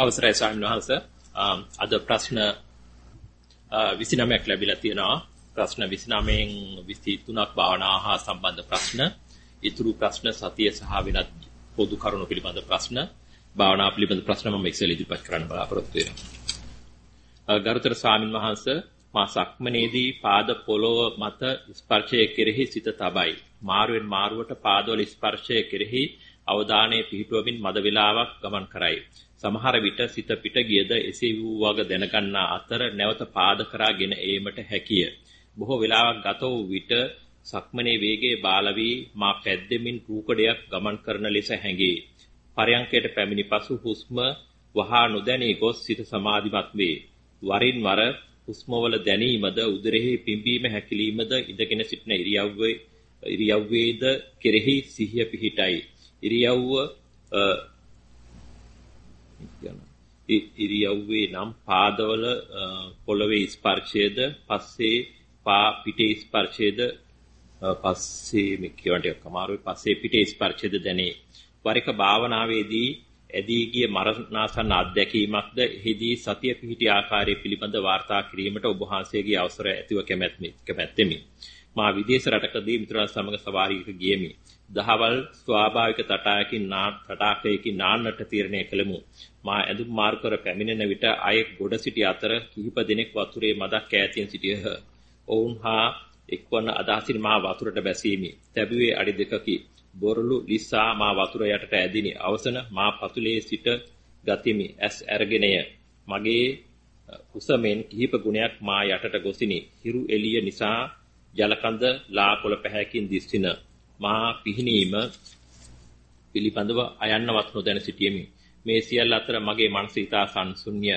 අවසරයි ස්වාමීන් වහන්සේ අද ප්‍රශ්න 29ක් ලැබිලා තියෙනවා. ප්‍රශ්න 29න් 23ක් භාවනා හා සම්බන්ධ ප්‍රශ්න. ඊතුරු ප්‍රශ්න සතිය සහ වෙනත් පොදු කරුණු පිළිබඳ ප්‍රශ්න. භාවනා පිළිබඳ ප්‍රශ්න මම එක්සෙල් ඉදිරිපත් කරන්න බලාපොරොත්තු වෙනවා. ගරුතර ස්වාමින් වහන්සේ මා සක්මනේදී පාද පොළොව මත ස්පර්ශය කෙරෙහි සිත තබයි. මාරුවෙන් මාරුවට පාදවල ස්පර්ශය කෙරෙහි අවධානය පිහිටුවමින් මද වේලාවක් ගමන් කරයි. සමහර විට සිත පිට ගියද එසේ වූ වග දැනගන්නා අතර නැවත පාද කරාගෙන ඒමට හැකිය. බොහෝ වේලාවක් ගත වූ විට සක්මනේ වේගයේ බාල වී මා පැද්දෙමින් රූකඩයක් ගමන් කරන ලෙස හැඟේ. පරයන්කයට පැමිණි පසු හුස්ම වහා නොදැනී ගොස් සිත සමාධිමත් වේ. වරින් වර හුස්මවල දැනීමද උදරෙහි පිම්බීම හැකිලීමද ඉඳගෙන සිටින ඉරියව්වේ ඉරියව්වේද කෙරෙහි සිහිය පිහිටයි. ඉරියව්ව ඉරියව්වේ නම් පාදවල පොළවේ ස්පර්ශයේද පස්සේ පා පිටේ ස්පර්ශයේද පස්සේ මේ කියවන්ට කමාරුවේ පස්සේ පිටේ ස්පර්ශයේද දැනේ. වරික භාවනාවේදී ඇදී ගිය මරණාසන්න අත්දැකීමක්ද එහිදී සතිය පිහිටි ආකාරය පිළිබඳ වාර්තා කිරීමට ඔබ වහන්සේගේ අවසරය ඇතිව කැමැත්තෙමි. මා විදේශ රටකදී මිතුරන් සමග සවාරියක ගියෙමි. දහවල් ස්වාභාවික තටායකින් නා තටාකයකින් නාන්නට තීරණය කළෙමු. මා ඇඳුම් මාරු කර පැමිණෙන විට අයෙක් ගොඩ සිටි අතර කිහිප දෙනෙක් වතුරේ මදක් ඈතින් සිටියහ. ඔවුන් හා එක්වන අදහසින් මා වතුරට බැසීමි. තැබුවේ අඩි දෙකකි. බොරළු ලිස්සා මා වතුර යටට ඇදිනි. අවසන මා පතුලේ සිට ගතිමි. ඇස් ඇරගෙනය. මගේ කුසමෙන් කිහිප ගුණයක් මා යටට ගොසිනි. හිරු එළිය නිසා ජලකඳ ලාකොළ පැහැකින් දිස්සින මා පිහිනීම පිළිබඳව අයන්නවත් නොදැන සිටියෙමි. මේ සියල්ල අතර මගේ මනස ඉතා සංසුන්්‍ය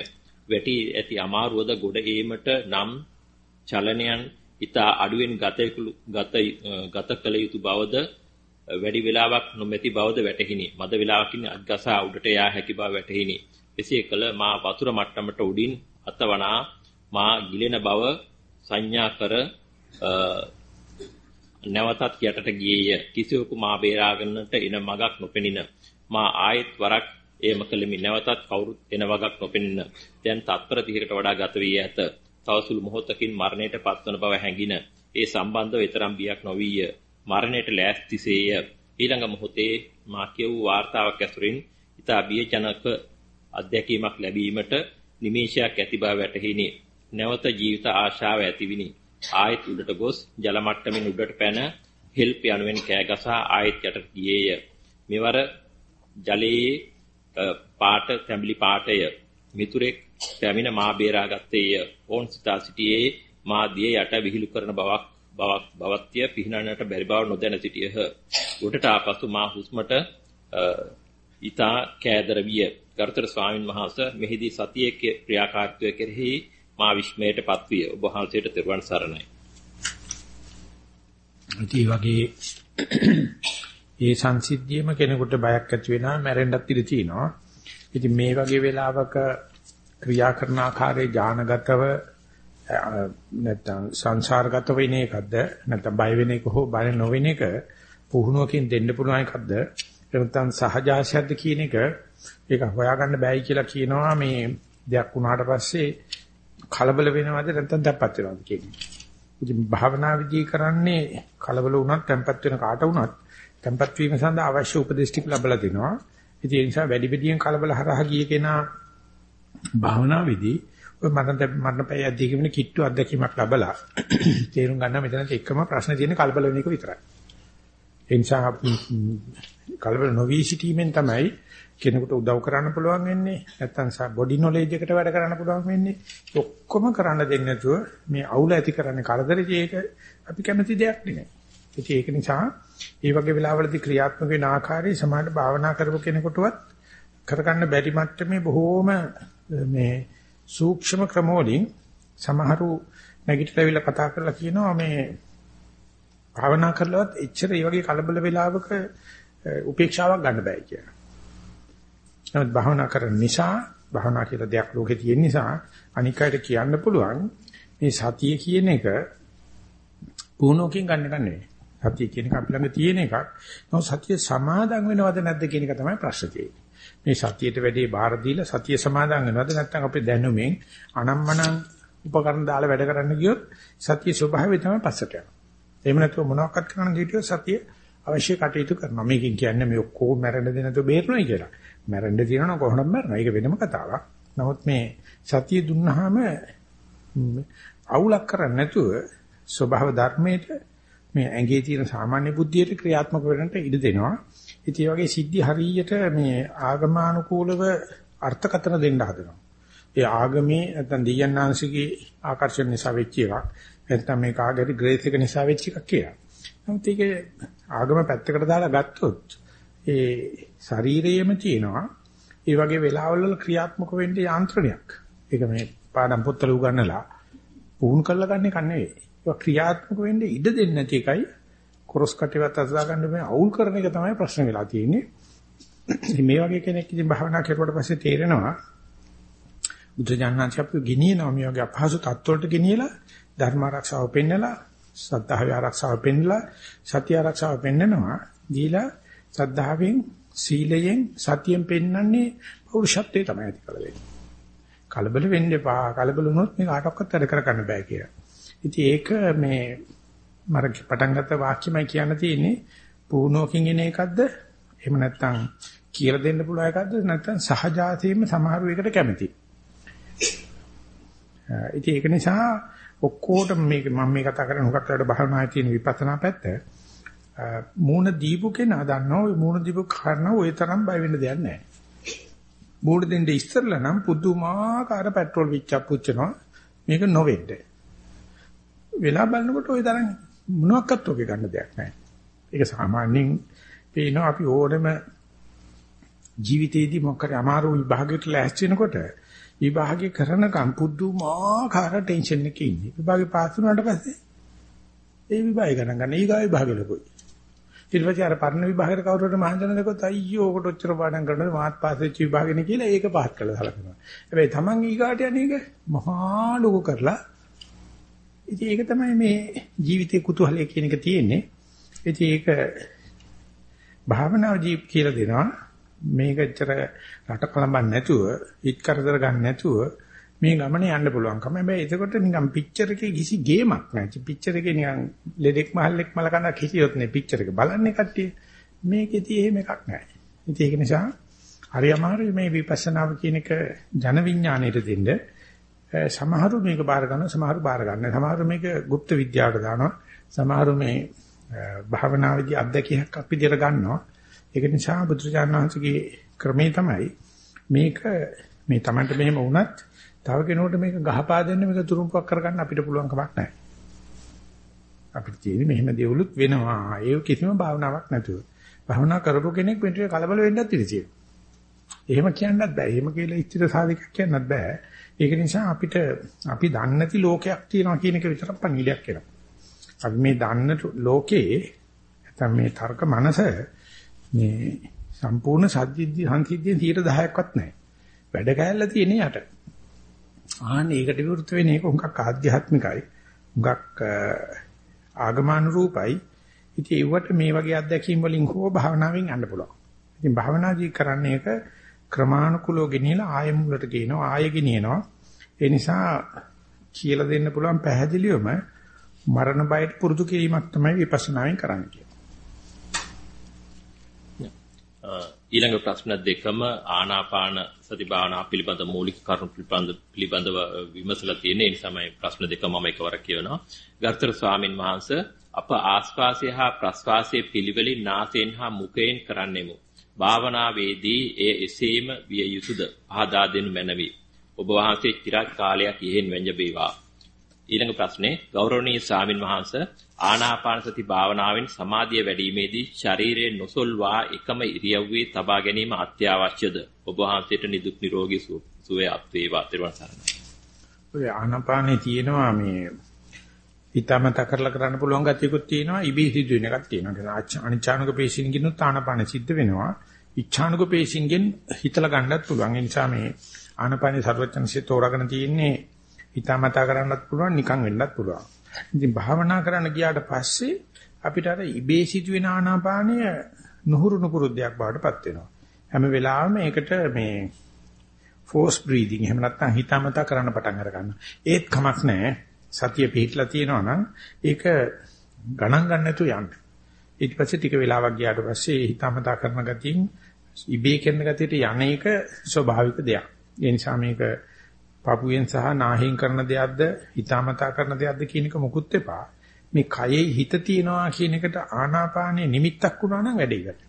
වැටි ඇති අමාරුවද ගොඩ ඒමට නම් චලනයන් ඉතා අඩුවෙන් ගත ගත කළ යුතු බවද වැඩි වේලාවක් නොමැති බවද වැටහිනි. මද වේලාවකින් අත්ගසා උඩට යා හැකි බව වැටහිනි. එසේ කළ මා වතුර මට්ටමට උඩින් අතවනා මා ගිලෙන බව සංඥා කර නැවතත් යටට ගියේය. කිසිවෙකු මා බේරාගන්නට එන මගක් නොපෙනින. මා ආයෙත් වරක් එයම කළෙමි. නැවතත් කවුරුත් එන වගක් නොපෙනින. දැන් තත්පර 30කට වඩා ගත වී ඇත. තවසුළු මොහොතකින් මරණයට පත්වන බව හැඟින. ඒ සම්බන්ධව ඊතරම් බියක් නොවිය. මරණයට ලෑස්තිසේය. ඊළඟ මොහොතේ මා කියවූ වார்த்தාවක් ඇසුරින් ඊට අභියජනක අධ්‍යක්ීමක් ලැබීමට නිමේෂයක් ඇති බව වැටහිණි. නැවත ජීවිත ආශාව ඇතිවිනි. ආයෙත් උඩට ගොස් ජල මට්ටමින් උඩට පැන හෙල්ප් යනුවෙන් කෑගසා ආයෙත් යටට ගියේය. මෙවර ජලයේ පාට තැඹිලි පාටය මිතුරෙක් පැමිණ මා බේරාගත්තේය. ඕන් සිතා සිටියේ මා දිය යට විහිළු කරන බවක් බවක් බවත්ය පිහිනන්නට බැරි බව නොදැන සිටියහ. උඩට ආපසු මා හුස්මට ඊතා කෑදර විය. ගරුතර ස්වාමින් වහන්සේ මෙහිදී සතියේ ක්‍රියාකාරීත්වය කෙරෙහි මා විශ්මයටපත් විය. ඔබ වහන්සේට තෙරුවන් සරණයි. ඒ වගේ ඒ සංසිද්ධියම කෙනෙකුට බයක් ඇති වෙනවා මැරෙන්නත් ඉඩ තියෙනවා. ඉතින් මේ වගේ වෙලාවක ක්‍රියා කරන ආකාරයේ ඥානගතව නැත්තම් සංසාරගත වෙන එකක්ද නැත්තම් බය වෙන එක හෝ බය නොවෙන එක පුහුණුවකින් දෙන්න පුළුවන් එකක්ද නැත්තම් සහජාසයක්ද කියන එක ඒක හොයාගන්න බෑයි කියලා කියනවා මේ දෙයක් වුණාට පස්සේ කලබල වෙනවද නැත්නම් දැප්පත් වෙනවද කියන්නේ. ඉතින් භාවනා විදී කරන්නේ කලබල වුණත් තැම්පත් වෙන කාට වුණත් තැම්පත් වීම සඳහා අවශ්‍ය උපදේශ ටික ලැබලා දෙනවා. ඉතින් ඒ නිසා වැඩි වැඩියෙන් කලබල හරහා ගිය කෙනා භාවනා විදී ඔය මරණ මරණ පැය අධ්‍යක්ෂකෙන කිට්ටු අත්දැකීමක් ලැබලා තේරුම් ගන්න මෙතන එකම ප්‍රශ්න තියෙන්නේ කලබල වෙන එක විතරයි. ඒ නිසා කලබල නොවි සිටීමෙන් තමයි කෙනෙකුට උදව් කරන්න පුළුවන් වෙන්නේ නැත්නම් බොඩි නොලෙජ් එකට වැඩ කරන්න පුළුවන් වෙන්නේ ඔක්කොම කරන්න දෙන්නේ නැතුව මේ අවුල ඇති කරන්නේ කරදරේ ඒක අපි කැමති දෙයක් නෙමෙයි. ඉතින් ඒක නිසා මේ වගේ වෙලාවලදී ක්‍රියාත්මක වෙන ආකාරي සමාජ භාවනා කරපු කෙනෙකුටවත් කරගන්න බැරි මට්ටමේ බොහෝම මේ සූක්ෂම ක්‍රමවලින් සමහරු නැගිටලා කතා කරලා කියනවා මේ භාවනා කරලවත් එච්චර මේ වගේ කලබල වෙලාවක උපේක්ෂාවක් ගන්න බෑ කියලා. නමුත් භාවනා කරන නිසා භාවනා කියලා දෙයක් ලෝකේ තියෙන නිසා අනික් අයට කියන්න පුළුවන් මේ සතිය කියන එක පුහුණුවකින් ගන්න එක නෙවෙයි. සතිය කියන එක අපි ළඟ තියෙන එකක්. නමුත් සතිය සමාදන් වෙනවද නැද්ද කියන එක තමයි ප්‍රශ්නේ තියෙන්නේ. මේ සතියට වැඩි බාර දීලා සතිය සමාදන් වෙනවද නැත්නම් අපේ දැනුමෙන් අනම්මනම් උපකරණ දාලා වැඩ කරන්න ගියොත් සතිය ස්වභාවය තමයි පස්සට යනවා. එහෙම නැතුව මොනවාක්වත් කරන්න ගියොත් සතිය අවශ්‍ය කටයුතු කරනවා. මේකෙන් කියන්නේ මේ ඔක්කොම මැරෙන්න දෙ නැතුව බේරනොයි කියලා. මැරෙන්න තියෙනවා කොහොමද මැරෙනවා? ඒක වෙනම කතාවක්. නමුත් මේ සතිය දුන්නාම අවුලක් කරන්නේ නැතුව ස්වභාව ධර්මයට මේ ඇඟේ තියෙන සාමාන්‍ය බුද්ධියට ක්‍රියාත්මක වෙන්නට ඉඩ දෙනවා. ඉතින් වගේ සිද්ධි හරියට මේ ආගමානුකූලව අර්ථකථන දෙන්න හදනවා. ඒ ආගමේ නැත්නම් දෙයයන්ාංශිකේ ආකර්ෂණ නිසා වෙච්ච එකක්. නැත්නම් මේ කාගේරි ග්‍රේස් එක නිසා වෙච්ච එකක් කියලා. නමුත් ඒක ආගම පැත්තකට දාලා ගත්තොත් ඒ ශරීරයේම තියෙනවා ඒ වගේ වෙලාවවල ක්‍රියාත්මක වෙන්න යාන්ත්‍රණයක්. ඒක මේ පාඩම් පොත්වල උගන්නලා පුහුණු කරලා ගන්න එක නෙවෙයි. ඒක ක්‍රියාත්මක වෙන්න ඉඩ දෙන්නේ නැති එකයි කොරස් කටේවත් අසදා ගන්න මේ අවුල් කරන එක තමයි ප්‍රශ්න වෙලා තියෙන්නේ. මේ වගේ කෙනෙක් ඉතින් භාවනා කරුවට පස්සේ තේරෙනවා බුද්ධ ඥානංශ අපි ගෙනියනවා මේ වගේ අපහසු තත්ත්වවලට ගෙනියලා ධර්ම ආරක්ෂාව පෙන්නලා සද්ධාවේ ආරක්ෂාව පෙන්නලා සතිය ආරක්ෂාව පෙන්නනවා දීලා සද්ධාවෙන් සීලයෙන් සතියෙන් පෙන්නන්නේ පෞරුෂත්වයේ තමයි ඇති කරලා කලබල වෙන්න එපා කලබල වුණොත් මේක ආටක්වත් වැඩ කරගන්න බෑ කියලා. ඉතින් ඒක මේ මර පටන් ගත්ත වාක්‍යමයි කියන්න තියෙන්නේ පුහුණුවකින් එන එකක්ද එහෙම නැත්නම් කියලා දෙන්න පුළුවන් එකක්ද නැත්නම් සහජාතයෙන්ම සමහර වෙකට කැමති. ඉතින් ඒක නිසා ඔක්කොටම මේක මම මේ කතා කරන්නේ හුඟක් වෙලාවට භාවනායේ තියෙන විපස්සනා පැත්ත. මූණ දීපු කෙනා දන්නවා ওই මූණ දීපු කාරණා ওই තරම් බය වෙන්න දෙයක් නැහැ. මූණ දෙන්න ඉස්සරලා නම් පුදුමාකාර පෙට්‍රල් විච්චක් පුච්චනවා. මේක නොවෙන්න. වෙලා බලනකොට ওই තරම් මොනවත් ඔගේ ගන්න දෙයක් නැහැ. ඒක සාමාන්‍යයෙන් පේනවා අපි ඕනෙම ජීවිතේදී මොකක් හරි අමාරු විභාගයකට ලෑස්ති වෙනකොට විභාගේ කරනකම් පුදුමාකාර ටෙන්ෂන් එකේ ඉන්නේ. විභාගේ පාස් වුණාට පස්සේ ඒ විභාගය ගණන් ගන්න ඊගා විභාගෙ ලොකුයි. ඊට පස්සේ අර පරණ විභාගයට කවුරුහට මහන්සන දෙකොත් අයියෝ ඔකට ඔච්චර පාඩම් කරනද මාත් පාස් වෙච්ච විභාගෙනේ කියලා ඒක පාස් කළා සලකනවා. හැබැයි Taman ඊගාට යන්නේ මහා ලොකු කරලා ඉතින් ඒක තමයි මේ ජීවිතේ කුතුහලය කියන එක තියෙන්නේ. ඉතින් ඒක භාවනාව ජීවිත කියලා දෙනවා. මේකච්චර රට කලඹන්නේ නැතුව, හිත කරදර ගන්න නැතුව මේ ගමනේ යන්න පුළුවන්කම. හැබැයි එතකොට නිකන් පික්චර් එකේ කිසි ගේමක් නැහැ. පික්චර් එකේ නිකන් ලෙඩෙක් මහල්ලෙක් මල කඳක් හිටියොත් නේ පික්චර් එක බලන්නේ කට්ටිය. මේකෙදී එහෙම එකක් නැහැ. ඉතින් ඒක නිසා හරි අමාරුයි මේ විපස්සනාව කියන එක ජන විඥාණයට දෙන්න. සමහරු මේක බාර ගන්නවා, සමහරු බාර ගන්න. සමහරු මේක গুপ্ত විද්‍යාවට දානවා. සමහරු මේ භාවනාවේදී අත්දැකියක් අපි දෙර ගන්නවා. ඒක නිසා බුදුරජාණන් වහන්සේගේ ක්‍රමේ තමයි මේක මේ Tamanට මෙහෙම වුණත් තව කෙනෙකුට මේක ගහපා දෙන්න මේක තුරුම්පක් කරගන්න අපිට පුළුවන් කමක් නැහැ. අපිට තියෙන්නේ මෙහෙම දේවලුත් වෙනවා. ඒ කිසිම භාවනාවක් නැතුව. භාවනා කරපු කෙනෙක් මෙතන කලබල වෙන්නත් ඉඩ තියෙනවා. එහෙම කියන්නත් බෑ. එහෙම කියලා ඉස්තිර සාධකයක් කියන්නත් බෑ. ඒක නිසා අපිට අපි දන්නේ නැති ලෝකයක් තියෙනවා කියන එක විතරක් පණිවිඩයක් එනවා. අපි මේ දන්න ලෝකේ නැත්නම් මේ තර්ක මනස මේ සම්පූර්ණ සත්‍යද්ධි සංසිද්ධියෙන් 10%ක්වත් නැහැ. වැඩ කැලලා තියෙන යට. ආන්නේ ඒකට විරුද්ධ වෙන එක උඟක් ආධ්‍යාත්මිකයි. උඟක් ආගමනුරූපයි. ඉතින් ඒවට මේ වගේ අත්දැකීම් වලින් හෝ භාවනාවෙන් යන්න පුළුවන්. ඉතින් භාවනාදී කරන්නේ එක ක්‍රමානුකූලව ගෙනියලා ආයෙ මුලට ගේනවා ආයෙ ගෙනියනවා. ඒ නිසා කියලා දෙන්න පුළුවන් පැහැදිලිවම මරණ බයට පුරුදු කිරීමක් තමයි විපස්සනාවෙන් කරන්නේ. ඊළඟ ප්‍රශ්න දෙකම ආනාපාන සති භාවනා පිළිබඳ මූලික කරුණු පිළිබඳ පිළිබඳව විමසලා තියෙන නිසා මම ප්‍රශ්න දෙක මම එකවර කියනවා. ගර්ථර ස්වාමින් වහන්සේ අප ආස්වාසය හා ප්‍රස්වාසයේ පිළිවෙලින් නාසයෙන් හා මුඛයෙන් කරන්නෙමු. භාවනාවේදී එය එසේම විය යුතුයද? පහදා දෙනු මැනවි. ඔබ වහන්සේ চিරාත් කාලයක් ඉහෙන් වැඳ බේවා. ඊළඟ ප්‍රශ්නේ ගෞරවනීය ස්වාමින් වහන්සේ ආනාපාන සති භාවනාවෙන් සමාධිය වැඩිීමේදී ශරීරයේ නොසොල්වා එකම ඉරියව්වේ තබා ගැනීම අත්‍යවශ්‍යද? ඔබ වහන්සේට නිදුක් නිරෝගී සුවය අත් වේවා. ත්වන් සරණයි. ඔය ආනාපානේ තියෙනවා මේ හිතමත කරලා කරන්න පුළුවන් ගතියකුත් තියෙනවා ඉබේ සිදුවෙන එකක් තියෙනවා. අනිචානුක පේශින්ගින් ආනාපාන සිද්ධ වෙනවා. ඉච්ඡානුක පේශින්ගෙන් හිතලා ගන්නත් පුළුවන්. ඒ නිසා මේ ආනාපානේ සර්වඥන්සේ තෝරාගෙන තියෙන්නේ හිතාමතා කරන්නත් පුළුවන් නිකන් වෙන්නත් පුළුවන්. ඉතින් භාවනා කරන්න ගියාට පස්සේ අපිට අර ඉබේ සිදුවෙන ආනාපානය නුහුරු නුපුරුද්දයක් බවට පත් වෙනවා. හැම වෙලාවෙම ඒකට මේ ෆෝස් බ්‍රීතිං එහෙම නැත්නම් හිතාමතා කරන්න පටන් අර ගන්නවා. ඒත් කමක් නැහැ. සතිය පිටලා තියෙනවා නම් ඒක ගණන් ගන්න නැතුව යන්න. ඊට පස්සේ ටික වෙලාවක් ගියාට පස්සේ හිතාමතා කරන ගතියින් ඉබේ කරන ගතියට යන එක ස්වභාවික දෙයක්. ඒ නිසා මේක පපුවෙන් සහ නාහින් කරන දෙයක්ද හිතාමතා කරන දෙයක්ද කියන එක මුකුත් එපා. මේ කයෙහි හිත තියනවා කියන එකට ආනාපානයේ නිමිත්තක් වුණා නම් වැඩේකට.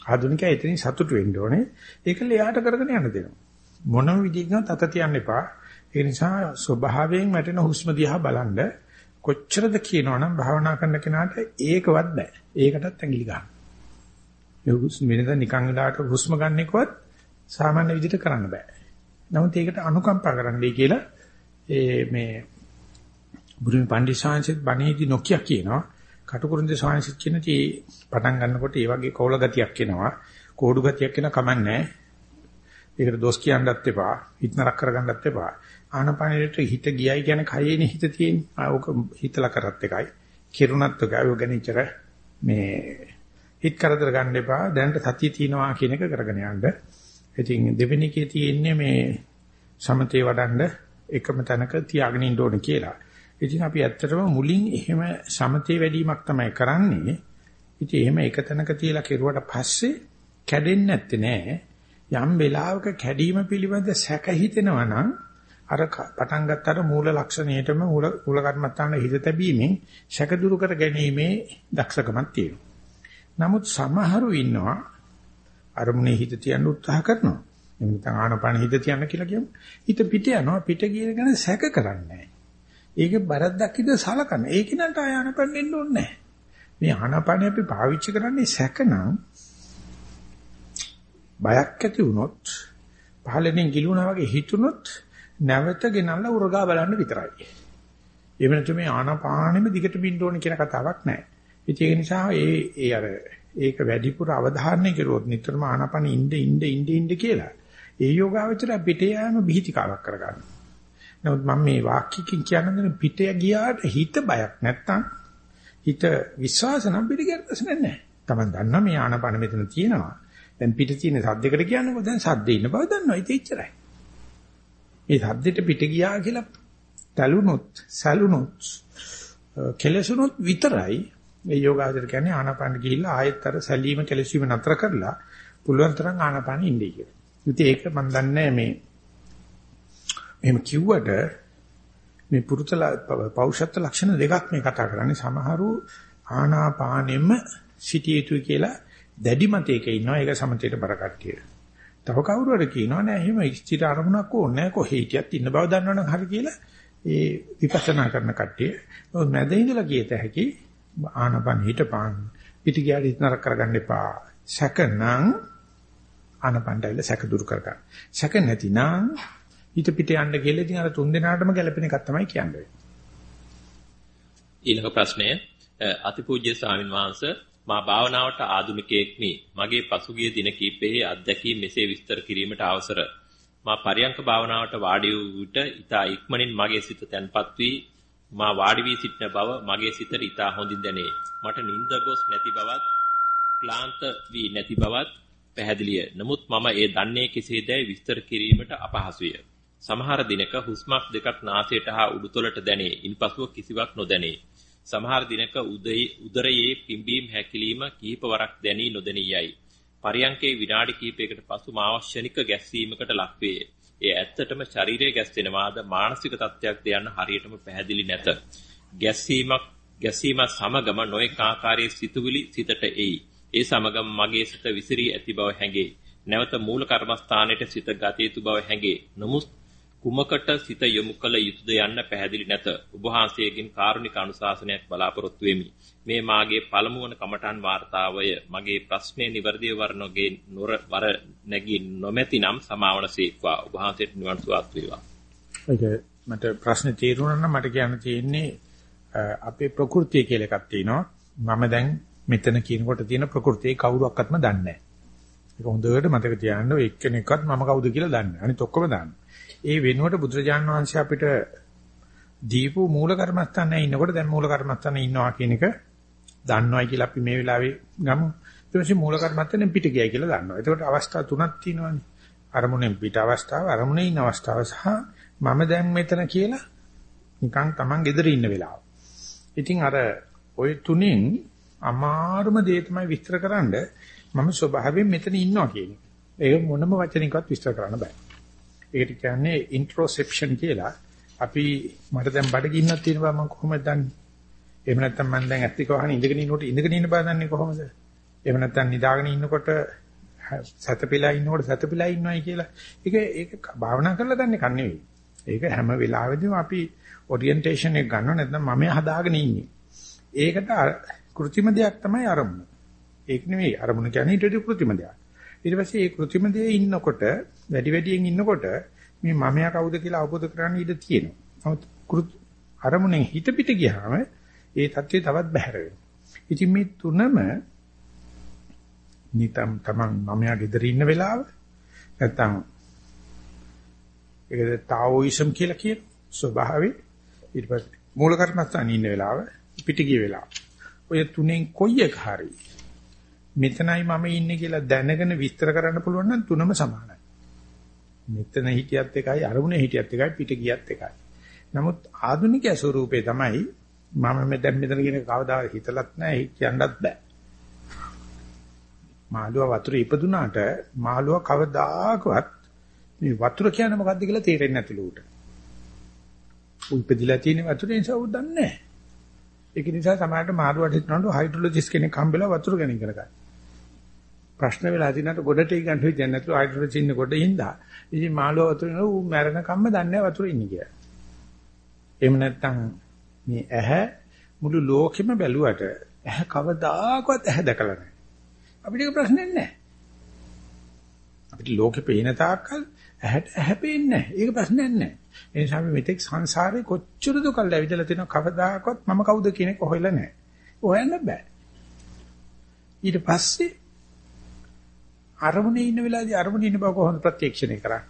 ආධුනිකයා එතනින් සතුටු වෙන්න ඕනේ. ඒක ලෙයාට කරගෙන යන්න දෙනවා. මොනම විදිහකින්වත් අත තියන්න එපා. ඒ නිසා ස්වභාවයෙන් වැටෙන හුස්ම දිහා බලන්න කොච්චරද කියනවනම් භාවනා කරන කෙනාට ඒකවත් බෑ. ඒකටත් ඇඟිලි ගන්න. ඒ හුස්ම වෙනද නිකන් වෙලාවට හුස්ම ගන්න එකවත් සාමාන්‍ය විදිහට කරන්න බෑ. නමුත් ඒකට අනුකම්පා කරන්නයි කියලා ඒ මේ බුදුන් පණ්ඩිසාංශෙත් බණේදි නොකිය කියනවා. කටුකුරුන්දේ සාංශෙත් කියන තී පටන් ගන්නකොට ඒ වගේ කෝල ගතියක් එනවා. කෝඩු ගතියක් එන කමන්නේ. ඒකට දොස් කියන්නත් එපා. හිත නරක කරගන්නත් එපා. ආනපනෙට හිත ගියයි කියන්නේ කයේනේ හිත තියෙන්නේ. ඕක හිතලා කරත් එකයි. කිරුණත් එකයි. ඔය ගැන ඉතර මේ හිත කරදර ගන්න එපා. දැනට සතිය තියනවා කියන එක කරගෙන යන්න. ඉතින් දෙවෙනි එකේ තියෙන්නේ මේ සමතේ වඩන්න එකම තැනක තියාගෙන ඉන්න ඕනේ කියලා. ඉතින් අපි ඇත්තටම මුලින් එහෙම සමතේ වැඩිවීමක් තමයි කරන්නේ. ඉතින් එහෙම එක තැනක තියලා කෙරුවට පස්සේ කැඩෙන්නේ නැත්තේ නෑ. යම් වෙලාවක කැඩීම පිළිබඳ සැක හිතෙනවා නම් අර පටන් ගත්තට මූල ලක්ෂණයටම මූල මූල කර්මත්තාන හිත තැබීමෙන් සැක දුරු කර ගැනීමේ දක්ෂකමක් තියෙනවා. නමුත් සමහරු ඉන්නවා අරමුණේ හිත තියන්න උත්සාහ කරනවා. එහෙම නැත්නම් ආනපාන හිත තියන්න කියලා කියමු. හිත පිට යනවා පිට ගිය ගැන සැක කරන්නේ ඒක බරද්දක් ඉද සලකන. ඒක නට ආනපාන දෙන්න ඕනේ නැහැ. මේ ආනපාන අපි පාවිච්චි කරන්නේ සැකනම් බයක් ඇති වුණොත් පහළෙන් ගිලුණා වගේ හිතුනොත් නැවත ගෙනල්ලා උරගා බලන්න විතරයි. එහෙම නැත්නම් මේ ආනාපානෙම දිගට බින්න ඕන කියන කතාවක් නැහැ. ඒ නිසා ඒ ඒ අර ඒක වැඩිපුර අවධාරණය කරුවොත් නිතරම ආනාපානෙ ඉnde ඉnde ඉnde ඉnde කියලා. ඒ යෝගාවචර පිටේ යෑම බිහිතිකාවක් කරගන්නවා. නමුත් මම මේ වාක්‍යකින් කියන්නේ පිටේ ගියාට හිත බයක් නැත්තම් හිත විශ්වාස නම් පිට ගියට ප්‍රශ්නයක් නැහැ. Taman දන්නා මේ ආනාපාන මෙතන තියෙනවා. දැන් පිට තියෙන සද්දයකට කියන්නකො දැන් සද්දේ ඉන්න බව දන්නවා. ඒක එච්චරයි. මේ සද්දෙට පිට ගියා කියලා තලුනොත්, සලුනොත්, කෙලසුනොත් විතරයි මේ යෝගාචර කියන්නේ ආනාපාන ගිහිල්ලා ආයෙත් අර සැලීම කෙලසීම නතර කරලා පුළුවන් තරම් ආනාපාන ඉන්නේ කියලා. ඉතින් ඒක මම දන්නේ මේ එහෙම කිව්වට මේ පුරුතල පෞෂත්ව ලක්ෂණ දෙකක් මේ කතා කරන්නේ සමහරු ආනාපානෙම සිටිය යුතුයි කියලා දැඩි මතයක ඉන්නවා ඒක සමතේට බර කට්ටිය. තව කවුරු හරි කියනවා නෑ එහෙම ඉස්තිර අරමුණක් ඕනේ නෑ කොහේ හිටියත් ඉන්න බව දන්නවනම් හරි කියලා ඒ විපස්සනා කරන කට්ටිය. ඔය මැද ඉඳලා කියත හැකි ආනපන හිටපන් පිට ගියාට ඉතනර කරගන්න එපා. සැකනම් ආනපන්ඩයිල සැක දුරු කරගන්න. සැක නැතිනම් හිත පිට යන්න කියලා ඉතින් අර තුන් දෙනාටම ගැළපෙන එකක් තමයි කියන්නේ. ඊළඟ ප්‍රශ්නය අතිපූජ්‍ය ස්වාමින් වහන්සේ මා භාවනාවට ආධුනිකයෙක්මි. මගේ පසුගිය දින කිහිපෙහි අත්දැකීම් මෙසේ විස්තර කිරීමට අවසර. මා පරියංක භාවනාවට වාඩි වූ විට ඊතා ඉක්මනින් මගේ සිත තැන්පත් වී මා වාඩි වී සිටින බව මගේ සිතට ඊතා හොඳින් දැනේ. මට නිින්ද ගොස් නැති බවත්, ක්ලාන්ත වී නැති බවත් පැහැදිලිය. නමුත් මම ඒ දන්නේ කෙසේදයි විස්තර කිරීමට අපහසුය. සමහර දිනක හුස්මක් දෙකක් නාසයට හා උඩුතලට දැනේ. ඉන්පසුව කිසිවක් නොදැනේ. සමහර දිනක උදරයේ පිම්බීම හැකිලිම කිහිප වරක් දැනී නොදැනී යයි. පරියංකේ විනාඩි කිහිපයකට පසු මාවශ්‍යනික ගැස්සීමකට ලක්වේ. ඒ ඇත්තටම ශරීරයේ ගැස්සෙනවාද මානසික තත්ත්වයක්ද යන්න හරියටම පැහැදිලි නැත. ගැස්සීමක් ගැසීම සමගම නොඑක ආකාරයේ සිතුවිලි සිතට එයි. ඒ සමගම මගේ සිත විසිරී ඇති බව හැඟේ. නැවත මූල කර්මස්ථානයේ සිත ගත යුතු බව හැඟේ. නමුත් කුමකට සිත යොමු කළ යුතුද යන්න පැහැදිලි නැත. ඔබ වහන්සේගෙන් කාරුණික අනුශාසනයක් බලාපොරොත්තු වෙමි. මේ මාගේ පළමු වන කමඨාන් වார்த்தාවය මගේ ප්‍රශ්නේ નિවර්දිය වරණෝගේ නොර වර නැගී නොමැතිනම් සමාවන සීක්වා. ඔබ වහන්සේට නිවන් සුවත් වේවා. ඒක මට ප්‍රශ්නේ තීරුණා නම් මට කියන්න තියෙන්නේ අපේ ප්‍රകൃතිය කියලා එකක් තියෙනවා. මම දැන් මෙතන කියනකොට තියෙන ප්‍රകൃතිය කවුරුවක්වත්ම දන්නේ නැහැ. ඒක හොඳට මතක තියාගන්න ඔය එක්කෙනෙක්වත් මම කවුද කියලා දන්නේ. අනිත ඔක්කොම දන්නේ. ඒ වෙනුවට බුදුරජාන් වහන්සේ අපිට දීපු මූල කර්මස්ථානයේ ඉන්නකොට දැන් මූල කර්මස්ථානයේ ඉන්නවා කියන එක දන්නවයි කියලා අපි මේ වෙලාවේ ගමු. ඊට පස්සේ මූල කර්මස්ථානෙන් පිට ගියයි කියලා දන්නවා. එතකොට අවස්ථා තුනක් තියෙනවානේ. අරමුණෙන් පිට අවස්ථාව, අරමුණේ ඉන්න අවස්ථාව සහ මම දැන් මෙතන කියලා නිකන් Taman gedere ඉන්න වෙලාව. ඉතින් අර ওই තුنين අමාරුම දේ තමයි විස්තරකරනද මම ස්වභාවයෙන් මෙතන ඉන්නවා කියන එක. ඒක මොනම වචනයකින්වත් විස්තර කරන්න බෑ. ඒකට කියන්නේ ඉන්ට්‍රොසෙප්ෂන් කියලා. අපි මට දැන් බඩගින්නක් තියෙන බව මම කොහොමද දන්නේ? එහෙම නැත්නම් මම දැන් ඇත්තික වහන ඉඳගෙන ඉන්නකොට ඉඳගෙන ඉන්න බව දන්නේ කොහොමද? එහෙම නැත්නම් නිදාගෙන ඉන්නකොට සතපිලා ඉන්නකොට සතපිලා ඉන්නවයි කියලා. ඒක ඒක භාවනා කරලා දන්නේ කන් නෙවෙයි. ඒක හැම වෙලාවෙදීම අපි ඔරියන්ටේෂන් එක ගන්නව නැත්නම් මම හදාගෙන ඉන්නේ. ඒකට કૃත්‍රිම දෙයක් තමයි අරමුණ. ඒක නෙවෙයි අරමුණ කියන්නේ ඊට වඩා કૃත්‍රිම දෙයක්. ඊට පස්සේ මේ કૃත්‍රිම දේ ඉන්නකොට වැඩි වැඩියෙන් ඉන්නකොට මේ මමයා කවුද කියලා අවබෝධ කරගන්න ඉඩ තියෙනවා. නමුත් අරමුණෙන් හිත පිට ගියාම ඒ தත්ත්වය තවත් බැහැර වෙනවා. ඉතින් මේ තුනම නිතම් තමන් මමයා ගෙදර ඉන්න වෙලාව නැත්තම් ඒකද තාවෝයිසම් කියලා කියන ස්වභාවය ඊට පස්සේ මූල කර්මස්ථානේ ඉන්න වෙලාව පිට ගිය වෙලාව. ඔය තුනෙන් කොයි එක හරි මෙතනයි මම ඉන්නේ කියලා දැනගෙන විස්තර කරන්න පුළුවන් නම් තුනම සමානයි. මෙතන හිටියත් එකයි අරමුණේ හිටියත් එකයි පිට ගියත් එකයි. නමුත් ආධුනික ස්වරූපේ තමයි මම මේ දැන් මෙතන කියන කවදා හිතලත් නැහැ කියන්නත් බෑ. මාළුවා වතුරේ ඉපදුනාට මාළුවා කවදාකවත් මේ වතුර කියන්නේ මොකද්ද කියලා තේරෙන්නේ නැතිලු උට. උල්පදිලා තියෙන වතුරේ නිසා උ දන්නේ නැහැ. ඒක නිසා සමහරට මාළුවාට හිතනකොට හයිඩ්‍රොලොජිස්ට් කෙනෙක් හම්බෙලා වතුර ගැන ඉගෙන ගන්න. ප්‍රශ්න වෙලා තිනට ගොඩට ගන්න හිතන්නේ නැතුව හයිඩ්‍රොලොජි ඉන්න කොට හින්දා. ඉතින් මාළුවා වතුරේ නෝ ඌ මැරෙන කම්ම දන්නේ නැහැ වතුරේ ඉන්නේ කියලා. එහෙම නැත්නම් මේ ඇහැ මුළු ලෝකෙම බැලුවට ඇහැ කවදාකවත් ඇහැ දැකලා නැහැ. අපිට ඒක ප්‍රශ්නයක් නැහැ. අපිට ලෝකෙ පේන තාක්කල් ඇහැට ඇහැ පේන්නේ නැහැ. ඒක ප්‍රශ්නයක් නැහැ. ඒ නිසා අපි මෙතෙක් සංසාරේ කොච්චර දුකල් ඇවිදලා තියෙනව කවදාකවත් මම කවුද කියන එක හොයලා නැහැ. හොයන්න බෑ. ඊට පස්සේ අරමුණේ ඉන්න වෙලාවේදී අරමුණේ ඉන්න බව කොහොමද ප්‍රත්‍යක්ෂණය කරන්නේ?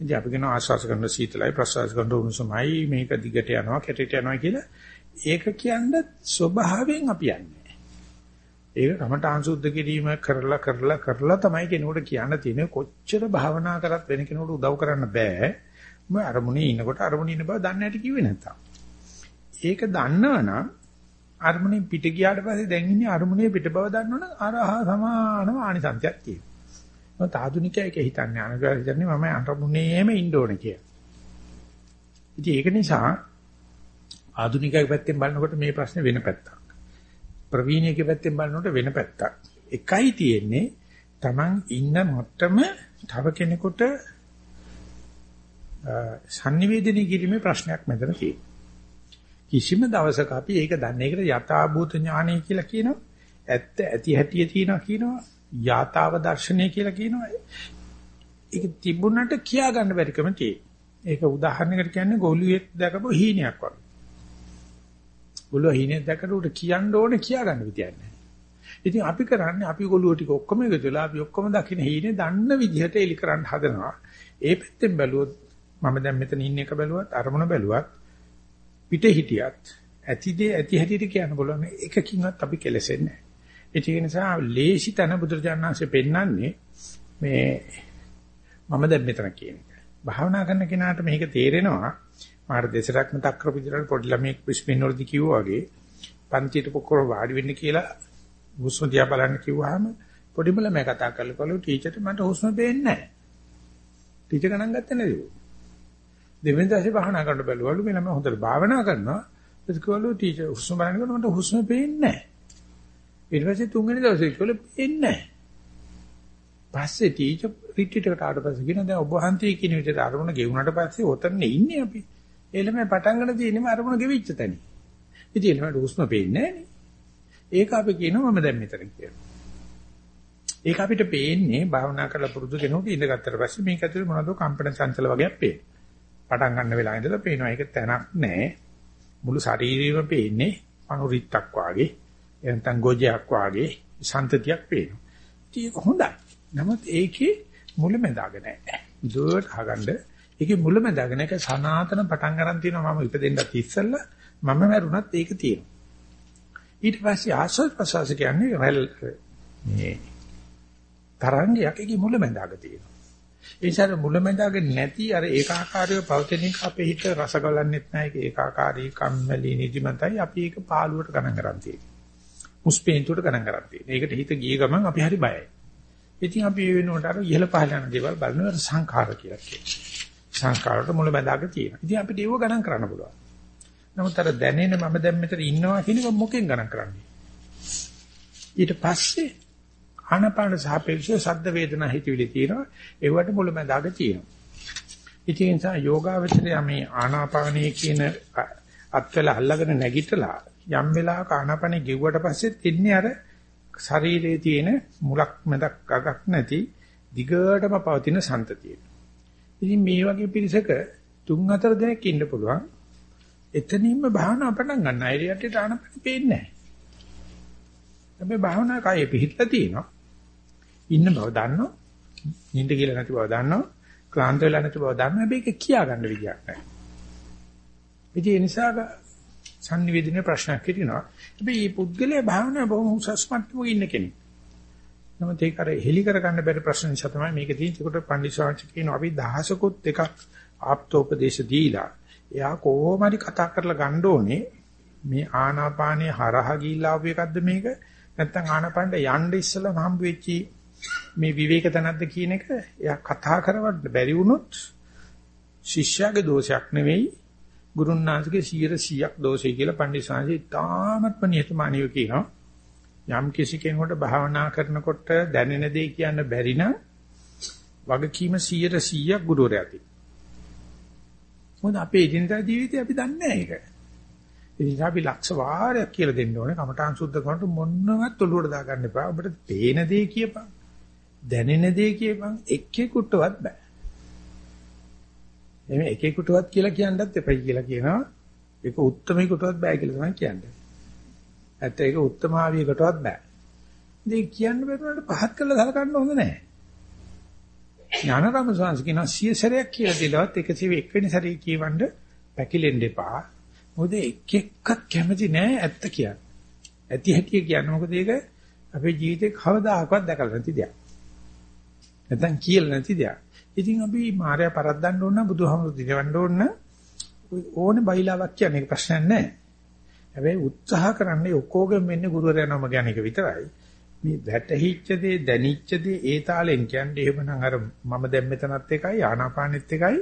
ඉතින් අපි කියන ආස්වාස කරන සීතලයි ප්‍රසවාස කරන උණුසුමයි මේක දිගට යනවා කැටට යනවා කියලා ඒක කියන්නේ ස්වභාවයෙන් අපි යන්නේ. ඒක කමඨාන් සුද්ධ කිරීම කරලා කරලා කරලා තමයි කෙනෙකුට කියන්න තියෙන්නේ කොච්චර භාවනා කරත් වෙන කෙනෙකුට උදව් කරන්න බෑ. මම අරමුණේ ඉන්නකොට අරමුණේ ඉන්න බව දන්නේ නැටි කිව්වේ නැත්තම්. ඒක දන්නවනම් අරමුණෙන් පිට ගියාට පස්සේ දැන් ඉන්නේ අරමුණේ පිට බව දන්නවනම් අරහා සමානම ආනිසංසයක් තියෙනවා. මම ආධුනිකයෙක් හිතන්නේ අනුගාර හිතන්නේ මම අරමුණේම ඉන්න ඕනේ කියලා. ඉතින් ඒක නිසා ආධුනිකයෙක් පැත්තෙන් බලනකොට මේ ප්‍රශ්නේ වෙන පැත්තක්. ප්‍රවීණයෙක් පැත්තෙන් බලනකොට වෙන පැත්තක්. එකයි තියෙන්නේ Taman ඉන්න මට්ටම තව කෙනෙකුට sannivedana කිරීමේ ප්‍රශ්නයක් මෙතන තියෙනවා. කිසිම දවසක අපි ඒක දන්නේ ඒකට යථාභූත ඥානය කියලා කියනවා. ඇත්ත ඇති හැටිය තියෙනවා කියනවා. යථාව දර්ශනය කියලා කියනවා. ඒක තිබුණට කියා ගන්න බැරිකම තියෙනවා. ඒක උදාහරණයකට කියන්නේ ගොළුෙක් දැකපු හීනයක් වගේ. ගොළුව හීනයක් දැකලා උට කියන්න ඕනේ කියා ගන්න විදියක් නැහැ. ඉතින් අපි කරන්නේ අපි ගොළුව ටික ඔක්කොම එකතු වෙලා අපි ඔක්කොම දකින්න හීනේ දන්න විදිහට එලි කරන්න හදනවා. ඒ පැත්තෙන් බැලුවොත් මම දැන් මෙතන ඉන්න එක බැලුවත් අරමුණ බැලුවත් පිට හිටියත් ඇතිදේ ඇති හැටියට කියන්න බලන්න එකකින්වත් අපි කෙලෙසෙන්නේ නැහැ. ඒ නිසා ලේසි තන බුදුරජාණන්සේ පෙන්වන්නේ මේ මම දැන් මෙතන කියන එක. භාවනා කරන කෙනාට මේක තේරෙනවා මාර දෙසරක් මතක් කරපු විදිහට පොඩි ළමයෙක් විශ්මින් වලදී කිව්වා වගේ පන්තියට පොකර වාඩි වෙන්න කියලා හුස්ම දිහා බලන්න කිව්වහම පොඩිම ළමයා කතා කරලා කළු ටීචර්ට මට හුස්ම පේන්නේ නැහැ. ටීචර් ගණන් ගත්තේ නැතිව. දෙවෙනි දවසේ භාවනා කරන්න බැලුවලු මේ ළමයා හොඳට භාවනා කරනවා. ඒක කිව්වලු ටීචර් හුස්ම බලනකොට මට හුස්ම පේන්නේ නැහැ. ඊට පස්සේ තුන්වෙනි දවසේ කිව්වලු පේන්නේ නැහැ. පස්සේ ටීචර් රිට්‍රීට් එකට ආවට පස්සේ කියන දැන් ඔබ වහන්සේ කියන විදිහට අරමුණ ගෙවුනට පස්සේ ඔතන ඉන්නේ අපි. ඒ ළමයා පටන් ගන්න තියෙන්නේ අරමුණ ගෙවිච්ච තැන. ඉතින් ඒ ළමයාට හුස්ම පේන්නේ නැහැ ඒක අපි කියනවා මම දැන් මෙතන කියලා. ඒක අපිට පේන්නේ භාවනා කරලා පුරුදු කෙනෙකුට ඉඳගත්තට පස්සේ මේක ඇතුලේ මොනවද කම්පන චංචල වගේක් පේනවා. පටන් ගන්න වෙලාව ඉඳලා පේනවා. ඒක තැනක් නැහැ. මුළු ශරීරෙම පේන්නේ අනුරිත්තක් වාගේ, එනතන් ගොජයක් වාගේ සන්තතියක් පේනවා. ඒක හොඳයි. නමුත් ඒකේ මුලැමැදාග නැහැ. දුවට අහගන්න ඒකේ මුලැමැදාගෙන ඒක සනාතන පටන් ගන්න තියෙනවා මම ඉපදෙන්නත් ඉස්සෙල්ලා මම මරුණත් ඒක තියෙනවා. ඊට පස්සේ ආස්වාද ප්‍රසවාස කියන්නේ රැල් මේ තරංගයක් එකේ මුලැමැදාග තියෙනවා. ඒ නිසා මුලැමැදාග නැති අර ඒකාකාරීව පවතින එක අපේ හිත රස ගලන්නෙත් නැහැ. ඒක ඒකාකාරී කම්මැලි නිදිමතයි අපි ඒක පාළුවට ගණන් කරන් තියෙන්නේ. මුස්පේන්තුවට ගණන් කරන් තියෙන්නේ. ඒකට හිත ගිය ගමන් අපි හරි බයයි. ඉතින් අපි ඒ වෙනුවට අර ඉහළ පහළ යන දේවල් බලනවා සංඛාර කියලා කියනවා. සංඛාරවල මුලැමැදාග තියෙනවා. ඉතින් අපිට ඒව ගණන් කරන්න පුළුවන්. නමුත් අර දැනෙන මම දැන් මෙතන ඉන්නවා කියන එක මොකෙන් ගණන් කරන්නේ? ඊට පස්සේ ආනපාන සාපේක්ෂව සද්ද වේදනා හිතවිලි තියෙනවා. ඒවට මුලමඳාග තියෙනවා. ඉතින් ඒ නිසා යෝගාවචරය මේ ආනාපානයේ කියන අත්වල අල්ලගෙන නැගිටලා යම් වෙලාවක ආනාපානෙ ගෙව්වට පස්සෙත් ඉන්නේ අර ශරීරයේ තියෙන මුලක් මැදක් අගක් නැති දිගටම පවතින සන්තතිය. ඉතින් මේ වගේ පිරිසක තුන් හතර දෙනෙක් ඉන්න පුළුවන්. එතනින්ම භාවනාව පටන් ගන්න. අයිරියට ආනපන පේන්නේ නැහැ. හැබැයි භාවනා කයේ පිහිටලා තියෙනවා. ඉන්න බව දන්නවා. නිින්ද කියලා නැති බව දන්නවා. ක්ලාන්ත වෙලා නැති බව දන්නවා. හැබැයි ඒක කියා ගන්න විදියක් නැහැ. ඉතින් ඒ නිසා සංනිවේදනයේ ප්‍රශ්නයක් හිටිනවා. හැබැයි මේ පුද්ගලයා භාවනා බොහොම උසස් මට්ටමක ඉන්න කෙනෙක්. නමුත් ඒක අර හෙලි කර ගන්න බැරි ප්‍රශ්න නිසා තමයි මේක තියෙන්නේ. ඒකට පඬිස්සාංශ කියනවා අපි දහසකුත් එකක් ආප්තෝපදේශ දීලා. එයා කොහොම හරි කතා කරලා ගන්න ඕනේ. මේ ආනාපානයේ හරහා ගිහිල්ලා ආපු එකක්ද මේක? නැත්නම් ආනාපානට යන්න ඉස්සෙල්ලා හම්බ වෙච්චි මේ විවේක තනද්ද කියන එක එයා කතා කරවන්න බැරි වුණොත් ශිෂ්‍යයාගේ දෝෂයක් නෙවෙයි ගුරුන්නාන්සේගේ 100ක් දෝෂයි කියලා පඬිස්සාංශي තාමත්ම නිහතමානීව කියනවා. යම් කිසි කෙනෙකුට භාවනා කරනකොට දැනෙන දේ කියන්න බැරි නම් වගකීම 100ක් ගුරුවරයා තියෙනවා මොකද අපේ එදිනදා ජීවිතේ අපි දන්නේ නැහැ ඒක. ඒ නිසා අපි ලක්ෂ වාරයක් කියලා දෙන්න ඕනේ. කමඨාන් සුද්ධ කරනකොට මොනවත් ඔලුවට දාගන්න එපා. ඔබට පේන දේ කියපන්. දැනෙන දේ කියපන්. එක්කෙකුටවත් බෑ. එමේ එකෙකුටවත් කියලා කියන්නත් එපයි කියලා කියනවා. ඒක උත්තරමයකටවත් බෑ කියලා තමයි කියන්නේ. ඇත්ත ඒක උත්තමාවියකටවත් බෑ. ඉතින් කියන්න බැරුණාට පහත් කළා සලකන්න හොඳ නැහැ. ඥානරම සංස් කියන සිය සැරයක් කියලා දෙලවත් 101 වෙනි සැරේ කියවන්න පැකිලෙන්න එපා. මොකද එක් එක්කත් කැමති නෑ ඇත්ත කියන්නේ. ඇති හැටි කියන්නේ මොකද ඒක අපේ ජීවිතේ කවදාකවත් දැකලා නැති දෙයක්. නැත්නම් කියලා නැති දෙයක්. ඉතින් අපි මායя පරද්දන්න ඕන බුදුහාමුදුරු දිනවන්න ඕන ඕනේ බයිලාවක් කියන්නේ ඒක ප්‍රශ්නයක් නෑ. හැබැයි උත්සාහ කරන්නේ ඔක්කොගෙම වෙන්නේ ගුරුවරයා නම ගැන එක විතරයි. මේ වැටහිච්ච දේ දැනිච්ච දේ ඒ තාලෙන් කියන්නේ එහෙමනම් අර මම දැන් මෙතනත් එකයි ආනාපානෙත් එකයි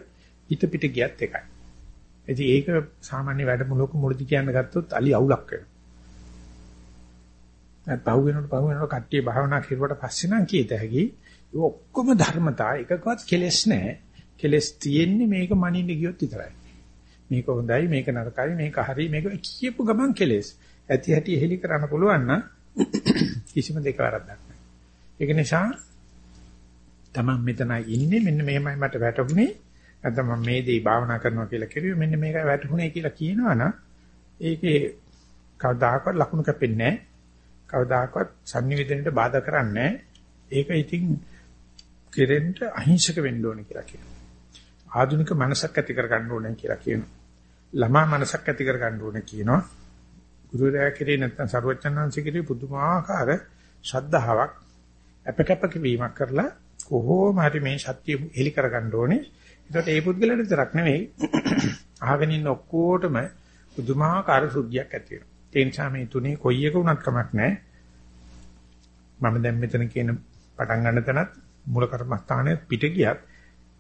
හිත පිට ගියත් එකයි. ඉතින් ඒක සාමාන්‍ය වැඩමුළුවක මුලදි කියන්න ගත්තොත් අලි අවුලක් වෙනවා. නැත් පහු වෙනකොට පහු වෙනකොට කට්ටිය භාවනා කරුවට පස්සේ නම් කීත හැකි ඔක්කොම ධර්මතා එකකවත් කෙලස් නැහැ. කෙලස් තියෙන්නේ මේක මනින්න ගියොත් විතරයි. මේක හොඳයි මේක නරකයි මේක හරි මේක කියපු ගමන් කෙලස්. ඇති හැටි එහෙලි කරන්න පුළුවන් නම් කිසිම දෙක වැරද්දක් නැහැ. ඒක නිසා තමන් මෙතනයි ඉන්නේ මෙන්න මෙහෙමයි මට වැටුනේ නැත්නම් මම මේ දේ භාවනා කරනවා කියලා කිව්වේ මෙන්න මේකයි වැටුනේ කියලා කියනවනම් ඒකේ කවදාකවත් ලකුණු කැපෙන්නේ නැහැ. කවදාකවත් sannivedanයට බාධා කරන්නේ ඒක ඉතින් කෙරෙන්න අහිංසක වෙන්න ඕනේ කියලා කියනවා. ආධුනික මනසක් ඇති කර ගන්න ඕනේ කියලා කියනවා. ළමා මනසක් ඇති කර ගන්න ඕනේ කියනවා. ගුරුරයා කෙරේ නැත්නම් සරුවචනංශ කෙරේ පුදුමාකාර ශද්ධාවක් අපකපක වීමක් කරලා කොහොම හරි මේ සත්‍ය එලි කරගන්න ඕනේ. ඒකට ඒ පුද්ගලයාට විතරක් නෙවෙයි අහගෙන ඉන්න ඔක්කොටම පුදුමාකාර සුද්ධියක් ඇති වෙනවා. ඒ නිසා මේ තුනේ කොයි එක වුණත් කමක් නැහැ. මම දැන් මෙතන කියන පටන් ගන්න තැනත් මූල කර්මස්ථානයේ පිට ගියත්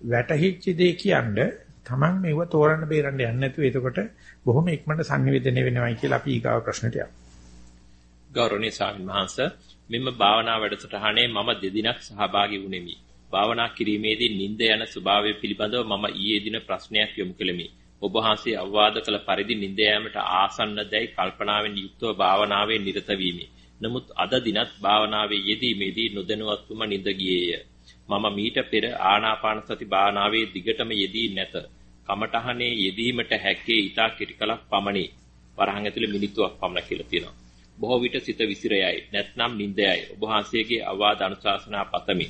වැටහිච්ච දේ කියන්නේ Taman මේව තෝරන්න බේරන්න යන්නේ නැතුව එතකොට බොහොම ඉක්මනට sannivedana වෙනවයි කියලා අපි ඊගාව ප්‍රශ්නට යමු. ගෞරවනීය ස්වාමීන් වහන්සේ මෙම භාවනා වැඩසටහනේ මම දෙදිනක් සහභාගී වුනිමි. භාවනා කිරීමේදී නිින්ද යන ස්වභාවය පිළිබඳව මම ඊයේ දින ප්‍රශ්නයක් යොමු කළෙමි. ඔබ වහන්සේ අවවාද කළ පරිදි නිින්ද යාමට ආසන්න දැයි කල්පනාවෙන් යුක්තව භාවනාවේ නිරත වීමි. නමුත් අද දිනත් භාවනාවේ යෙදීමේදී නොදැනුවත්වම නිින්ද ගියේය. මම මීට පෙර ආනාපාන සති භාවනාවේ දිගටම යෙදී නැත. කමඨහනේ යෙදීමට හැක්කේ ඊටා කෙටි කලක් පමණි. වරහන් ඇතුලේ මිනිත්තුවක් පමණ කියලා තියෙනවා. බොහෝ විට සිත විසිරයයි නැත්නම් නිින්දයයි. ඔබ වහන්සේගේ අවවාද අනුශාසනා පතමි.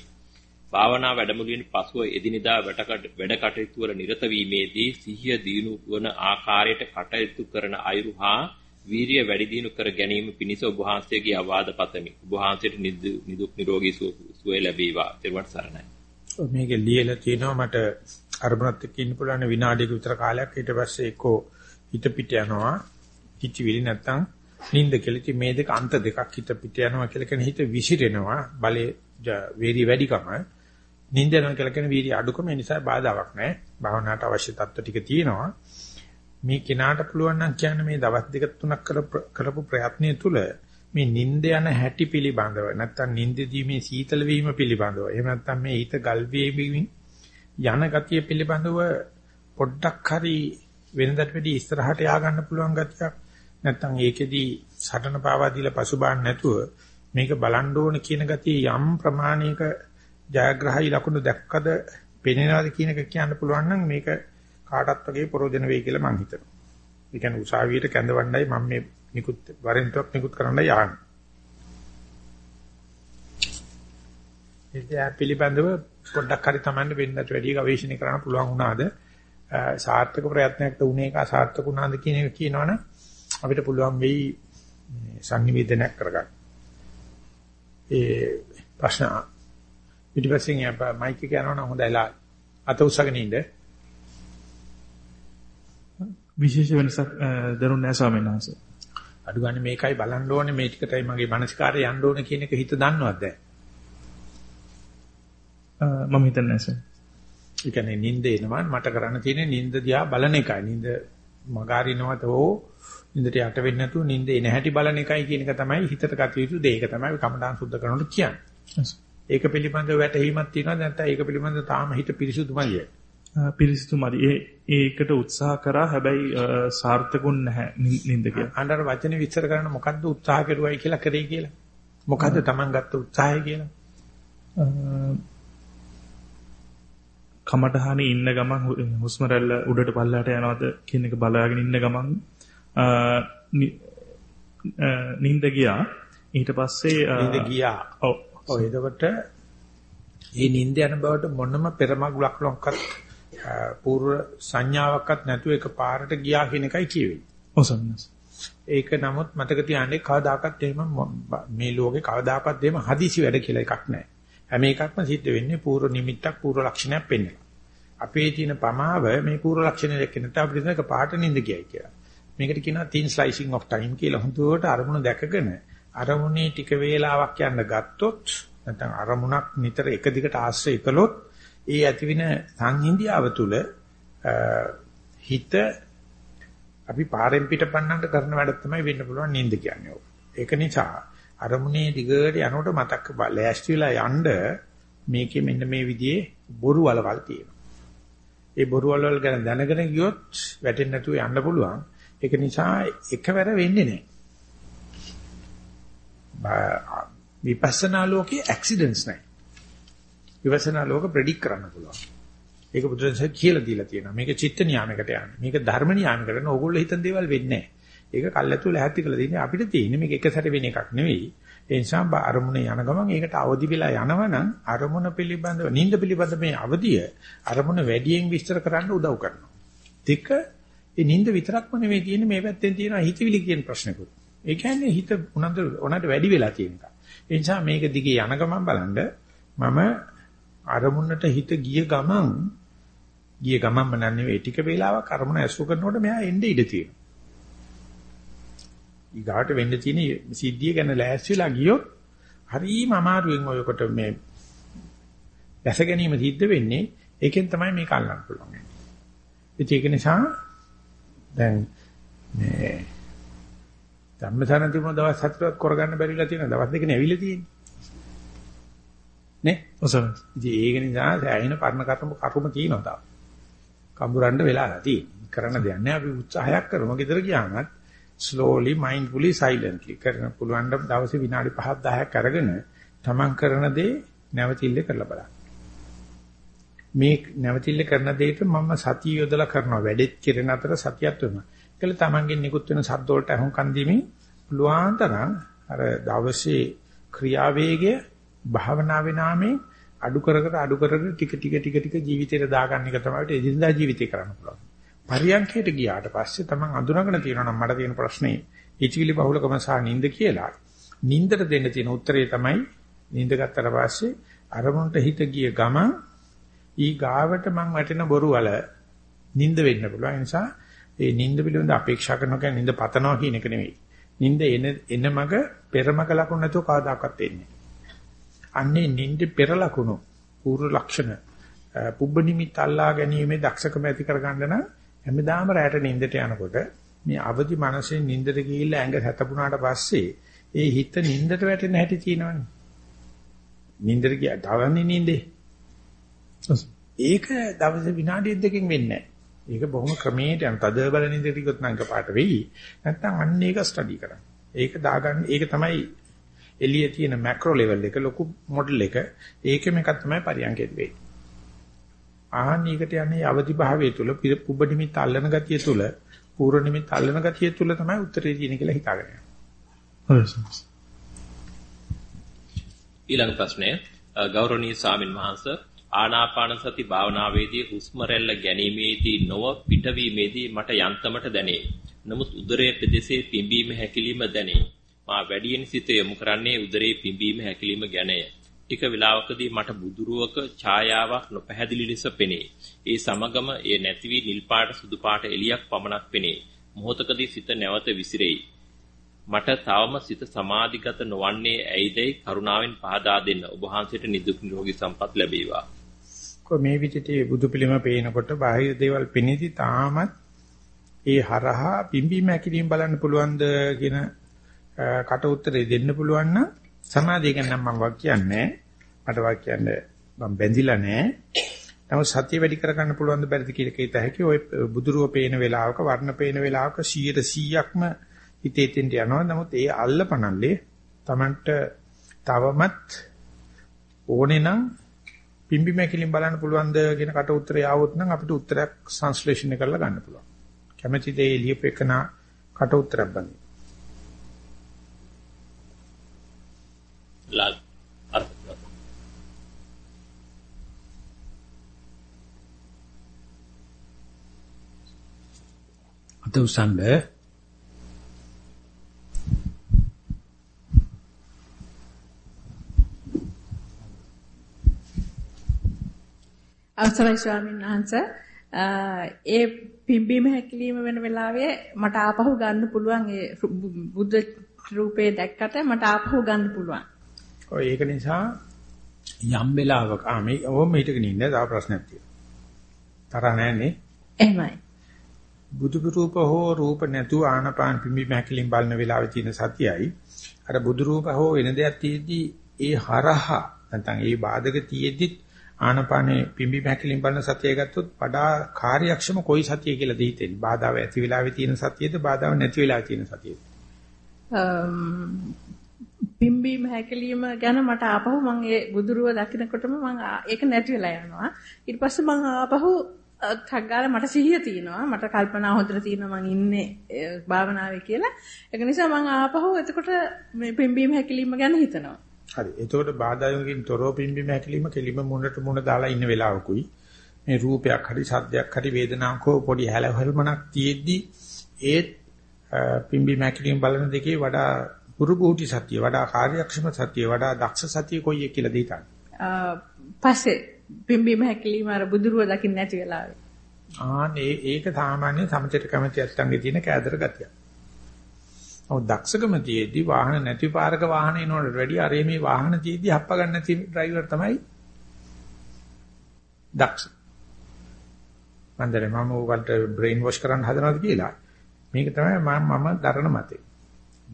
භාවනා වැඩමුළුවෙන් පසුව එදිනෙදා වැඩ කටයුතු වල නිරත වීමේදී සිහිය දිනු වන ආකාරයට කටයුතු කරන අයුරු හා වීරිය වැඩි දියුණු කර ගැනීම පිණිස ඔබ වහන්සේගේ අවවාද පතමි. ඔබ වහන්සේට නිදුක් නිරෝගී සුවය ලැබේවා. ත්වන් සරණයි. මේකේ ලියලා තියෙනවා මට අරමුණත් එක්ක ඉන්න පුළුවන් විනාඩියක විතර කාලයක් ඊට පස්සේ එක්කෝ හිත පිට යනවා. හිතවිලි නැත්තම් නිින්ද කියලා. ඉතින් මේ දෙක අන්ත දෙකක් හිත පිට යනවා කියලා කියන හිත විසිරෙනවා. බලේ වේරි වැඩිකම. නිින්ද යනවා කියලා කියන වීර්ය අඩුකම ඒ නිසා බාධාවක් නැහැ. භාවනාවට අවශ්‍ය තත්ත්ව ටික තියෙනවා. මේ කෙනාට පුළුවන් නම් කියන්නේ මේ දවස් දෙක තුනක් කරපු ප්‍රයත්නය තුළ මේ නිින්ද යන හැටි පිළිබඳව නැත්තම් නිින්දදී මේ සීතල වීම පිළිබඳව එහෙම නැත්තම් මේ හිත ගල් වේමින් යන ගතිය පිළිබඳව පොඩ්ඩක් හරි වෙනදට වැඩි ඉස්සරහට යා ගන්න පුළුවන් ගතියක්. නැත්තම් ඒකෙදී සටන පාවා දීලා පසුබාන්න නැතුව මේක බලන්න ඕන කියන ගතිය යම් ප්‍රමාණයක ජයග්‍රහයි ලකුණු දැක්කද පෙනෙනවාද කියන එක කියන්න පුළුවන් නම් මේක කාටත් වගේ ප්‍රෝජන වෙයි කියලා මම හිතනවා. ඒ කියන්නේ උසාවියට කැඳවන්නයි මම මේ නිකුත් වරෙන්ටක් නිකුත් කරන්නයි යන්නේ. ඒ පිළිබඳව පොඩ්ඩක් හරි Tamanne වෙන්නට වැඩි ගවේෂණය කරන්න පුළුවන් වුණාද? සාර්ථක ප්‍රයත්නයකට උනේ එක අසාර්ථක වුණාද කියන එක කියනවනම් අපිට පුළුවන් වෙයි සංනිවේදනයක් කරගන්න. ඒ ප්‍රශ්න ඊට පස්සේ මයික් එක යනවනම් හොඳයිලා අත උස්සගෙන ඉන්න. විශේෂ වෙනසක් දරුණ නැහැ ස්වාමීන් වහන්සේ. අඩු ගන්න මේකයි බලන්න ඕනේ මේ ටිකටයි මගේ මානසිකාරය යන්න ඕනේ කියන එක හිත දන්නවද දැන්? මම හිතන්නේ නැහැ සර්. ඒ කියන්නේ නිින්ද එනවා මට කරන්න තියෙන්නේ නිින්ද දිහා බලන එකයි. නිින්ද මගාරිනවත හෝ නිින්දට යට වෙන්නේ නැතුව නිින්ද එන හැටි බලන එකයි කියන එක තමයි හිතට ගත යුතු දේ. ඒක තමයි කමඩාන් සුද්ධ කරනකොට කියන්නේ. ඒක පිළිබඳව වැටහීමක් තියෙනවද නැත්නම් ඒක පිළිබඳව තාම හිත පිරිසුදුමයි? පිරිසිදුමයි. ඒ ඒකට උත්සාහ කරා හැබැයි සාර්ථකුන් නැහැ නින්ද කියලා. අnder වචනේ විස්තර කරන්න මොකද්ද උත්සාහ කරුවයි කියලා කරේ කියලා. මොකද්ද Taman ගත්ත උත්සාහය කියලා. කමටහනේ ඉන්න ගමන් හුස්ම රැල්ල උඩට පල්ලයට යනවද කියන එක බලාගෙන ඉන්න ගමන් නින්ද ගියා. ඊට පස්සේ නින්ද ගියා. ඔව්. ඔව් එතකොට මේ නින්ද යන බවට මොනම පෙරමග් ලක්ලොක්කත් පූර්ව සංඥාවක්වත් නැතුව එක පාරට ගියා කියන එකයි කියවෙන්නේ. ඔසන්නස්. ඒක නමුත් මතක තියාගන්න කවදාකවත් එහෙම මේ ලෝකේ කවදාකවත් එහෙම හදිසි වැඩ කියලා එකක් නැහැ. හැම එකක්ම සිද්ධ වෙන්නේ පූර්ව නිමිත්තක් පූර්ව ලක්ෂණයක් පෙන්වනවා. අපේ තියෙන පමාව මේ පූර්ව ලක්ෂණ දෙක නැත්නම් අපිට එක පාට නිඳ කියයි කියලා. මේකට කියනවා thin slicing of time කියලා. හුදුවට අරමුණ දැකගෙන අරමුණේ ටික වේලාවක් යන්න ගත්තොත් නැත්නම් අරමුණක් නිතර එක දිගට ආශ්‍රය කළොත් ඒ ඇතිවෙන සංහිඳියාව තුළ හිත අපි පාරෙන් පිටපන්නන්න කරන වැඩ තමයි වෙන්න පුළුවන් නින්ද කියන්නේ. ඒක නිසා අරමුණේ දිගට යනකොට මතක් ලෑස්ති වෙලා යන්න මේකේ මෙන්න මේ විදිහේ බොරු වලවල් තියෙනවා. ඒ බොරු වලවල් ගැන දැනගෙන ගියොත් වැටෙන්නේ නැතුව යන්න පුළුවන්. ඒක නිසා එකවර වෙන්නේ නැහැ. විපස්සනා ලෝකේ ඇක්සිඩන්ට්ස් නැහැ. විවසනා ලෝක ප්‍රෙඩික් කරන්න පුළුවන්. ඒක බුදුරජාණන් කියලා දීලා තියෙනවා. මේක චිත්ත නියාමයකට යන්නේ. මේක ධර්ම නියාමයකට යන ඕගොල්ලෝ හිතන දේවල් වෙන්නේ නැහැ. ඒක කල්ැතු ලැහැත්ති කළ දෙන්නේ අපිට තියෙන්නේ මේක එක සැර වෙන එකක් නෙවෙයි. ඒ නිසා අරමුණේ යන ගමන් ඒකට අවදි වෙලා යනවනම් අරමුණ පිළිබඳව නිින්ද පිළිබඳ මේ අවදිය අරමුණ වැඩියෙන් විස්තර කරන්න උදව් කරනවා. දෙක ඒ නිින්ද විතරක්ම නෙවෙයි තියෙන්නේ මේ පැත්තෙන් තියෙන හිතවිලි කියන ප්‍රශ්නකුත්. ඒ කියන්නේ හිත උනන්ද උනට වැඩි වෙලා තියෙන එක. ඒ නිසා මේක දිගේ යන ගමන් බලන්න මම අරමුණට හිත ගිය ගමන් ගිය ගමන්ම නන්නේ ටික වේලාවක් අරමුණ ඇසු කරනකොට මෙයා එන්නේ ඉඩ තියෙනවා. ඊගාට වෙන්න තියෙන සිද්ධිය ගැන ලෑස්තිලා ගියොත් හරිම අමාරුවෙන් ඔයකොට මේ දැස ගැනීම සිද්ධ වෙන්නේ ඒකෙන් තමයි මේක අල්ලන්න පුළුවන්. ඒක නිසා දැන් මේ ධම්මසරණ තිබුණ දවස් හතරක් කරගන්න බැරිලා තියෙන දවස් දෙකනේ ඇවිල්ලා තියෙන්නේ. නේ? ඔසම. ඉතින් ඒක නිසා සෑහෙන පරණ කර්ම කර්ම තියෙනවා තාම. කඹරන්න වෙලා තියෙන්නේ. කරන්න දෙයක් නෑ අපි උත්සාහයක් කරමු. ගෙදර ගියාමත් slowly mindfully silently කරන පුළුවන් දවසේ විනාඩි 5ක් 10ක් අරගෙන තමන් කරන දේ නැවතිල්ල කරලා බලන්න. මේ නැවතිල්ල කරන දෙයට මම සතිය යොදලා කරනවා. වැඩෙත් කෙරෙන අතර සතියක් වෙනවා. ඒකල තමන්ගෙන් නිකුත් වෙන සද්ද වලට අහුම්කන් දීමින් පුළුවන් තරම් අර දවසේ ක්‍රියාවේගය භාවනාවේ නාමයෙන් අඩු කර කර අඩු කර කර ටික ටික ටික ටික ජීවිතේට දාගන්න එක තමයි එදිනදා ජීවිතේ කරන්න පුළුවන්. පරියන්කයට ගියාට පස්සේ තමන් අඳුනගෙන තියෙනවා නම් මට තියෙන ප්‍රශ්නේ හිතවිලි බහුලකම සහ නිින්ද කියලා. නිින්දට දෙන්න තියෙන උත්තරේ තමයි නිින්ද ගත්තට පස්සේ අරමුණට හිත ගිය ගමන් ඊ ගාවට මං වැටෙන බොරු වල නිින්ද වෙන්න පුළුවන්. ඒ නිසා ඒ නිින්ද පිළිබඳ අපේක්ෂා කරනවා කියන්නේ නිින්ද පතනවා කියන එක නෙවෙයි. නිින්ද එන එන මග පෙරමග ලකුණු නැතුව කවදාකවත් එන්නේ. අන්නේ නිින්ද පෙර ලකුණු පූර්ව ලක්ෂණ පුබ්බ නිමිත් අල්ලා ගැනීමේ දක්ෂකම ඇති කරගන්න නම් හැමදාම රැට නිින්දට යනකොට මේ අවදි මනසෙන් නිින්දට ගිහිල්ලා ඇඟ හැතපුණාට පස්සේ ඒ හිත නිින්දට වැටෙන හැටි තියෙනවනේ. නිින්දට ගියා තවන්නේ නිින්දේ. ඒක දවස් විනාඩි දෙකකින් වෙන්නේ නැහැ. ඒක බොහොම ක්‍රමයට යන තද බල නිින්දට ගියොත් නම් එකපාරට වෙයි. නැත්තම් අන්න ඒක ස්ටඩි කරන්න. ඒක දාගන්න ඒක තමයි එළියේ තියෙන මැක්‍රෝ ලෙවල් එක ලොකු මොඩල් එක. ඒකෙම එකක් තමයි පරියන්කෙත් වෙන්නේ. ආහනීකට යන්නේ අවදි භාවයේ තුල පුබ්බ නිමිත් අල්ලන ගතිය තුල පූර්ව නිමිත් අල්ලන ගතිය තුල තමයි උත්තරේ තියෙන කියලා හිතාගෙන යනවා. ඊළඟ ප්‍රශ්නය ගෞරවනීය ස්වාමින් වහන්සේ ආනාපාන සති භාවනාවේදී හුස්ම රැල්ල ගැනීමේදී නොව පිටවීමේදී මට යන්තමට දැනේ. නමුත් උදරයේ ප්‍රදේශයේ පිම්බීම හැකිලිම දැනේ. මා වැඩියෙන් සිත යොමු කරන්නේ උදරයේ පිම්බීම හැකිලිම ගැනය. ටික වේලාවකදී මට බුදුරුවක ඡායාවක් නොපැහැදිලි ලෙස පෙනේ. ඒ සමගම ඒ නැති වී නිල් පාට සුදු පාට එළියක් පමණක් පෙනේ. මොහොතකදී සිත නැවත විසිරෙයි. මට තවම සිත සමාධිගත නොවන්නේ ඇයිදයි කරුණාවෙන් පහදා දෙන්න. ඔබ වහන්සේට නිදුක් නිරෝගී සම්පත් ලැබේවා. කො මේ විදිහට බුදු පිළිම පේනකොට බාහිර දේවල් පෙනීති තාමත් ඒ හරහා පිම්බීම හැකිලින් බලන්න පුළුවන්ද කියන කට උත්තරේ දෙන්න පුළුවන් නම් සමාධිය ගැන නම් මම වක් කියන්නේ මට වක් කියන්නේ මම බැඳිලා නැහැ. නමුත් සතිය වැඩි කරගන්න පුළුවන් ද බැරිද කියලා කීත හැකි ඔය බුදුරුව පේන වෙලාවක වර්ණ පේන වෙලාවක 100%ක්ම හිතේ තෙන්ට යනවා. නමුත් ඒ අල්ලපනල්ලේ Tamanට තවමත් ඕනේ නම් පිම්බි මැකිලින් බලන්න පුළුවන්ද කියන කට උත්තරය ආවොත් නම් අපිට උත්තරයක් සංශ්ලේෂණය කරලා ගන්න පුළුවන්. කැමැති දේ ලියපෙකන කට උත්තරයක් බඳින්න. ලාල් අර්ථ අත උසන්න අවසරයි ස්වාමීන් වහන්සේ. ඒ පිම්බීම හැකිලිම වෙන වෙලාවේ මට ආපහු ගන්න පුළුවන් ඒ බුද්ධ රූපේ දැක්කට මට ආපහු ගන්න පුළුවන්. ඔය ඒක නිසා යම් වෙලාවක ආ මේ ඕම හිටගෙන ඉන්න තව ප්‍රශ්නයක් තියෙනවා. තරහ නැන්නේ. එහෙමයි. බුදු රූප හෝ රූප නැතුව ආනපාන පිම්බි මහකලින් බලන වෙලාවේ තියෙන සතියයි අර බුදු රූප හෝ වෙන දෙයක් තියෙද්දි ඒ හරහා නැත්නම් ඒ බාධක තියෙද්දි ආනපානේ පිම්බි මහකලින් බලන සතිය ගත්තොත් වඩා කාර්යක්ෂම කොයි සතිය කියලා දෙහිතෙන්නේ බාධාව ඇති වෙලාවේ තියෙන සතියද බාධාව නැති වෙලාවේ තියෙන සතියද පිම්බීම හැකලීම ගැන මට ආපහු මම ඒ බුදුරුව දකිනකොටම මම ඒක නැති වෙලා යනවා. ඊට පස්සේ මම ආපහු ઠග්ගාල මට සිහිය තියෙනවා. මට කල්පනා හොඳට තියෙනවා මං ඉන්නේ භාවනාවේ කියලා. ඒක නිසා මං ආපහු එතකොට මේ පිම්බීම හැකිලිම ගැන හිතනවා. හරි. එතකොට බාධායන්කින් තොරව පිම්බීම හැකිලිම කෙලිම මුණට මුණ දාලා ඉන්න වෙලාවකුයි. මේ රූපයක් හරි සද්දයක් හරි වේදනාවක් හෝ පොඩි හැලහැල්මක් තියෙද්දි ඒත් පිම්බීම හැකිලිම බලන දෙකේ වඩා පුරුබුහුටි සතිය වඩා කාර්යක්ෂම සතිය වඩා දක්ෂ සතිය කොයි එක කියලාද හිතන්නේ පස්සේ පිම්බීම හැකිලිම අර බුදුරුව දකින්න නැති වෙලාවේ. ආනේ ඒක සාමාන්‍ය සමතේට කැමති අත්ංගේ තියෙන කෑදර ගතිය. ඔව් දක්ෂකම තියේදී වාහන නැති පාරක වාහන එනවට වැඩිය අර මේ වාහන තියේදී හප්ප ගන්න නැති ඩ්‍රයිවර් තමයි දක්ෂ. මන්දරේ මම උගන්ට බ්‍රේන් වොෂ් කරන්න හදනවාද කියලා. මේක තමයි මම මම දරන මතේ.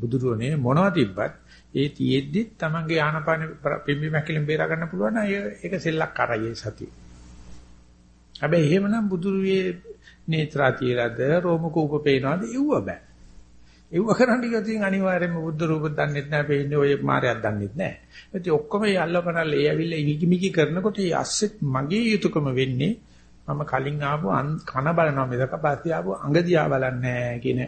බුදුරුවනේ මොනවද තිබ්බත් ඒ තියෙද්දි තමන්ගේ ආනපාන පිම්බි මැකිලෙන් බේරා ගන්න පුළුවන් නම් ඒක සෙල්ලක් කරයි ඒ සතිය. හැබැයි එහෙමනම් බුදුරුවේ නේත්‍රා තියලාද රෝම කූප පේනවාද ඉව්ව බෑ. ඉව්ව කරන්න ගියොත් අනිවාර්යයෙන්ම බුද්ධ රූප දන්නෙත් නෑ පේන්නේ ඔය මායයක් දන්නෙත් නෑ. ඒත් ඔක්කොම මේ අල්ලපනල් ඒ ඇවිල්ලා ඉනිකිමිකි කරනකොට ඒ අස්සෙත් මගේ යුතුයකම වෙන්නේ මම කලින් ආපු කන බලනවා මිසක පස්සේ ආපු අඟ දිහා බලන්නේ නෑ කියන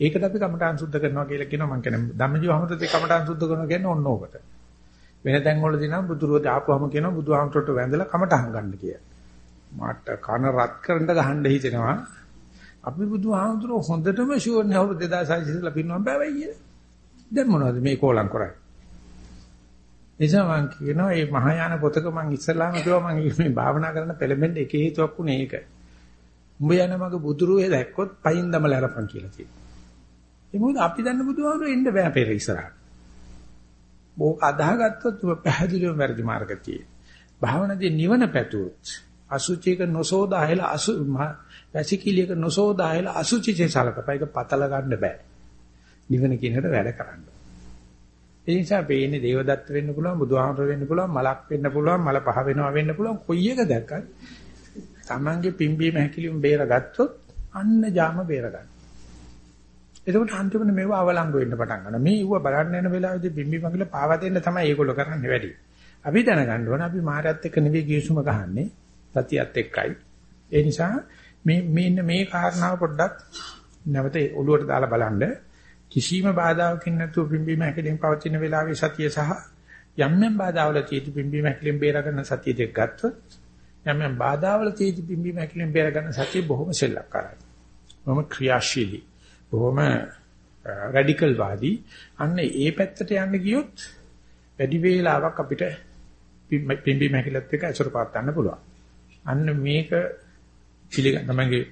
ඒකට අපි කමඨාන් සුද්ධ කරනවා කියලා කියනවා මම කියන්නේ ධම්මජීව හැමතේ කමඨාන් සුද්ධ කරනවා කියන්නේ ඔන්න ඕකට. වෙන තැන් වලදී නම් බුදුරුවෝ ආපුවම කියනවා බුදුහාමරට වැඳලා කමඨාන් ගන්න කියලා. මට කන රත් කරන්න ගහන්න හිතෙනවා. අපි බුදුහාමුදුරුවෝ හොඳටම ෂුවර් නේ අවුරුදු 2600 ඉඳලා පින්නම් බෑවයි කියලා. දැන් මොනවද මේ කෝලම් කරන්නේ? එනිසා මම කියනවා මේ මහායාන පොතක මම ඉස්සලාම කිව්වා මම මේ භාවනා කරන පෙළඹෙන්න එක හේතුවක් උනේ ඒක. උඹ යන මග බුදුරුවේ දැක්කොත් පයින් දමලා අරපන් කියලා කියනවා. ඒ මොකද අපි දන්න බුදුහාමුදුරුවෝ එන්න බෑ පෙර ඉස්සරහට. බෝක අදාහගත්තොත් ඔබ පැහැදිලිවම වැරදි මාර්ගතියි. භාවනාවේ නිවන පැතුවොත් අසුචික නොසෝදායලා අසු වැසිකිළියක නොසෝදායලා අසුචිචේ සලකපයික පතල ගන්න බෑ. නිවන කියනකට වැඩ කරන්න. ඒ නිසා පේන්නේ දේවදත්ත වෙන්න පුළුවන් බුදුහාමර වෙන්න පුළුවන් මලක් වෙන්න පුළුවන් මල පහ වෙනවා වෙන්න පුළුවන් කොයි එක දැක්කත් Tamange පිම්බීම හැකිලිම බේරගත්තොත් අන්න ජාම බේරගන්න. එතකොට අන්තිමට මේව අවලංගු වෙන්න පටන් ගන්නවා. මේ ඌව බලන්න යන වෙලාවේදී බිම්බි මගල පාවා දෙන්න තමයි ඒගොල්ලෝ කරන්නේ වැඩි. අපි දැනගන්න ඕන අපි මායත් එක්ක නෙවෙයි ගිවිසුම ගහන්නේ සතියත් එක්කයි. ඒ නිසා මේ මේ මේ කාරණාව පොඩ්ඩක් නැවත ඔළුවට දාලා බලන්න කිසිම බාධාවකින් නැතුව පිම්බීම හැකලින් පවතින වෙලාවේ සතිය සහ යම් යම් බාධාවල තියෙති පිම්බීම හැකලින් බේරගන්න සතිය දෙක ගත්තොත් යම් යම් බාධාවල තියෙති පිම්බීම හැකලින් බේරගන්න සතිය බොහොම සෙල්ලක්කාරයි. බොහොම ක්‍රියාශීලී. බොහොම රැඩිකල් වාදී. අන්න ඒ පැත්තට යන්න ගියොත් වැඩි වේලාවක් අපිට පිම්බීම හැකලත් එක්ක අසුර පාත් ගන්න පුළුවන්. අන්න මේක පිළිගන්න තමයිගේ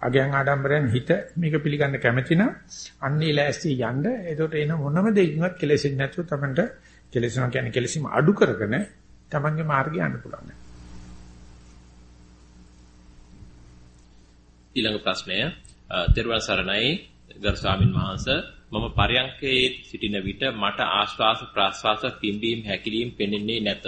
අගයන් ආඩම්බරයන් හිත මේක පිළිගන්න කැමති නම් අන්නේ ලෑස්ති යන්න එතකොට එන මොනම දෙයකින්වත් කෙලෙසෙන්නේ නැතුව තමන්ට කෙලෙසනවා කියන්නේ කෙලෙසීම අඩු කරගෙන තමන්ගේ මාර්ගය යන්න පුළුවන්. ඊළඟ ප්‍රශ්නය තෙරුවන් සරණයි ගරු ස්වාමින් වහන්සේ මම පරයන්කේ සිටින විට මට ආශ්වාස ප්‍රාශ්වාස පිම්බීම් හැකිලීම් පෙනෙන්නේ නැත.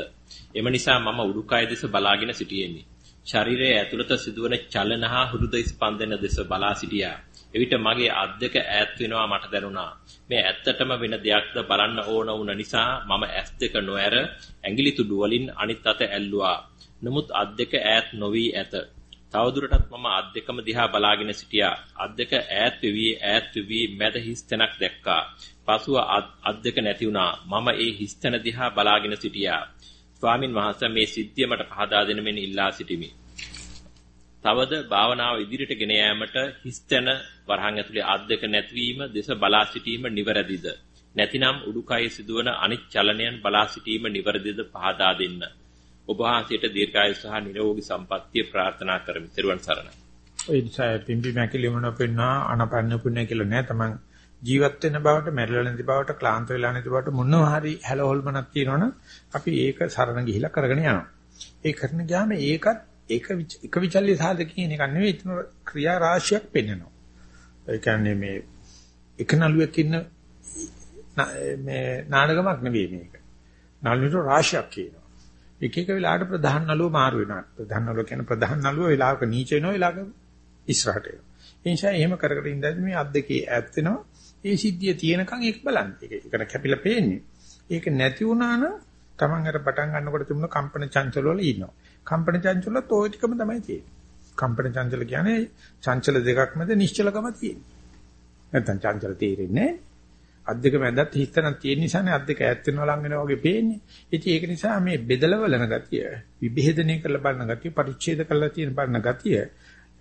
එම නිසා මම උඩුකය දෙස බලාගෙන සිටියෙමි. ශරීරයේ ඇතුළත සිදුවන චලන හා හෘද ස්පන්දන දෙස බලා සිටියා. එවිට මගේ අත් දෙක ඈත් වෙනවා මට දැනුණා. මේ ඇත්තටම වෙන දෙයක්ද බලන්න ඕන වුණ නිසා මම ඇස් දෙක නොඇර ඇඟිලි තුඩු වලින් අනිත් අත ඇල්ලුවා. නමුත් අත් දෙක ඈත් නොවි ඇත. තවදුරටත් මම අත් දෙකම දිහා බලාගෙන සිටියා. අත් දෙක ඈත් වෙවි ඈත් වෙවි මැද හිස් තැනක් දැක්කා. පසුව අත් දෙක නැති වුණා. මම ඒ හිස් තැන දිහා බලාගෙන සිටියා. ස්වාමින් වහන්සේ මේ සිද්ධිය මට පහදා දෙන මෙන්න ඉල්ලා සිටිමි. තවද භාවනාව ඉදිරියට ගෙන යාමට හිස්තන වරහන් ඇතුලේ අත් දෙක නැතිවීම දෙස බලා සිටීම නිවැරදිද? නැතිනම් උඩුකය සිදුවන අනිත් චලනයන් බලා සිටීම නිවැරදිද පහදා දෙන්න. ඔබ වහන්සේට දීර්ඝායු සහ නිරෝගී සම්පන්නිය ප්‍රාර්ථනා කරමි. ත්වන් සරණයි. ඔය නිසා පිම්බි මැකිලිම නොපෙන්නා අනපන්න පුණ්‍ය කියලා නෑ තමන් ජීවත් වෙන බවට මැරිලා නැති බවට ක්ලාන්ත වෙලා නැති බවට මොනවා හරි හැලහොල්මනක් තියෙනවනම් අපි ඒක සරණ ගිහිලා කරගෙන යනවා. ඒ කරන ගියාම ඒකත් ඒක එක විචල්්‍ය සාධකකින් එකක් නෙවෙයි ඒතන ක්‍රියා රාශියක් පෙන්වනවා. ඒ කියන්නේ මේ එක නළුවෙක් ඉන්න මේ නාඩගමක් නෙවෙයි මේක. නළුවිට රාශියක් කියනවා. එක එක වෙලාවට ප්‍රධාන නළුව මාරු වෙනවා. ප්‍රධාන නළුව කියන්නේ ප්‍රධාන නළුව වෙලාවක නීච වෙනවා වෙලාවක ඉස්සරහට එනවා. ඒ නිසා එහෙම කර කර ඉඳද්දි මේ අත් දෙකේ ඈත් වෙනවා. ඒ සිද්ධිය තියෙනකන් ඒක බලන්න. ඒක ඒකට කැපිලා පේන්නේ. ඒක නැති වුණා නම් Taman අර පටන් ගන්නකොට තිබුණ කම්පන චංචල වල ඉන්නවා. කම්පන චංචලත් ওই ටිකම තමයි තියෙන්නේ. කම්පන චංචල කියන්නේ චංචල දෙකක් මැද නිශ්චලකම තියෙන්නේ. නැත්තම් චංචල තේරෙන්නේ අත් දෙක මැදත් හිතන තියෙන නිසානේ අත් දෙක ඈත් වෙනවා ලඟ වෙනවා වගේ පේන්නේ. ඉතින් ඒක නිසා මේ බෙදලා බලන ගතිය, විභේදනය කරලා බලන ගතිය, පරිච්ඡේද කරලා තියෙන බලන ගතිය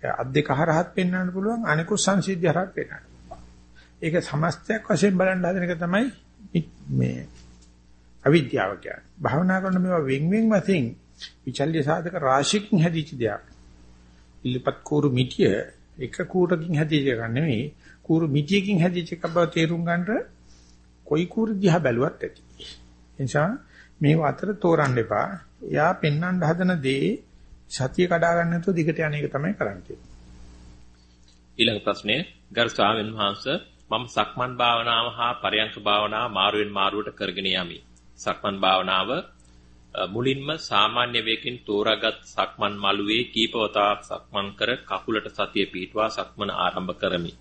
අත් දෙක හරහත් පෙන්වන්න පුළුවන් අනිකුත් සංසිද්ධි හරහත් පෙන්වන්න. ඒක සමස්තයක් වශයෙන් බලන්න හදන එක තමයි මේ අවිද්‍යාව කියන්නේ. භාවනා කරන මේවා වෙන් වෙන් වශයෙන් විචල්්‍ය සාධක රාශියකින් හැදිච්ච දෙයක්. ඉල්ලපත් කూరు මිටිය එක කූරකින් හැදිච්ච එකක් නෙමෙයි. කూరు මිටියකින් හැදිච්ච එකක් බව තේරුම් ගන්නට කොයි කూరు දිහා බැලුවත් ඇති. ඒ නිසා මේ අතර තෝරන්න එපා. එයා පෙන්වන්න හදන දේ සතිය කඩා ගන්න නැතුව දිගට යන එක තමයි කරන්නේ. ඊළඟ ප්‍රශ්නය ගරු ස්වාමීන් වහන්සේ මම සක්මන් භාවනාව හා පරයන්ක භාවනාව මාරුවෙන් මාරුවට කරගෙන යමි. සක්මන් භාවනාව මුලින්ම සාමාන්‍ය වේකින් තෝරාගත් සක්මන් මළුවේ කීපවතාවක් සක්මන් කර කකුලට සතිය පිටවා සක්මන ආරම්භ කරමි.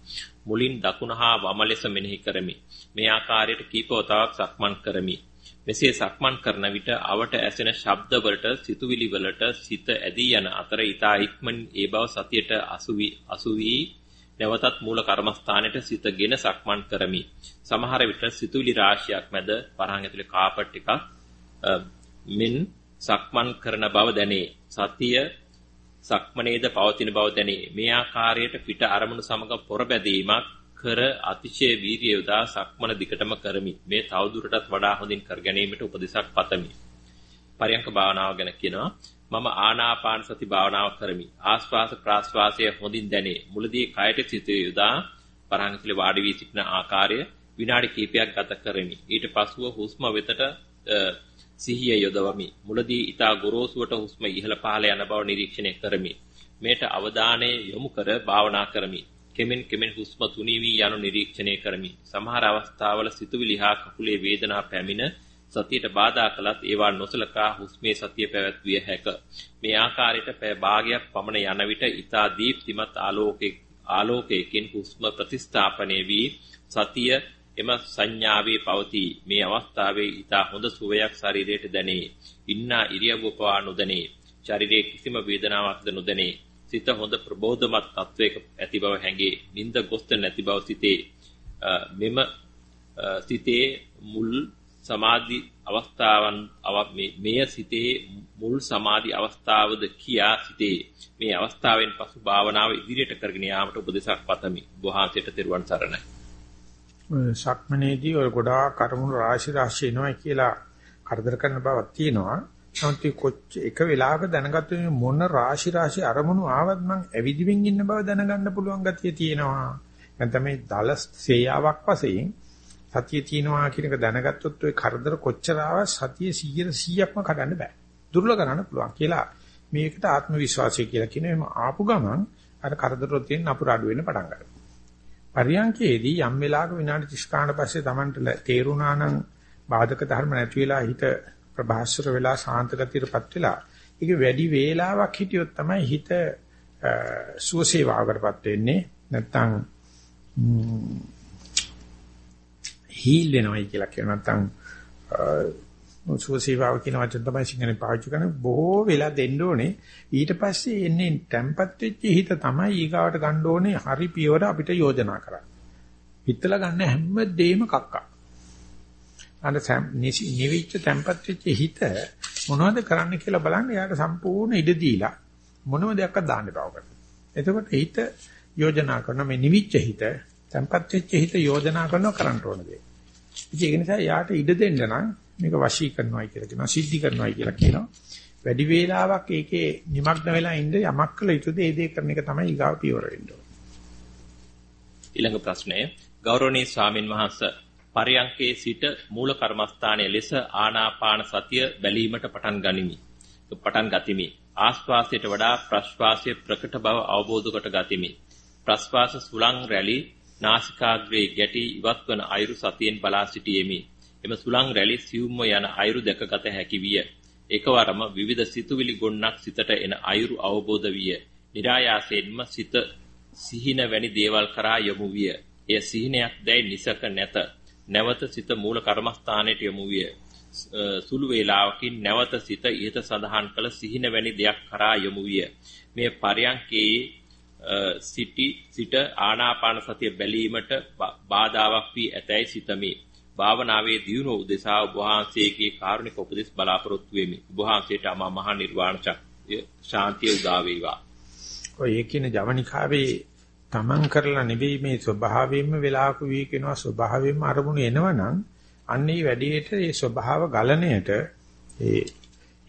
මුලින් දකුණ හා වම ලෙස මෙනෙහි කරමි. මේ ආකාරයට කීපවතාවක් සක්මන් කරමි. මෙසේ සක්මන් කරන විට අවට ඇසෙන ශබ්ද වලට සිතුවිලි වලට සිත ඇදී යන අතර ඊතා ඉක්මන් ඒ බව සතියට අසුවි අසුවි නැවතත් මූල කර්මස්ථානයට සිතගෙන සක්මන් කරමි. සමහර විට සිතුවිලි රාශියක් මැද වරහන් ඇතුලේ කාපට් එකක් මෙන් සක්මන් කරන බව දැනේ. සතිය සක්මනේද පවතින බව දැනේ. මේ ආකාරයට පිට අරමුණු සමග පොරබැදීමක් කර අතිශය වීර්යය යොදා සක්මන දිකටම කරමි. මේ තවදුරටත් වඩා හොඳින් කර ගැනීමට උපදෙසක් පතමි. පරයන්ක භාවනාව ගැන කියනවා. මම ආනාපාන සති භාවනාව කරමි. ආස්වාස ප්‍රාස්වාසය හොඳින් දැනේ. මුලදී කයට සිත යොදා පරහංගතිල වාඩි වී සිටින ආකාරය විනාඩි කිහිපයක් ගත කරමි. ඊට පසුව හුස්ම වෙතට සිහිය යොදවමි. මුලදී ඊතා ගොරෝසුවට හුස්ම ඉහළ පහළ යන බව නිරීක්ෂණය කරමි. මේට අවධානය යොමු කර භාවනා කරමි. කෙමෙන් කෙමෙන් හුස්ම තුනී වී යනු නිරීක්ෂණය කරමි. සමහර අවස්ථාවල සිතුවිලි හා කකුලේ වේදනා පැමිණ සතියට බාධා කළත් ඒවා නොසලකා හුස්මේ සතිය පැවැත්විය හැක. මේ ආකාරයට පැය භාගයක් පමණ යන විට ඊතා දීප්තිමත් ආලෝකයේ ආලෝකයකින් හුස්ම ප්‍රතිස්ථාපනය වී සතිය එම සංඥාවේ පවතී. මේ අවස්ථාවේ ඊතා හොඳ සුවයක් ශරීරයට දැනේ. ඉන්නා ඉරියව්ව පවා නොදැනේ. ශරීරයේ කිසිම වේදනාවක්ද නොදැනේ. සිත හොඳ ප්‍රබෝධමත් තත්වයක ඇති බව හැඟේ. නිින්ද ගොස්ත නැති බව සිතේ. මෙම සිතේ මුල් සමාධි අවස්ථාවන් මෙය සිතේ මුල් සමාධි අවස්ථාවද කියා සිතේ. මේ අවස්ථාවෙන් පසු භාවනාව ඉදිරියට කරගෙන යාමට උපදෙසක් පතමි. වහන්සේට තෙරුවන් සරණයි. සක්මනේදී ඔය ගොඩාක් කර්මුණු රාශි රාශි එනවා කියලා කරදර කරන බවක් තියෙනවා. නමුත් කොච්ච එක වෙලාවක දැනගත්ත මොන රාශි රාශි අරමුණු ආවත් මං ඇවිදිමින් ඉන්න බව දැනගන්න පුළුවන් ගතිය තියෙනවා. නැත්නම් මේ දල සේයාවක් වශයෙන් සතිය තියෙනවා කියන එක දැනගත්තොත් ඔය කරදර කොච්චර ආවත් සතිය 100%ක්ම කඩන්න බෑ. දුර්ලභ කරන්න පුළුවන් කියලා මේකට ආත්ම විශ්වාසය කියලා කියන එම ආපු ගමන් අර කරදර වලින් අපුර අඩු වෙන්න පටන් ගන්නවා. පරියන්කේදී යම් වෙලාවක විනාඩි 30 කන පස්සේ Tamanට තේරුණා නම් බාධක ධර්ම නැති වෙලා හිත ප්‍රභාස්වර වෙලා සාන්ත ගතියටපත් වෙලා ඒක වැඩි වේලාවක් හිටියොත් තමයි හිත සුවසේවාවකටපත් වෙන්නේ. නැත්තම් හීල් වෙනවයි කියලා කියන නැත්තම් සුවසේවාව කියන වචන තමයි සිංහලෙන් පාවිච්චි කරන්නේ බොහෝ වෙලා දෙන්න ඕනේ ඊට පස්සේ එන්නේ තැම්පත් වෙච්ච හිත තමයි ඊගාවට ගන්න ඕනේ හරි පියවර අපිට යෝජනා කරන්න හිතලා ගන්න හැම දෙයක්ම කක්කා අර නිවිච්ච තැම්පත් වෙච්ච හිත මොනවද කරන්න කියලා බලන්න එයාට සම්පූර්ණ ඉඩ දීලා මොනම දෙයක්වත් දාන්න බවකට. එතකොට හිත යෝජනා කරන මේ නිවිච්ච හිත තැම්පත් වෙච්ච හිත යෝජනා කරනවා කරන්න ඕන දේ. ඒක නිසා යාට ඉඩ දෙන්න නම් මේක වශී කරනවායි කියලා කියනවා සිද්ධි කරනවායි කියලා කියනවා. වැඩි වේලාවක් ඒකේ নিমগ্ন වෙලා ඉඳ යමක් කළ යුතුද ඒ දේ කරන එක තමයි ඊගාව පියවර වෙන්න ඕනේ. ඊළඟ ප්‍රශ්නය ගෞරවනීය ස්වාමින් වහන්සේ පරයන්කේ සිට මූල කර්මස්ථානයේ ලෙස ආනාපාන සතිය බැලීමට පටන් ගනිමි. පටන් ගතිමි. ආස්වාසයට වඩා ප්‍රශ්වාසයේ ප්‍රකට බව අවබෝධ කොට ගතිමි. ප්‍රශ්වාස සුලං රැලි නාසිකාග්‍රේ ගැටි ඉවත්වන අයුරු සතියෙන් බලා සිටියෙමි. එම සුලං රැලි සියුම්ව යන අයුරු දැකගත හැකි විය. එකවරම විවිධ සිතුවිලි ගොන්නක් සිතට එන අයුරු අවබෝධ විය. નિરાයාසයෙන්ම සිත සිහින වැනි දේවල් කරා යොමු විය. එය සිහිනයක් දැයි නිසක නැත. නැවත සිත මූල කර්මස්ථානයට යොමු විය. සුළු වේලාවකින් නැවත සිත ඊට සඳහන් කළ සිහින වැනි දෙයක් කරා යොමු විය. මේ පරයන්කේ සිටි සිට ආනාපාන සතිය බැලීමට බාධාවක් වී ඇතැයි සිතමි. භාවනාවේ දියුණුව උදෙසා ඔබ වහන්සේගේ කාරුණික උපදෙස් බලාපොරොත්තු වෙමි. ඔබ වහන්සේට අමා මහ නිර්වාණ ශාන්තිය උදා වේවා. ඔය කියන ජවනිකාවේ තමන් කරලා නෙවෙයි මේ ස්වභාවයෙන්ම වෙලාවක වී කියනවා ස්වභාවයෙන්ම අරමුණු එනවනම් අන්න ඒ වැඩේට ඒ ස්වභාව ගලණයට ඒ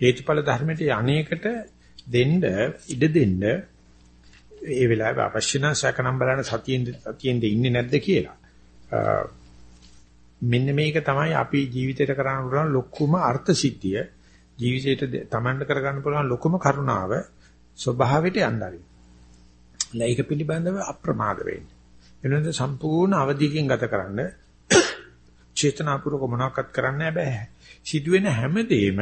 හේතුඵල ධර්මයට යන්නේකට දෙන්න ඉඩ දෙන්න ඒ වෙලාවේ අවශ්‍ය නම් සැකනම් බලන්න සතියෙන් සතියෙන් ඉන්නේ නැද්ද කියලා. මෙන්න මේක තමයි අපි ජීවිතේට කරන්න පුළුවන් ලොකුම අර්ථ සිද්ධිය. ජීවිතේට තමන්ට කරගන්න පුළුවන් ලොකුම කරුණාව ස්වභාවයට යන්නයි. ඒක පිළිබඳව අප්‍රමාද වෙන්න. එනොත් සම්පූර්ණ අවධියකින් ගත කරන්න චේතනාපූර්වක මොනවක්වත් කරන්න බෑ. සිදුවෙන හැමදේම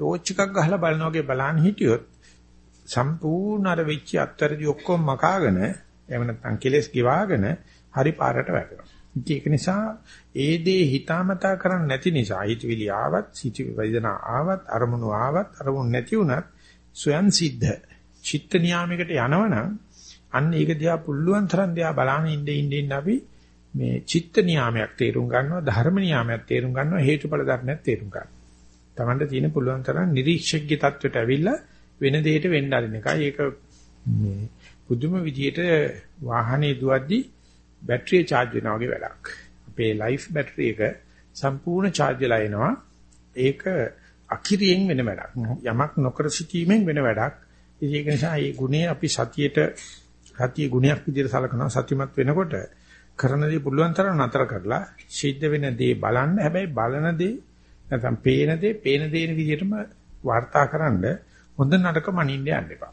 ටෝච් එකක් ගහලා බලනවා වගේ බලන්න හිටියොත් සම්පූර්ණ අර වෙච්ච අත්තරදි ඔක්කොම මකාගෙන එහෙම නැත්නම් කෙලස් ගිවාගෙන හරි පාරට වැටෙනවා. ඒක නිසා ඒ දේ හිතාමතා කරන්නේ නැති නිසා හිතවිලි ආවත්, සිටි වේදනා ආවත්, අරමුණු ආවත්, අරමුණු නැති වුණත් ස්වයන් සිද්ධ චිත්ත නියාමයකට යනවනම් අන්න ඒක දිහා පුළුවන් තරම් දිහා බලන ඉඳින් ඉඳින් අපි මේ චිත්ත නියාමයක් තේරුම් ගන්නවා, ධර්ම නියාමයක් තේරුම් ගන්නවා, හේතුඵල ධර්මයක් තේරුම් ගන්නවා. Tamanට තියෙන පුළුවන් තරම් නිරීක්ෂකගේ தത്വෙට ඇවිල්ලා වෙන දෙයකට වෙන්න අරින එකයි. ඒක මේ පුදුම විදියට වාහනේ දුවද්දී බැටරිය charge වෙනා වගේ වැඩක්. අපේ ලයිෆ් බැටරි එක සම්පූර්ණ charge වෙලා එනවා. ඒක අකිරියෙන් වෙන වැඩක්. යමක් නොකර සිටීමෙන් වෙන වැඩක්. ඒක නිසා මේ ගුණය අපි සතියේට සතිය ගුණයක් විදිහට සලකනවා සතිමත් වෙනකොට කරන දේ පුළුවන් තරම් නතර කරලා සිද්ධ වෙන දේ බලන්න හැබැයි බලන දේ නැත්නම් පේන දේ පේන දේ විදිහටම වාර්තාකරනද හොඳ නරක මනින්න යන්න එපා.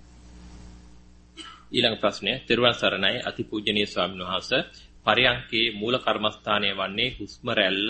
ඊළඟ ප්‍රශ්නය තෙරුවන් සරණයි අතිපූජනීය ස්වාමීන් වහන්සේ පරයන්කේ මූල කර්මස්ථානය වන්නේ හුස්ම රැල්ල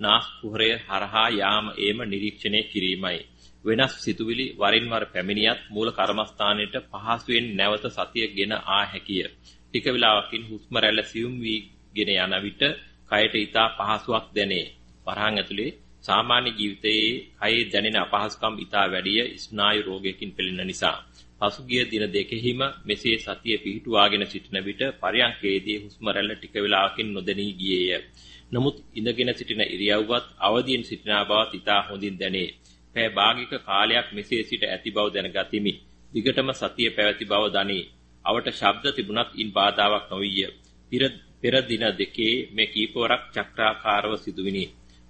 නාස් කුහරය හරහා යාම ඒම නිරීක්ෂණය කිරීමයි. වෙනස් සිතුවිලි වරින් වර පැමිණියත් මූල කර්මස්ථානයට පහසුවෙන් නැවත සතියගෙන ආ හැකිය. ටික වේලාවකින් හුස්ම රැල්ල සියුම් වීගෙන යන විට කයට ඊතා පහසුවක් දැනේ. වරහන් ඇතුලේ සාමාන්‍ය ජීවිතයේ කයේ දැනෙන අපහසුකම් ඊතා වැඩිය ස්නායු රෝගයකින් පෙළෙන නිසා. පසුගිය දින දෙකෙහිම මෙසේ සතිය පිහිටුවාගෙන සිටින විට පරයන්කේදී හුස්ම රැල්ල ටික වේලාවකින් නොදැනී ගියේය. නමුත් ඉඳගෙන සිටින ඉරියව්වත් අවදියෙන් සිටින බවත් ඊතා හොඳින් දැනේ. පැය භාගික කාලයක් මෙසේ සිට ඇති බව දැනගතිමි. දිගටම සතිය පැවති බව දනී. අවට ශබ්ද තිබුණත් ඉන් බාධාවක් නොවිය. පෙර දින දෙකේ මේ කීපවරක් චක්‍රාකාරව සිදුවිනි.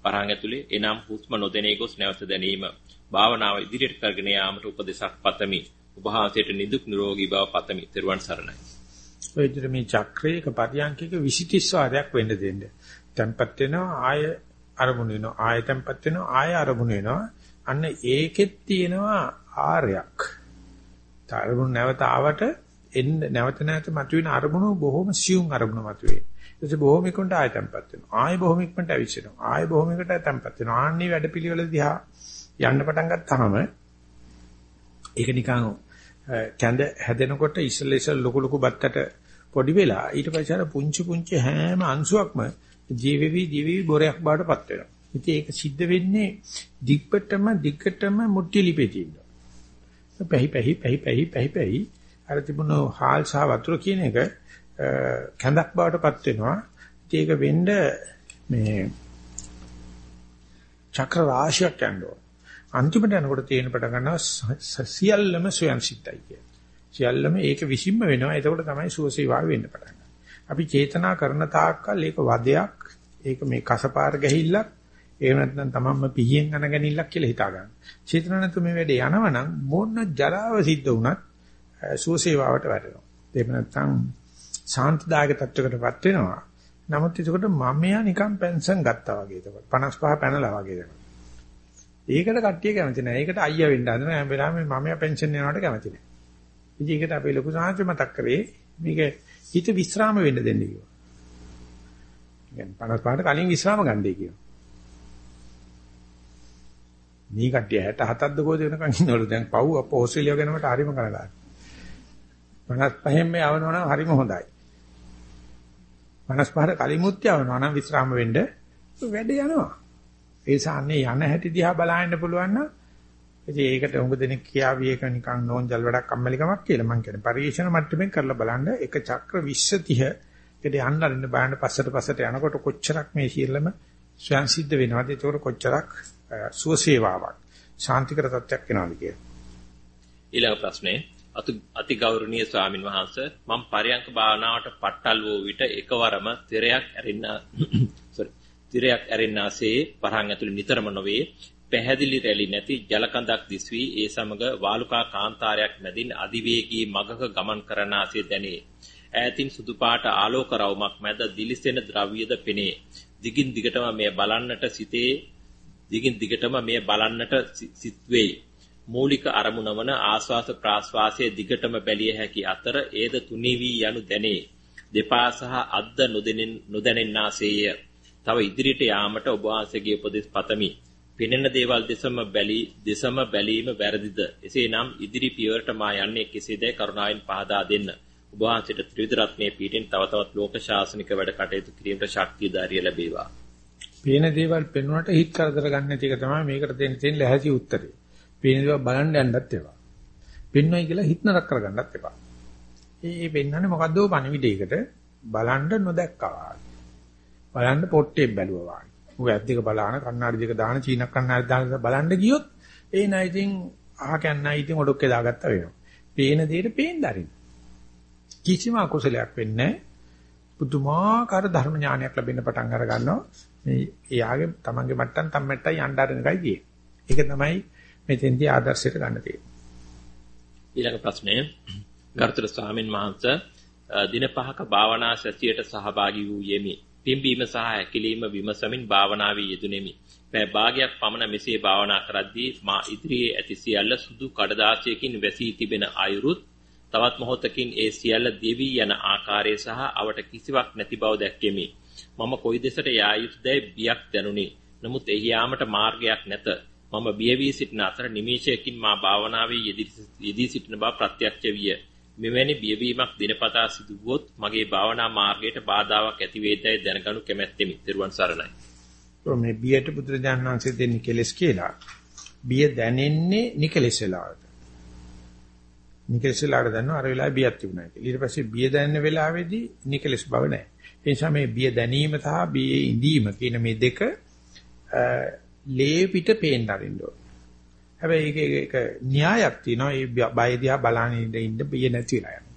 පරහන් ඇතුලේ එනම් හුස්ම නොදැනී ගොස් නැවත දැනීම. භාවනාව ඉදිරියට කරගෙන යාමට උපදෙසක් පතමි. ඔබ වහන්සේට නිදුක් නිරෝගී බව පතමි. ත්වන් සරණයි. ඔය විදිහට මේ චක්‍රයක පරියන්කික 23 වාරයක් වෙන්න දෙන්න. tempat වෙනවා ආය අරමුණ වෙනවා ආය tempat වෙනවා ආය අරමුණ වෙනවා අන්න ඒකෙත් තියෙනවා ආරයක්. අරමුණ නැවත ආවට එන්න නැවත නැවත මතුවෙන අරමුණු බොහොම සියුම් අරමුණු මතුවේ. ඊට පස්සේ බොහොම ඉක්මනට ආය තැම්පත් වෙනවා. ආය බොහොම ඉක්මනට අවිස්සෙනවා. ආය බොහොම ඉක්මනට තැම්පත් වෙනවා. ආන්නේ වැඩපිළිවෙල දිහා යන්න පටන් ගත්තාම ඒක නිකන් කැඳ හැදෙනකොට ඉස්සෙල්ල ඉස්සෙල්ල ලොකු ලොකු බත්තට පොඩි වෙලා ඊට පස්සේ අර පුංචි පුංචි හැම අංශුවක්ම ජීවෙවි ජීවෙවි බොරයක් බාටපත් වෙනවා. ඉතින් ඒක සිද්ධ වෙන්නේ දිග්ගටම දිග්ගටම මුට්ටි ලිපේ තියෙනවා. පැහි පැහි පැහි පැහි පැහි පැහි අර තිබුණ හාල් සහ වතුර කියන එක කැඳක් බවටපත් වෙනවා. ඒක වෙන්න මේ චක්‍ර රාශියක් යනවා. අන්තිමට යනකොට තේරෙන පට ගන්නවා සියල්ලම ස්වයන් සිත්තයි කිය. සියල්ලම ඒක විසින්ම වෙනවා. එතකොට තමයි සුවසේවාව වෙන්න පටන් අපි චේතනා කරන තාක්කල් ඒක වදයක්, ඒක මේ කසපාර ගැහිල්ලක්, එහෙම නැත්නම් තමන්ම පිහියෙන් අන ගැනීමක් කියලා හිතා ගන්න. චේතනා නැතු මේ වැඩේ යනවනම් මොන ජරාව සිද්ධ වුණත් සුවසේවාවට වැටෙනවා. එහෙම නැත්නම් ශාන්තිදායක තත්වයකටපත් වෙනවා. නමුත් ඒකට මමයා නිකන් පෙන්ෂන් ගත්තා වගේ ඒකට 55 පැනලා වගේ දෙනවා. ඒකට කට්ටිය කැමති නැහැ. ඒකට අයියා වෙන්න හදන හැම වෙලාවෙම මමයා පෙන්ෂන් යනවට කැමති නැහැ. ඉතින් ඒකට අපේ ලොකු සාහිත්‍ය මතක් කරේ මේක හිත විස්්‍රාම වෙන්න දෙන්න කිව්වා. يعني 55ට කලින් විස්්‍රාම ගන්නයි කියනවා. මේ කට්ටිය 67ක්ද කොහෙද වෙනකන් ඉන්නවලු දැන් පව් අප ඕස්ට්‍රේලියාව ගැනමට හරිම කරලා. 55න් මේ යවනවා නම් හරිම හොඳයි. 55ට කලිමුත් යවනවා නම් විස්්‍රාම වෙන්න වැඩ යනවා. ඒ සාන්නේ යන හැටි දිහා බලන්න පුළුවන් නම් ඉතින් ඒකට උඟ දෙනෙක් කියාවි ඒක නිකන් නෝන්ජල් වැඩක් කම්මැලිකමක් කියලා මම කියන්නේ. පරිශන මට්ටමින් කරලා බලන්න එක චක්‍ර 20 30 ඒකට යන්න අරින්න බලන්න පස්සට පස්සට යනකොට කොච්චරක් මේ සියල්ලම ස්වයන් සිද්ධ වෙනවද? ඒකට කොච්චරක් සුවසේවාවක් ශාන්තිකර තත්ත්වයක් වෙනවද කියලා. ඊළඟ ප්‍රශ්නේ අති ගෞරවනීය ස්වාමින් වහන්සේ මම පරයන්ක භාවනාවට පට්ටල් වූ විට එකවරම තිරයක් ඇරෙන්න sorry තිරයක් ඇරෙන්නාසේ පරහන් ඇතුළේ නිතරම නොවේ පැහැදිලි රැලි නැති ජලකඳක් දිස්වි ඒ සමග වාලුකා කාන්තාරයක් මැදින් අධිවේගී මගක ගමන් කරනාසේ දැනේ ඈතින් සුදු පාට ආලෝක රවුමක් මැද දිලිසෙන ද්‍රව්‍යද පෙනේ දිගින් දිගටම මේ බලන්නට සිතේ දිගින් දිගටම මේ බලන්නට සිත් වෙයි මූලික අරමුණ වන ආස්වාස ප්‍රාස්වාසයේ දිගටම බැලිය හැකි අතර ඒද තුනී වී යනු දැනේ. දෙපා සහ අද්ද නොදෙනින් නොදැනෙන්නාසේය. තව ඉදිරියට යාමට ඔබ වහන්සේගේ උපදෙස් පතමි. පෙනෙන දේවල් දෙසම බැලී දෙසම බැලීම වැරදිද? එසේනම් ඉදිරි පියවරට මා යන්නේ කෙසේදයි කරුණාවෙන් පහදා දෙන්න. ඔබ වහන්සේට ත්‍රිවිධ රත්නයේ පීඨෙන් තව තවත් ලෝක ශාසනික වැඩ කටයුතු කිරීමට ශක්තිය ධෛර්යය ලැබේවා. පේන දේවල් පෙන්වන්නට හිත කරදර ගන්න නැති එක තමයි මේකට දෙන්න තියෙන ලැහැසි උත්තරේ. පේන දේවල් බලන්න යන්නත් එපා. පෙන්වයි කියලා හිත නරක කරගන්නත් එපා. ඒ පෙන්වන්නේ මොකද්ද පණිවිඩයකට බලන්න නොදැක්කා. බලන්න පොට්ටේ බැලුවා වගේ. උග ඇත් දෙක බලාන කණ්ණාඩි දෙක දාන චීන කණ්ණාඩි දාන බලන්න ගියොත් ඒ නයිතින් අහකන්නයි ඉතින් ඔඩොක්කේ දාගත්තා වෙනවා. පේන දෙයට පේන්න දරින්න. කිසිම අකුසලයක් වෙන්නේ පුදුමාකාර ධර්ම ඥානයක් ලැබෙන්න පටන් අර ගන්නවා. මේ එයාගේ තමන්ගේ මට්ටම් තම්මැට්ටයි යන්න ආරන එකයි තියෙන්නේ. ඒක තමයි මෙතෙන්දී ආදර්ශයට ගන්න තියෙන්නේ. ඊළඟ ප්‍රශ්නය ගරුතර ස්වාමින් වහන්සේ දින පහක භාවනා සතියට සහභාගී වූ යෙමි. පිම්බීම සහ හැකිලිම විමසමින් භාවනාවේ යෙදුණෙමි. පැය භාගයක් පමණ මෙසේ භාවනා කරද්දී මා ඉදිරියේ ඇති සියල්ල සුදු කඩදාසියකින් වැසී තිබෙන අයුරුත් තවත් මොහොතකින් ඒ සියල්ල දෙවි යන ආකාරය සහ අවට කිසිවක් නැති බව දැක්කෙමි. මම කොයි දෙසට යා යුතුදයි බියක් දැනුනි. නමුත් එහි යාමට මාර්ගයක් නැත. මම බිය වී සිටින අතර නිමේෂයකින් මා භාවනාවේ යෙදී සිටින බව ප්‍රත්‍යක්ෂ විය. මෙවැනි බියවීමක් දිනපතා සිදු වුවොත් මගේ භාවනා මාර්ගයට බාධාවක් ඇති වේදයි දැනගනු කැමැත්තෙමි. ත්වන් සරණයි. මේ බියට බුදුරජාණන් වහන්සේ දෙන්නේ කෙලස් කියලා. බිය දැනෙන්නේ නිකලස් වෙලාවට. නිකලස් වෙලාවට දන්නවා අර වෙලාවේ බියක් තිබුණා කියලා. ඊට පස්සේ බිය දැනෙන වෙලාවේදී නිකලස් බව නැහැ. ඒ නිසා මේ බිය දැනීම සහ බියේ ඉඳීම කියන මේ දෙක ලේ පිට පේන්න අරින්න ඕන. හැබැයි ඒක ඒක න්‍යායක් තියෙනවා. ඒ බය දිහා බලන ඉන්න බිය නැති වෙලා යනවා.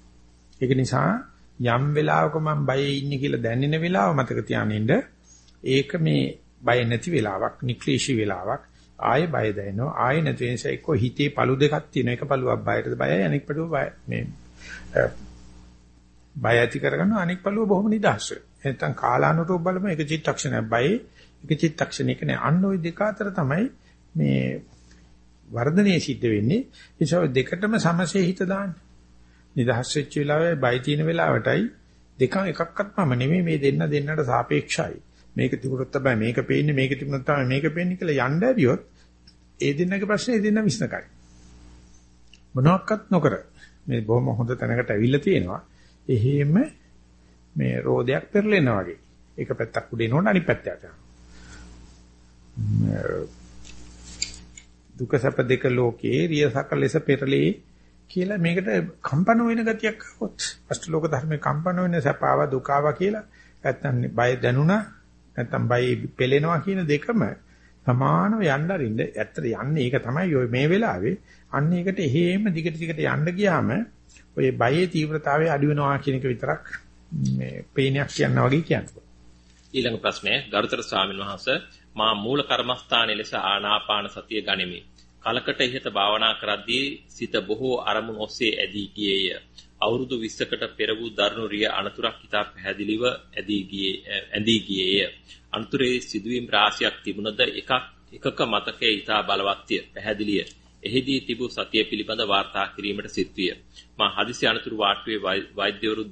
ඒක නිසා යම් වෙලාවක මම බයේ ඉන්නේ කියලා දැනෙන වෙලාව මතක තියාගෙන ඒක මේ බය නැති වෙලාවක්, නික්ලිෂි වෙලාවක්. ආයෙ බය දැනෙනවා. ආයෙ නැති නිසා එක්ක හිතේ පළු දෙකක් තියෙනවා. එක පළුවක් බයටද බයයි අනෙක් පළුව බය මේ බය ඇති කරගන්නවා අනෙක් පළුව බොහොම නිදහස් වෙනවා. නැත්තම් කාලානුරූප බලම එක චිත්තක්ෂණයක් බයයි එක චිත්තක්ෂණයක නෑ. අන්න ওই දෙක අතර තමයි මේ වර්ධනයේ සිද්ධ වෙන්නේ. ඒ නිසා දෙකටම සමසේ හිත දාන්න. නිදහස් වෙච්ච වෙලාවේ බය තියෙන වෙලාවටයි දෙක එකක්වත් මම නෙමෙයි මේ දෙන්න දෙන්නට සාපේක්ෂයි. මේක තිබුණොත් තමයි මේක පේන්නේ මේක තිබුණොත් තමයි මේක පේන්නේ කියලා යන්න ඇරියොත් ඒ දෙන්නගේ ප්‍රශ්නේ ඒ දෙන්න විශ්නකයි. මොනවත් නොකර මේ බොහොම හොඳ තැනකට ඇවිල්ලා තියෙනවා. එහෙම මේ රෝදයක් පෙරලෙනා වගේ. එක පැත්තක් උඩ එනකොට අනිත් පැත්තට යනවා. දුක සැප දෙක ලෝකේ රියසක ලෙස පෙරලේ කියලා මේකට කම්පන වෙන ගතියක් આવොත් අෂ්ටලෝක ධර්මේ කම්පන වෙන සැපාව දුකාව කියලා නැත්තම් බය දැනුණා නැත්තම් බය පෙලෙනවා කියන දෙකම සමානව යන්න අරින්න ඇත්තට යන්නේ ඒක තමයි ඔය මේ වෙලාවේ අන්න ඒකට එහෙම දිගට දිගට යන්න ගියාම ඔය බයේ තීව්‍රතාවය අඩු වෙනවා කියන එක විතරක් මේ පේනයක් කියනවා වගේ කියනවා ඊළඟ ප්‍රශ්නය ගරුතර ස්වාමීන් වහන්සේ මා මූල කර්මස්ථානයේ ලෙස ආනාපාන සතිය ගනිමි. කලකට ඉහත භාවනා කරද්දී සිත බොහෝ අරමුණු ඔස්සේ ඇදී ගියේය. අවුරුදු 20කට පෙර වූ දරුණු රිය අනතුරක් ඉතා පැහැදිලිව ඇදී ගියේ ඇඳී ගියේය. අනතුරේ සිදුවීම් රාශියක් තිබුණද එකක් එකක මතකයේ ඉතා බලවත්ය පැහැදිලිය. එහිදී තිබූ සතිය පිළිබඳ වාර්තා කිරීමට සිත්විය. මා හදිසි අනතුරු වාට්ටුවේ වෛද්‍යවරු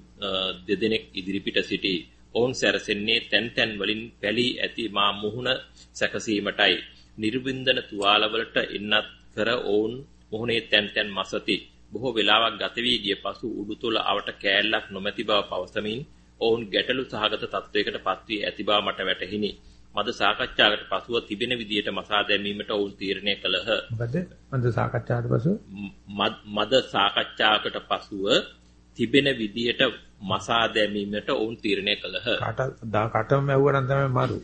දෙදෙනෙක් ඉදිරිපිට සිටී. ඔවුන් සැරසෙන්නේ තැන් තැන් වලින් පැලී ඇති මා මුහුණ සැකසීමටයි. නිර්වින්දන තුවාලවලට එන්නත් කර ඔවුන් මුහුණේ තැන් තැන් මසති. බොහෝ වෙලාවක් ගත වී ගිය පසු උඩුතොල අවට කෑල්ලක් නොමැති බව පවසමින් ඔවුන් ගැටලු සහගත තත්වයකට පත්වී ඇති බව මට වැටහිනි. මද සාකච්ඡාවකට පසුව තිබෙන විදියට මසා දැමීමට ඔවුන් තීරණය කළහ. මොකද මද සාකච්ඡාවට පසුව මද සාකච්ඡාවකට පසුව තිබෙන විදියට මසා දැමීමට ඔවුන් තීරණය කළහ. කට කටම මැව්වනම් තමයි මරු.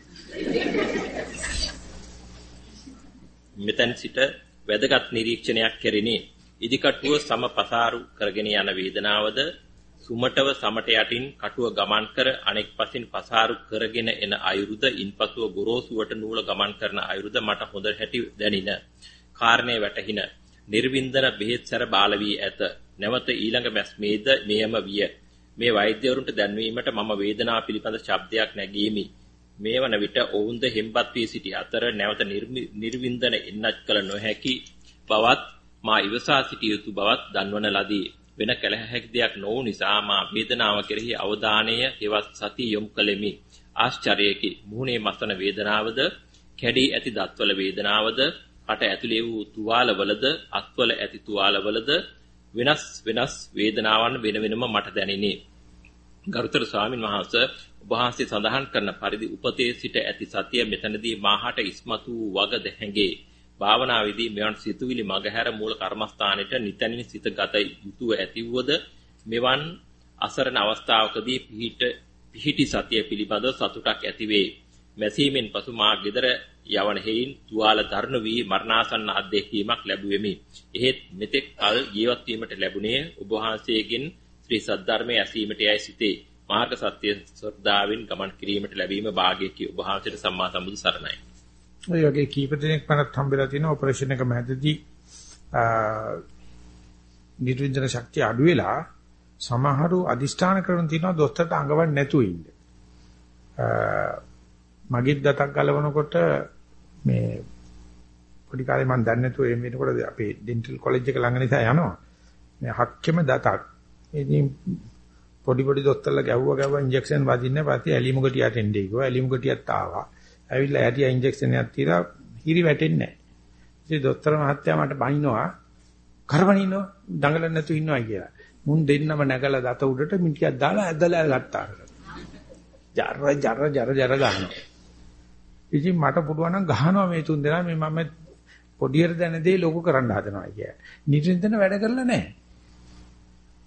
මෙතෙන් සිට වැදගත් නිරීක්ෂණයක් කෙරිනි. ඉදිකටුව සම පසාරු කරගෙන යන වේදනාවද සුමටව සමට යටින් කටුව ගමන් කර අනෙක් පසින් පසාරු කරගෙන එන අයුරුද ඉන්පසුව ගොරෝසුවට නූල ගමන් කරන අයුරුද මට හොඳ හැටි දැනින. කාරණේ වැටහින. නිර්වින්දන බෙහෙත් සැර බාල වී ඇත. නැවත ඊළඟ මැස්මේද මෙයම විය. මේ වෛද්‍යවරුන්ට දැන්වීමට මම වේදනාව පිළිබඳ ශබ්දයක් නැගීමි. මේ වන විට ඔවුන්ද හෙම්බත් වී සිටි අතර නැවත නිර්වින්දන එන්නත් කල නොහැකි බවත් මා ඉවසා සිටිය යුතු බවත් දන්වන ලදී. වෙන කල හැකි දෙයක් නොවු නිසා මා වේදනාව කෙරෙහි අවධානය හෙවත් සතිය යොමු කළෙමි. ආශ්චර්යයකි. මුහුණේ මසන වේදනාවද, කැඩී ඇති දත්වල වේදනාවද, කට ඇතුලේ වූ තුවාලවලද, අත්වල ඇති තුවාලවලද වෙනස් වෙනස් වේදනාවන් වෙන වෙනම මට දැනිනි. ගරුතර ස්වාමින් වහන්සේ ඔබ වහන්සේ සඳහන් කරන පරිදි උපතේ සිට ඇති සතිය මෙතනදී මාහට ඉස්මතු වූ වග දැහැඟේ. භාවනාවේදී මෙවන් සිතුවිලි මගහැර මූල කර්මස්ථානෙට නිතනින් සිත ගත යුතුව ඇතිවුවද මෙවන් අසරණ අවස්ථාවකදී පිහිට පිහිටි සතිය පිළිබඳ සතුටක් ඇතිවේ. මැසීමෙන් පසු මා ගෙදර යවන හේයින් තුවාල දරණු වී මරණාසන්න අත්දැකීමක් ලැබුවෙමි. එහෙත් මෙතෙක් කල ජීවත් වීමට ලැබුණේ ඔබ වහන්සේගෙන් ශ්‍රී සද්ධර්මයේ ඇසීමට යයි සිටේ. මාර්ග සත්‍ය ශ්‍රද්ධාවෙන් ගමන් කිරීමට ලැබීම වාග්යකි ඔබ වහන්සේට සම්මා සම්බුදු සරණයි. ඔය වගේ කීප දෙනෙක් මනත් හම්බෙලා තියෙන ඔපරේෂන් එක මැදදී නිර්වින්දන ශක්තිය අඩු වෙලා සමහරු අදිෂ්ඨාන කරන තියෙනවා දොස්තරට අඟවන්නේ නැතුව ඉන්න. මගෙත් දතක් ගලවනකොට මේ පොඩි කාලේ මම දන්නේ නැතුව එම් වෙනකොට අපේ ඩෙන්ටල් කොලෙජ් එක ළඟ නිසා යනවා. මේ හක්කෙම දතක්. ඉතින් පොඩි පොඩි දොස්තරලා ගැව්වා ගැව්වා ඉන්ජෙක්ෂන් වදින්න පස්සේ ඇලිමු ගටියට එන්නේ කිව්වා. ඇලිමු ගටියත් ආවා. ඇවිල්ලා ඇටියා ඉන්ජෙක්ෂන් එකක් තියලා හිරි වැටෙන්නේ නැහැ. ඉතින් දොස්තර මහත්තයා මට බනිනවා කරවනිනවා දඟලන්න නැතුව ඉන්නවා කියලා. මුන් දෙන්නම නැගලා දත උඩට මිටියක් දාලා ඇදලා ගත්තා. ජර ජර ජර ජර ගන්නවා. ඉතින් මට පුළුවන් නම් ගහනවා මේ තුන් දෙනා මේ මම පොඩියට දැන දෙයි ලොකු කරන්න හදනවා කිය. නිතරම වැඩ කරලා නැහැ.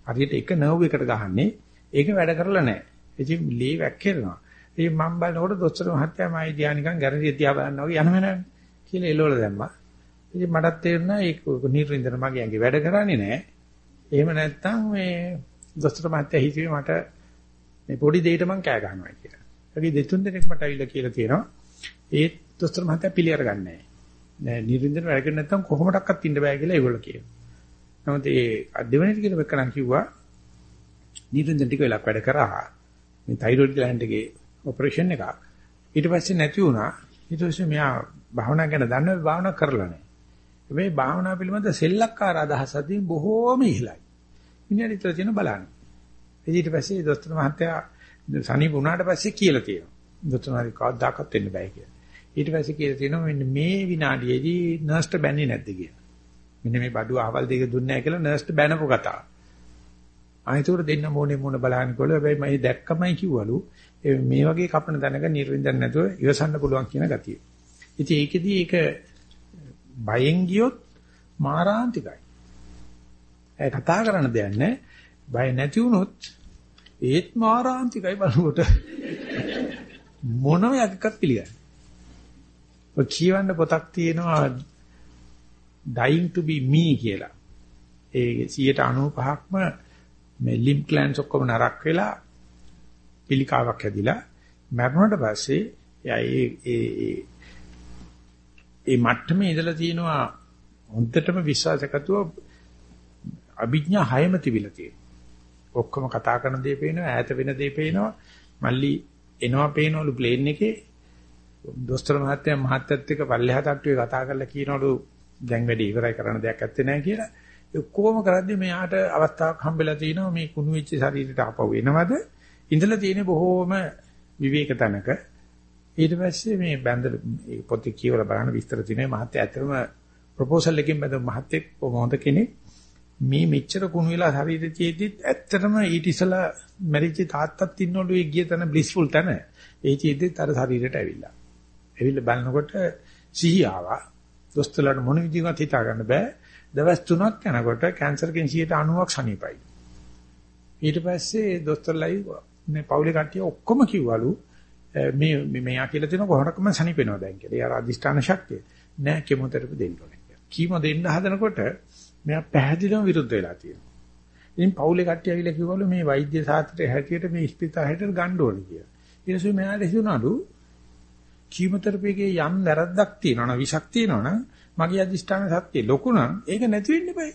හරියට එක නර්ව් එකට ගහන්නේ ඒක වැඩ කරලා නැහැ. ඉතින් ලී වැක්කිරනවා. ඉතින් මම බලනකොට දොස්තර මහත්තයා මයි දිහා නිකන් ගැරන්ටි තියා බලනවා වගේ යනව නෑ කියලා එළවල දැම්මා. ඉතින් මටත් තේරුණා ඒක නිර්වින්දන මගේ ඇඟේ වැඩ කරන්නේ නැහැ. එහෙම නැත්නම් මේ දොස්තර මහත්තයා හිතුවේ මට මේ පොඩි දෙයකට මං කෑ ගන්නවා කියලා. ඒකේ දෙතුන් දෙනෙක් මට අවිල්ල කියලා තියෙනවා. ඒත් දොස්තර මහත්තයා පිළිඅර ගන්නෑ. නෑ නිර්වින්දන වැඩ කරන්නේ නැත්නම් කොහොමඩක්වත් ඉන්න බෑ කියලා ඒගොල්ලෝ කියනවා. නමුත් ඒ දෙවෙනිට කියලා වෙකනම් කිව්වා නිර්වින්දන ටික වෙලක් වැඩ කරා. මේ තයිරොයිඩ් ග්ලෑන්ඩ් එකේ ඔපරේෂන් එකක්. ඊට පස්සේ නැති වුණා. ඊට පස්සේ මෙයා භාවනා ගැන දන්නව භාවනා කරලා නැහැ. හැබැයි භාවනා පිළිබඳ සෙල්ලක්කාර අදහස් අතින් බොහෝම ඉහළයි. මිනිහට විතර තියෙන බලන්න. ඊට පස්සේ දොස්තර මහත්තයා සනීප වුණාට පස්සේ කියලා තියෙනවා. දොස්තර මහත්තයා කවදාකවත් වෙන්න බෑ කියලා. ඊට පස්සේ කියලා තියෙනවා මෙන්න මේ විනාඩියේදී නර්ස්ට බැන්නේ නැද්ද කියලා. මෙන්න මේ බඩුව අහවල් දෙක දුන්නේ නැහැ කියලා නර්ස්ට බැනපු කතාව. ආයෙත් දෙන්න මොනේ මොන බලන්නකොල හැබැයි මම දැක්කමයි කිව්වලු මේ වගේ කපන දැනක නිර්වින්දන් නැතුව ඉවසන්න පුළුවන් කියන ගතිය. ඉතින් ඒකෙදි ඒක බයෙන් ගියොත් මාරාන්තිකයි. ඒ කතා කරන්න දෙයක් නැහැ. බය නැති වුණොත් ඒත් මාරාන්තිකයි බලනකොට මොනම යකක් පිළිගන්නේ. ඔය කියවන්න පොතක් තියෙනවා dying to be me කියලා. ඒ 95%ක්ම මේ limb glands ඔක්කොම නරක් වෙලා පිළිකාවක් හැදිලා මැරුණට පස්සේ එයා ඒ ඒ ඒ මට්ටමේ ඉඳලා තියෙනවා හොඳටම විශ්වාසකතුව අභිඥා හයම තිබිලා තියෙනවා. ඔක්කොම කතා කරන දේ පේනවා, ඈත වෙන දේ පේනවා. මල්ලි එනවා පේනවලු ප්ලේන් එකේ. දොස්තර මහත්තයා මහත්තයත් එක්ක පල්ලෙහා තට්ටුවේ කතා කරලා කියනවලු දැන් වැඩි ඉවරයි කරන්න දෙයක් නැත්තේ නෑ කියලා. ඒ කොහොම කරද්දි මෙයාට අවස්ථාවක් හම්බෙලා තිනවා මේ කුණු වෙච්ච ශරීරයට ආපහු එනවද? ඉඳලා තියෙන බොහෝම විවේක තැනක. ඊට පස්සේ මේ බැඳ පොතේ කියවලා බලන විස්තර තියෙනවා. මහත්තයා ඇත්තටම ප්‍රොපෝසල් එකකින් බඳ මහත්තයෙක් කොහොමද කෙනෙක්. මේ මෙච්චර කුණු වෙලා ශරීරය තියෙද්දිත් ඇත්තටම ඊට ඉස්සලා මැරිච්ච තාත්තත් ඉන්නවලු ඒ ගිය තැන බ්ලිස්ෆුල් තැන. ඒ තියෙද්දිත් අර ශරීරයට ඇවිල්ලා. ඇවිල්ලා බලනකොට සිහි ආවා දොස්තරලාට මොන විදිහකට හිතා ගන්න බෑ දවස් 3ක් යනකොට කැන්සර් කෙන් 90ක් සනීපයි ඊට පස්සේ දොස්තරලයි මේ පවුලේ කට්ටිය ඔක්කොම කිව්වලු මේ මෙයා කියලා තියෙන කොහොමඩක්ම සනීපෙනවා දැන් කියලා. ඒ අදිෂ්ඨාන ශක්තිය. නෑ කෙමොතෙරපි දෙන්න ඕනේ කියලා. කීමෝ දෙන්න හදනකොට මෙයා පැහැදිලිවම විරුද්ධ වෙලා තියෙනවා. ඉතින් පවුලේ කට්ටිය ඇවිල්ලා කිව්වලු මේ වෛද්‍ය ශාස්ත්‍රයේ හැටියට මේ ස්පිතාලයට ගන්න ඕනේ කියලා. ඊට පස්සේ මෙයාට හිතුණාලු කීමෝതെරපි එකේ යම් වැරද්දක් තියෙනවා නම් විෂක් තියෙනවා නම් මගේ අදිෂ්ඨාන සත්‍ය ලොකු නම් ඒක නැති වෙන්න බෑ.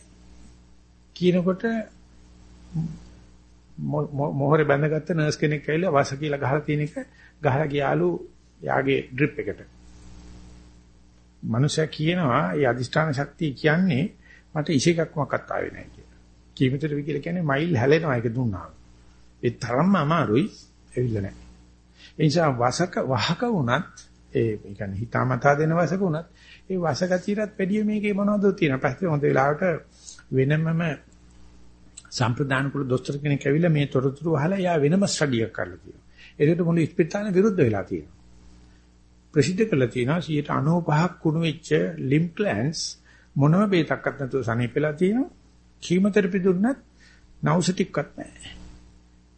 කියනකොට මොහොරේ බැඳගත්ත නර්ස් කෙනෙක් ඇවිල්ලා වාස කියලා ගහලා තියෙන එක ගහලා ගියාලු යාගේ ඩ්‍රිප් එකට. මනුෂයා කියනවා ඒ අදිෂ්ඨාන ශක්තිය කියන්නේ මට ඉෂේකක් මොකක්වත් ආවේ නැහැ කියලා. කීමතර විකිල කියන්නේ මයිල් හැලෙනවා ඒක දුන්නා. ඒ තරම්ම අමාරුයි ඇවිල්ලා නැහැ. ඒ නිසා වසක වහක වුණත් ඒ කියන්නේ හිතාමතා දෙන වසක වුණත් ඒ වසකතියටත් වැඩිය මේකේ මොනවද තියෙන. පස්සේ හොඳ වෙලාවට වෙනමම සම්ප්‍රදාන කුල දොස්තර කෙනෙක් ඇවිල්ලා මේ තොරතුරු අහලා යා වෙනම ස්ටඩි එකක් කරලා තියෙනවා. ඒකට මුළු ස්පිතාලේ විරුද්ධ වෙලා තියෙනවා. ප්‍රසිද්ධ කරලා තියෙනවා 95ක් කුණු වෙච්ච ලිම්ෆ් ග්ලෑන්ඩ්ස් මොනම බේතක්වත් නැතුව සනීපෙලා තියෙනවා. කීමෝതെරපි දුන්නත් නවුසටික්වත් නැහැ.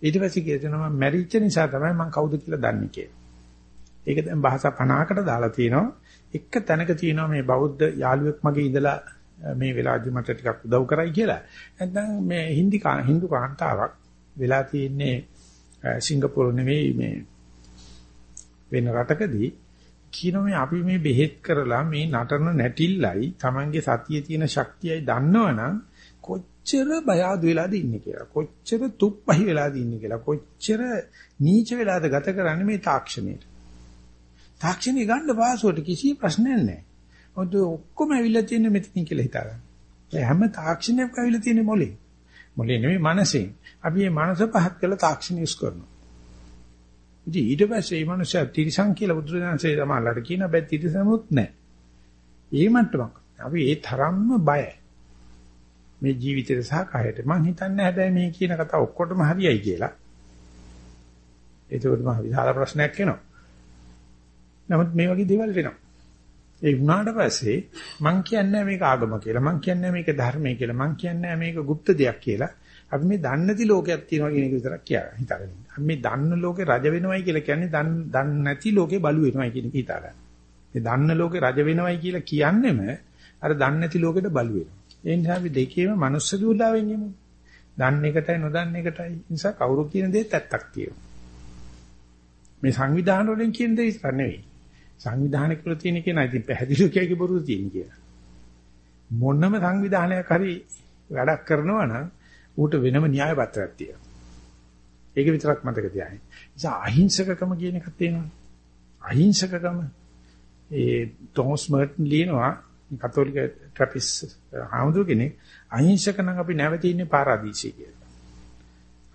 ඊට පස්සේ කියනවා මම මැරිච්ච නිසා තමයි මම කවුද කියලා දන්නේ කියලා. ඒක දැන් භාෂා 50කට දාලා තියෙනවා. එක තැනක තියෙනවා මේ බෞද්ධ යාළුවෙක් මගේ ඉඳලා මේ වෙලාවදි මට ටිකක් උදව් කරයි කියලා. නැත්නම් මේ හින්දි හින්දු කාන්තාවක් වෙලා තියෙන්නේ සිංගප්පූරු නෙවෙයි මේ වෙන රටකදී කියනවා මේ අපි මේ බෙහෙත් කරලා මේ නටන නැටිල්ලයි Tamange සතියේ තියෙන ශක්තියයි දන්නවනම් කොච්චර බය ආදු වෙලාද ඉන්නේ කියලා. කොච්චර තුප්පහි වෙලාද ඉන්නේ කියලා. කොච්චර නීච වෙලාද ගත කරන්නේ මේ තාක්ෂණයට. තාක්ෂණي ගන්න පාසුවට කිසි ප්‍රශ්නයක් නැහැ. මොකද ඔක්කොම ඇවිල්ලා තියෙන්නේ මෙතනින් කියලා හිතාගන්න. හැම තාක්ෂණයක්ම ඇවිල්ලා තියෙන්නේ මොලේ. මොලේ නෙමෙයි මනසෙන්. අපි මේ මනස පහත් කරලා තාක්ෂණ යුස් කරනවා. ඉතින් ඊට පස්සේ මේ මනුස්සයා තිරිසන් කියලා බුදුරජාණන්සේ සමාලලට කියන බෑ තිරිසනුත් නැහැ. ඒ මට්ටමක්. අපි ඒ තරම්ම බයයි. මේ ජීවිතේ සහ කයට. මං හිතන්නේ හැබැයි මේ කියන කතාව ඔක්කොටම හරියයි කියලා. ඒකවල මහ විශාල ප්‍රශ්නයක් එනවා. නමුත් මේ වගේ දේවල් වෙනවා. ඒ වුණාට පස්සේ මං කියන්නේ මේක ආගම කියලා. මං කියන්නේ මේක ධර්මය කියලා. මං කියන්නේ මේක গুপ্ত දෙයක් කියලා. අපි මේ දන්නේ නැති ලෝකයක් තියෙනවා කියන එක විතරක් කියලා හිතාගෙන ඉන්න. අපි මේ දන්න ලෝකේ රජ වෙනවයි කියලා කියන්නේ දන්නේ නැති ලෝකේ බලු වෙනවයි කියන එක හිතාගන්න. මේ දන්න ලෝකේ රජ වෙනවයි කියලා කියන්නේම අර දන්නේ නැති ලෝකෙට බලු වෙනවා. ඒ නිසා අපි දෙකේම මනුස්ස දුලාවෙන් යමු. දන්න එකටයි නොදන්න එකටයි. නිසා කවුරු කියන දේත් ඇත්තක් තියෙනවා. මේ සංවිධාන වලින් කියන දේ ඉස්සර නෙවෙයි. සංවිධාන කියලා තියෙන එක නයි ඉතින් පැහැදිලිව කියකි බොරුද තියෙන කියලා. මොනම සංවිධානයක් හරි වැඩක් කරනවා නම් ඌට වෙනම න්‍යාය පත්‍රයක් තියෙනවා. ඒක විතරක් මතක තියාගන්න. නිසා අහිංසකකම කියන එකක් තියෙනවා. අහිංසකකම ඒ ටොමස් මර්ටන් ලියනවා කතෝලික ට්‍රැපිස් හාමුදුරු කෙනෙක් අහිංසක නම් අපි නැවති ඉන්නේ පාරාදීසයේ කියලා.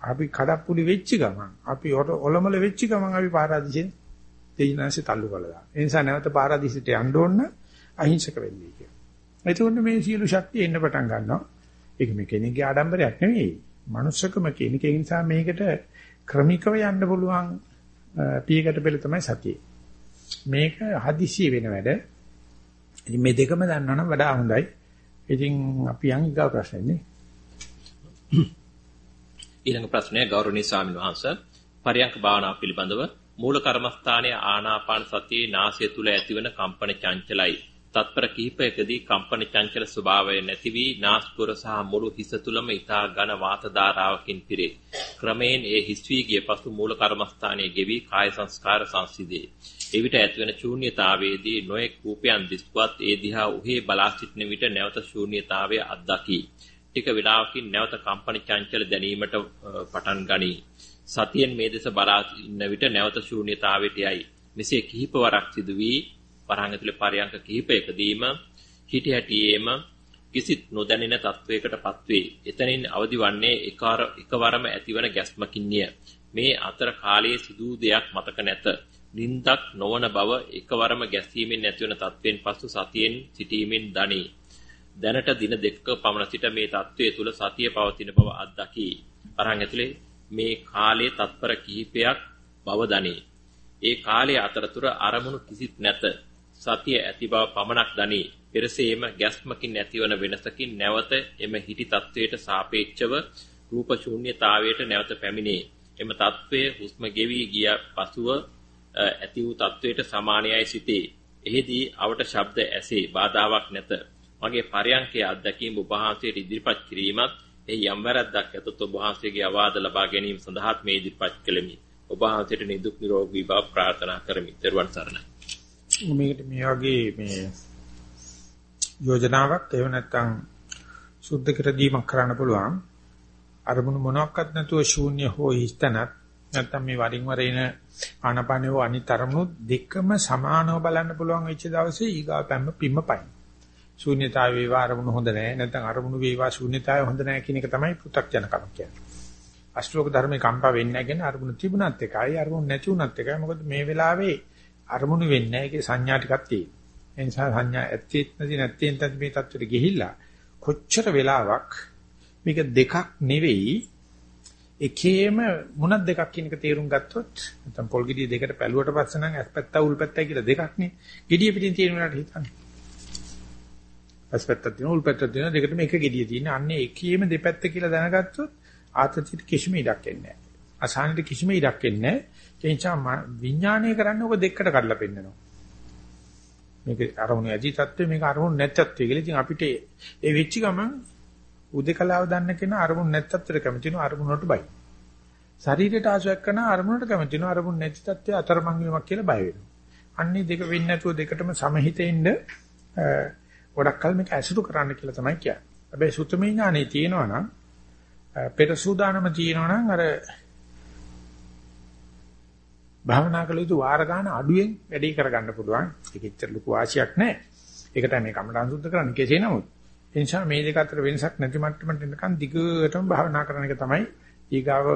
අපි කඩප්පුලි වෙච්ච ගමන් අපි ඔලොමල වෙච්ච ගමන් අපි පාරාදීසෙන් දෙයිනාසේ තල්ලු කළා. ඒ නිසා නැවත පාරාදීසයට යන්න ඕන අහිංසක වෙන්නේ කියලා. එතකොට මේ සියලු ශක්තිය එන්න පටන් ගන්නවා. ඒක මේ කෙනෙක්ගේ ආඩම්බරයක් නෙවෙයි. manussකම කෙනෙක් ඒ නිසා මේකට ක්‍රමිකව යන්න පුළුවන් පියකට පෙළ තමයි සතිය. මේක හදිසිය වෙන වැඩ. ඉතින් මේ දෙකම දන්නවනම් වඩා හොඳයි. ඉතින් අපි යන් ඊගා ප්‍රශ්නේ ඊළඟ ප්‍රශ්නය ගෞරවනීය ස්වාමීන් වහන්සේ පරියංක භාවනාව පිළිබඳව මූල කර්මස්ථානයේ ආනාපාන සතියේ නාසය තුල ඇතිවන කම්පන චංචලයි. තත්පර කිහිපයකදී කම්පන චංචල ස්වභාවය නැති වී නාස්පුර සහ මුළු හිස තුලම ඊතා ඝන වාත ධාරාවකින් පිරේ. ක්‍රමයෙන් ඒ හිස් වී ගිය පසු මූල කර්මස්ථානයේ ගෙවි කාය සංස්කාර සංසිදේ. එවිට ඇතිවන ශූන්‍යතාවයේදී නොඑක් රූපයන් දිස්වත් ඒ දිහා උහි බලා සිටින විට නැවත ශූන්‍යතාවය අත්දකි. ටික වේලාවකින් නැවත කම්පන චංචල දැනීමට පටන් ගනී. සතියෙන් මේ දෙස බලා ඉන්න විට නැවත ශූන්‍යතාවයට යයි. මෙසේ කිහිප වරක් සිදු වී වරහන් ඇතුලේ පරයන්ක කිහිපයකදීම හිටි හැටියේම කිසිත් නොදැනෙන තත්වයකටපත් වේ. එතනින් අවදි වන්නේ එකවරම ඇතිවන ගැස්මකින්ය. මේ අතර කාලයේ සිදු දෙයක් මතක නැත. නින්දක් නොවන බව එකවරම ගැසීමෙන් ඇතිවන තත්වයෙන් පසු සතියෙන් සිටීමෙන් දනී. දැනට දින දෙකක පමණ සිට මේ தત્ත්වය තුල සතිය පවතින බව අත්දකි. අරන් ඇතුලේ මේ කාලයේ තත්පර කිහිපයක් බව දනී. ඒ කාලයේ අතරතුර අරමුණු කිසිත් නැත. සතිය ඇති බව පමණක් දනී. පෙරසේම ගැස්මකින් ඇතිවන වෙනසකින් නැවත එම හිටි தત્ත්වයට සාපේක්ෂව රූප ශූන්‍යතාවයට නැවත පැමිණේ. එම தત્ත්වය හුස්ම ගෙවි ගිය පසුව ඇති වූ තත්වයට සමානයයි සිටේ. එෙහිදී අවට ශබ්ද ඇසේ බාධාවක් නැත. මගේ පරයන්කේ අත්දැකීම් ඔබ වහන්සේට ඉදිරිපත් කිරීමත් එහි යම් වැරද්දක් ඇතොත් ඔබ වහන්සේගේ අවාද ලබා ගැනීම සඳහාත් මේ ඉදිරිපත් කළෙමි. ඔබ වහන්සේට නිදුක් නිරෝගී බව ප්‍රාර්ථනා කරමි. ත්වන් සරණයි. මේකට මේ වගේ මේ යෝජනාවක් එහෙම නැත්නම් සුද්ධ කර දීමක් කරන්න පුළුවන්. අරමුණු මොනක්වත් නැතුව ශූන්‍ය හෝ හිස්තනත් නැත්නම් මේ වරින් වර එන ආනපනෝ අනිත් අරමුණු දෙකම සමානව බලන්න පුළුවන් වෙච්ච දවසේ ඊගා පැම්ම පිම්ම පයින්. ශූන්‍යතාවය වේවා අරමුණු හොඳ නැහැ නැත්නම් අරමුණු වේවා ශූන්‍යතාවය හොඳ නැහැ කියන එක තමයි පෘථග්ජනකම කියන්නේ. අෂ්ටෝක ධර්මේ කම්පා වෙන්නේ නැහැ කියන අරමුණු තිබුණත් එකයි අරමුණු නැති වුණත් එකයි. මොකද මේ වෙලාවේ අරමුණු වෙන්නේ නැහැ ඒකේ සංඥා ටිකක් තියෙනවා. ඒ නිසා සංඥා ඇත්තෙත් නැති නැත්තෙන් තත් මේ தත්වෙට ගිහිල්ලා කොච්චර වෙලාවක් මේක දෙකක් නෙවෙයි එකේම මුණක් දෙකක් කියන එක තේරුම් ගත්තොත් නැත්නම් පොල් ගෙඩිය දෙකට පැලුවට පස්සේ නම් ඇස්පැත්ත උල්පැත්තයි කියලා දෙකක් නේ. ගෙඩිය පිටින් තියෙන වෙලාවට හිතන්නේ. ඇස්පැත්තක් තියෙන උල්පැත්තක් තියෙන දෙකටම එක ගෙඩිය තියෙන. අන්නේ එකේම දෙපැත්ත කියලා දැනගත්තොත් ආතතියට කිසිම ඉඩක් එන්නේ නැහැ. අසහනෙට කිසිම ඉඩක් එන්නේ නැහැ. ඒ නිසා විඥානය කරන්නේ ඔබ දෙකට කඩලා පෙන්නනවා. මේක අරමුණු ඇති තත්ත්වය මේක අරමුණු නැති තත්ත්වය කියලා. ඉතින් අපිට ඒ වෙච්ච ගමන් උදේකලාව දන්න කෙනා අරමුණු නැති තත්ත්වයට කැමති වෙනවා අරමුණට බයි. ශරීරයට ආශයක් කරන අරමුණට කැමති වෙනවා අරමුණු නැති තත්ත්වය අතරමං වීමක් කියලා බය වෙනවා. අන්නේ දෙක වෙන්නේ නැතුව දෙකටම සමහිතෙන්න ගොඩක් කල් මේක ඇසුරු කරන්න කියලා තමයි කියන්නේ. හැබැයි සුතමේ ඥානෙ තියෙනවා නම් පෙර සූදානම තියෙනවා නම් අර භාවනා කළ යුතු වාර ගන්න අඩුවෙන් වැඩි කරගන්න පුළුවන්. ඒක එච්චර ලොකු වාසියක් නැහැ. ඒකට මේ කමඩන් සුද්ධ කරන්නේ කෙසේ නමුත්. ඒ නිසා මේ දෙක අතර වෙනසක් නැති මට්ටමට එනකන් දිගටම භාවනා කරන එක තමයි ඊගාව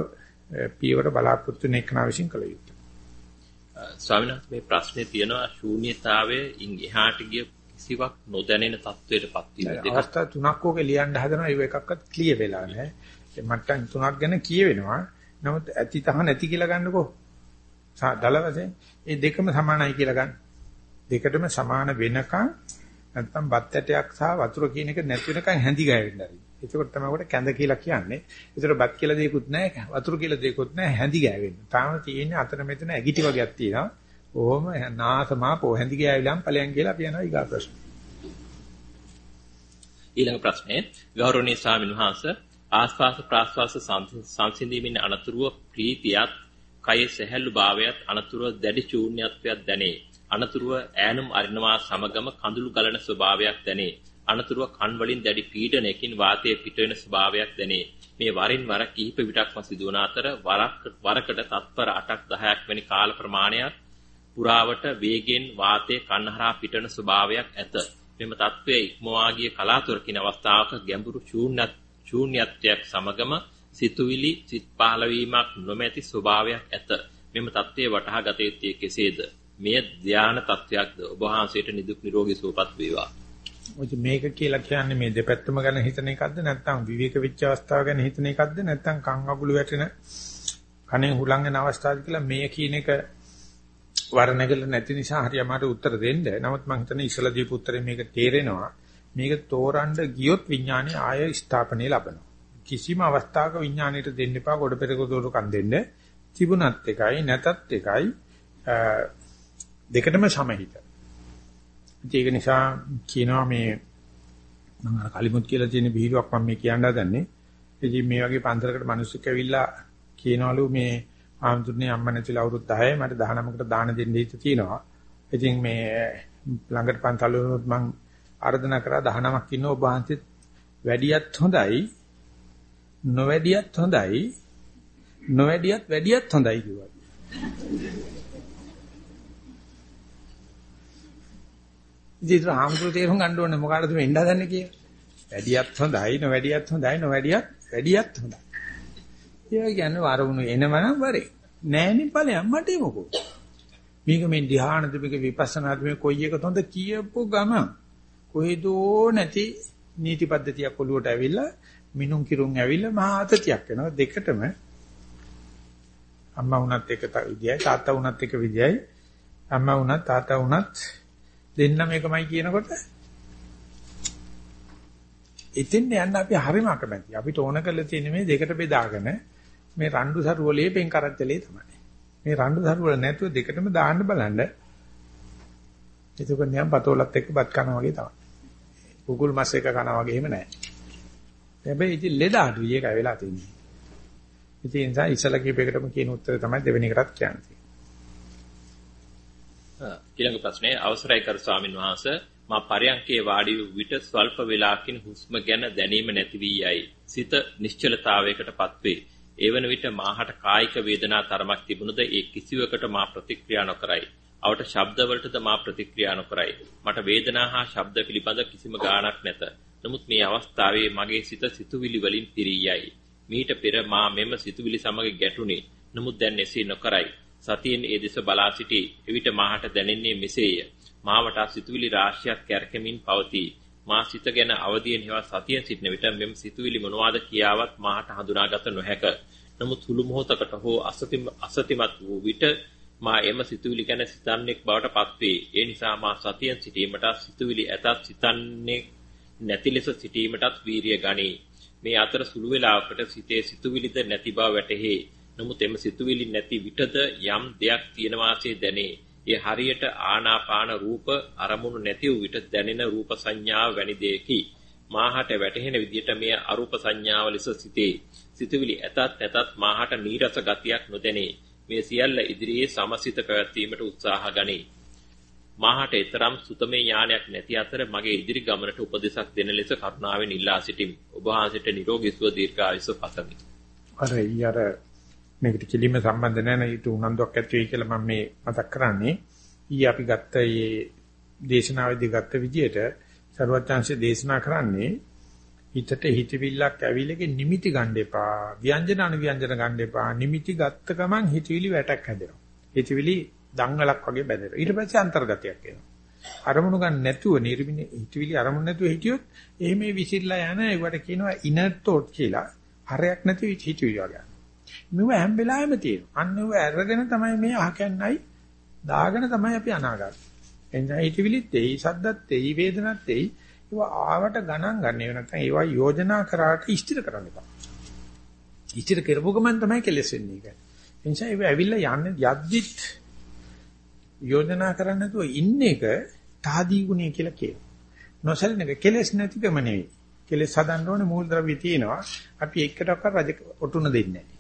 පියවර බලාපොරොත්තු වෙන එකනා විශ්ින් කළ යුත්තේ. ස්වාමීන් වහන්සේ මේ ප්‍රශ්නේ තියෙනවා ශූන්‍යතාවයේ ඉන් එහාට ගිය කිසිවක් නොදැනෙන තත්වයටපත් වීම. අවස්ථා තුනක් ඕකේ ලියන්න හදනවා ඒ එකක්වත් ක්ලියර් වෙලා නැහැ. මට්ටම් තුනක් ගැන කියවෙනවා. නමුත් ඇති තහ නැති කියලා ගන්නකෝ. දල වශයෙන් ඒ දෙකම සමානයි කියලා ගන්න. දෙකටම සමාන වෙනකන් නැත්නම් බත් ඇටයක් සහ වතුර කියන එක නැති වෙනකන් හැඳි ගෑවෙන්න ඇති. ඒකකොට තමයි උකට කැඳ කියලා කියන්නේ. ඒතර බත් කියලා දෙයක්වත් නැහැ, වතුර කියලා දෙයක්වත් නැහැ, හැඳි ගෑවෙන්න. තාම තියෙන්නේ අතන මෙතන ඇගිටි වගේක් තියෙනවා. ඕම නාසමා පො හැඳි ගෑවිලම් ඵලයන් කියලා අපි යනවා ඊගා ප්‍රශ්න. ඊළඟ ප්‍රශ්නේ ගෞරවනීය ස්වාමීන් වහන්සේ ආස්වාස ප්‍රාස්වාස සංසිඳීමේ අනතුරුව ප්‍රීතියත් කයේ සැහැල්ලු භාවයත් අනතුරුව දැඩි ශූන්‍යත්වයක් දැනේ. අනතුරුව ඈනුම් අරිනවා සමගම කඳුළු ගලන ස්වභාවයක් දැනේ. අනතුරුව කන් වලින් දැඩි පීඩනයකින් වාතයේ පිටවෙන ස්වභාවයක් දැනේ. මේ වරින් වර කිහිප විටක්ම සිදුවන අතර වරකට තත්පර 8ක් 10ක් වැනි කාල ප්‍රමාණයක් පුරාවට වේගෙන් වාතයේ කන්හරා පිටවන ස්වභාවයක් ඇත. මෙම తත්වයේ ඉක්මවා ගිය කලාතුරකින් අවස්ථාවක ගැඹුරු ශූන්‍යත්වයක් සමගම සිතුවිලි සිත් පහළවීමක් නොමැති ස්වභාවයක් ඇත. මෙම தත්ත්වය වටහා ගත යුත්තේ කෙසේද? මෙය ධානා තත්වයක්ද? ඔබ වහන්සේට නිදුක් නිරෝගී සුවපත් වේවා. ඔය මේක කියලා කියන්නේ මේ දෙපැත්තම ගැන හිතන එකක්ද නැත්නම් විවේක වෙච්ච අවස්ථාව ගැන හිතන එකක්ද නැත්නම් කන් අගුළු වැටෙන කණෙන් හුලං වෙන අවස්ථාවද කියලා මේ කියන එක වර්ණගල නැති නිසා හරි අමාරු උත්තර දෙන්න. නමුත් මම හිතන්නේ ඉස්සලා දීපු උත්තරේ මේක තේරෙනවා. මේක තෝරන්න ගියොත් විඥානේ ආය ස්ථාපනය ලබනවා. කිසිම අවස්ථාවක විඥාණයට දෙන්න එපා කොට පෙරක දොරකන් දෙන්න. තිබුණත් එකයි නැතත් එකයි දෙකටම සමහිත. ඒක නිසා කියනවා මේ මම අර කලිමුත් කියලා තියෙන බිහිරුවක් මම මේ කියන්න හදන්නේ. ඉතින් මේ වගේ පන්සලකට මිනිස්සුක් ඇවිල්ලා කියනවලු මේ ආම්තුනේ අම්මා නැතිලා අවුරුදු 10 මට 19කට දාන දෙන්න හිත තියෙනවා. ඉතින් මේ ළඟට පන්සල් වලත් මම ආර්දනා කරා 19ක් ඉන්න ඔබ වහන්සේත් වැඩියත් හොඳයි නොවැඩියත් හොඳයි නොවැඩියත් වැඩියත් හොඳයි කිව්වා. ඉතින් ආම්තුරු තේරුම් ගන්න ඕනේ මොකටද මේ ඉන්න හදන්නේ කියලා. වැඩියත් හොඳයි නොවැඩියත් හොඳයි නොවැඩියත් වැඩියත් හොඳයි. ඒ කියන්නේ වරුණු එනවනම් වරේ. නෑනේ ඵලයන් මට මොකෝ. මේක මේ ධ්‍යානද මේක විපස්සනාද මේ කොයි එකද හොඳ කියපු ගම කොහෙදෝ නැති නීති පද්ධතියක් ඔලුවට ඇවිල්ලා මිනුම් කිරුම් ඇවිල්ලා මහා අතතියක් වෙනවා දෙකටම අම්මා වුණත් එක විදියයි තාත්තා වුණත් එක විදියයි අම්මා වුණත් තාත්තා වුණත් දෙන්නම එකමයි කියනකොට එතෙන් යන්න අපි හරිම අකමැති. අපිට ඕන කරලා තියෙන මේ දෙකට බෙදාගෙන මේ රණ්ඩු සරුවලේ පෙන් කරත්තලේ තමයි. මේ රණ්ඩු සරුවල නැතුව දෙකටම දාන්න බලන්න. එතකොට නියම් පතෝලත් එක්ක බත් කනවා වගේ තමයි. කුකුල් මස් එක කනවා වගේ එහෙම නැහැ. හැබැයි ඉතින් ලෙඩ අඩුයි ඒකයි වෙලා තියෙන්නේ. ඉතින් ඒ නිසා ඉස්සලා කීපයකටම කියන උත්තරය තමයි දෙවෙනි එකටත් කියන්නේ. ඊළඟ ප්‍රශ්නේ අවසරයි කර ස්වාමින් වහන්සේ මා පරයන්කේ වාඩි වූ විට ස්වල්ප වේලාවකින් හුස්ම ගැන දැනීම නැති වී යයි. සිත නිශ්චලතාවයකටපත් වේ. ඒවන විට මාහට කායික වේදනා තරමක් තිබුණද ඒ කිසිවකට මා ප්‍රතික්‍රියා නොකරයි. අවට ශබ්ද වලටද මා ප්‍රතික්‍රියා නොකරයි. මට වේදනා හා ශබ්ද පිළිබඳ කිසිම ගාණක් නැත. නමුත් මේ අවස්ථාවේ මගේ සිත සිතුවිලි වලින් පිරී යයි. මීට පෙර මා මෙම සිතුවිලි සමග ගැටුනේ. නමුත් දැන් එසේ නොකරයි. සතියෙන් ඒ දෙස බලා සිටි. එවිට මාහට දැනෙන්නේ මෙසේය. මාවට සිතුවිලි රාශියක් කැරකෙමින් පවතී. මා සිත ගැන අවදියෙන් හෙවත් සතියෙන් සිටින විට මෙම සිතුවිලි මොනවාද කියාවත් මාහට හඳුනාගත නොහැක. නමුත් හුළු මොහොතකට හෝ අසතිමත් වූ විට මා එම සිතුවිලි ගැන සිතන්නේක් බවට පත්වේ. ඒ නිසා මා සතියෙන් සිටීමට සිතුවිලි ඇතත් සිතන්නේ නැති ලෙස සිටීමටත් වීරිය ගනී. මේ අතර සුළු වේලාවකට සිතේ සිතුවිලිද නැති බව වැටහි. නමුත් එම සිතුවිලි නැති විටද යම් දෙයක් තියෙන වාසේ දැනේ. ඒ හරියට ආනාපාන රූප අරමුණු නැති වූ විට දැනෙන රූප සංඥාව වැනි දෙයකි. මාහට වැටහෙන විදියට මේ අරූප සංඥාව ලෙස සිටේ. සිතුවිලි ඇතත් නැතත් මාහට නීරස ගතියක් නොදැනේ. මේ සියල්ල ඉදිරියේ සමසිත පැවැත්වීමට උත්සාහ ගනී. මාහට ඊතරම් සුතමේ ඥානයක් නැති අතර මගේ ඉදිරි ගමනට උපදෙසක් දෙන ලෙස කරුණාවෙන් ඉල්ලා සිටිමි. ඔබ වහන්සේට නිරෝගී සුව දීර්ඝායුෂ පතමි. අර ඊයර මේකට කිලිම සම්බන්ධ නැහැ ඊට උනන්දුවක් ඇති වෙයි කියලා මම මේ මතක් කරන්නේ. ඊ අපි ගත්ත මේ දේශනාවේදී ගත්ත විදියට සර්වඥාන්සේ දේශනා කරන්නේ හිතට හිතවිල්ලක් ඇවිලගේ නිමිති ගන්න එපා. ව්‍යංජන අනුව්‍යංජන ගන්න එපා. නිමිති ගත්ත ගමන් හිතවිලි වැටක් හැදෙනවා. හිතවිලි දංගලක් වගේ බැඳෙනවා. ඊට පස්සේ අන්තර්ගතයක් එනවා. අරමුණු ගන්න නැතුව නිර්මින හිතවිලි අරමුණු නැතුව හිටියොත් එහෙම විසිරලා යන ඒවට කියනවා ඉනර් තෝට් කියලා. හරයක් නැති හිතවිලි වගේ. මෙව හැම වෙලාවෙම තියෙනවා. අන්න ඒව අරගෙන තමයි මේ අහකන්නයි දාගෙන තමයි අපි අනාගත. එනිසා හිතවිලිත් එයි, සද්දත් එයි, වේදනත් එයි. ඒවා ආවට ගණන් ගන්න. ඒ නැත්නම් ඒවා යෝජනා කරාට ඉස්තිර කරන්න එපා. ඉස්තිර කරපු ගමන් තමයි කෙලෙස් වෙන්නේ ඒක. එනිසා ඒව ඇවිල්ලා යන්නේ යද්දිත් යෝජනා කරන්නේ නැතුව ඉන්න එක තාදී ගුණය කියලා කියනවා. නොසලින එක කෙලෙස් නැතිකම නෙවෙයි. කෙලෙස් හදන්න ඕනේ මූලද්‍රව්‍ය තියෙනවා. අපි එකටවත් රජ ඔටුන දෙන්නේ නැහැ.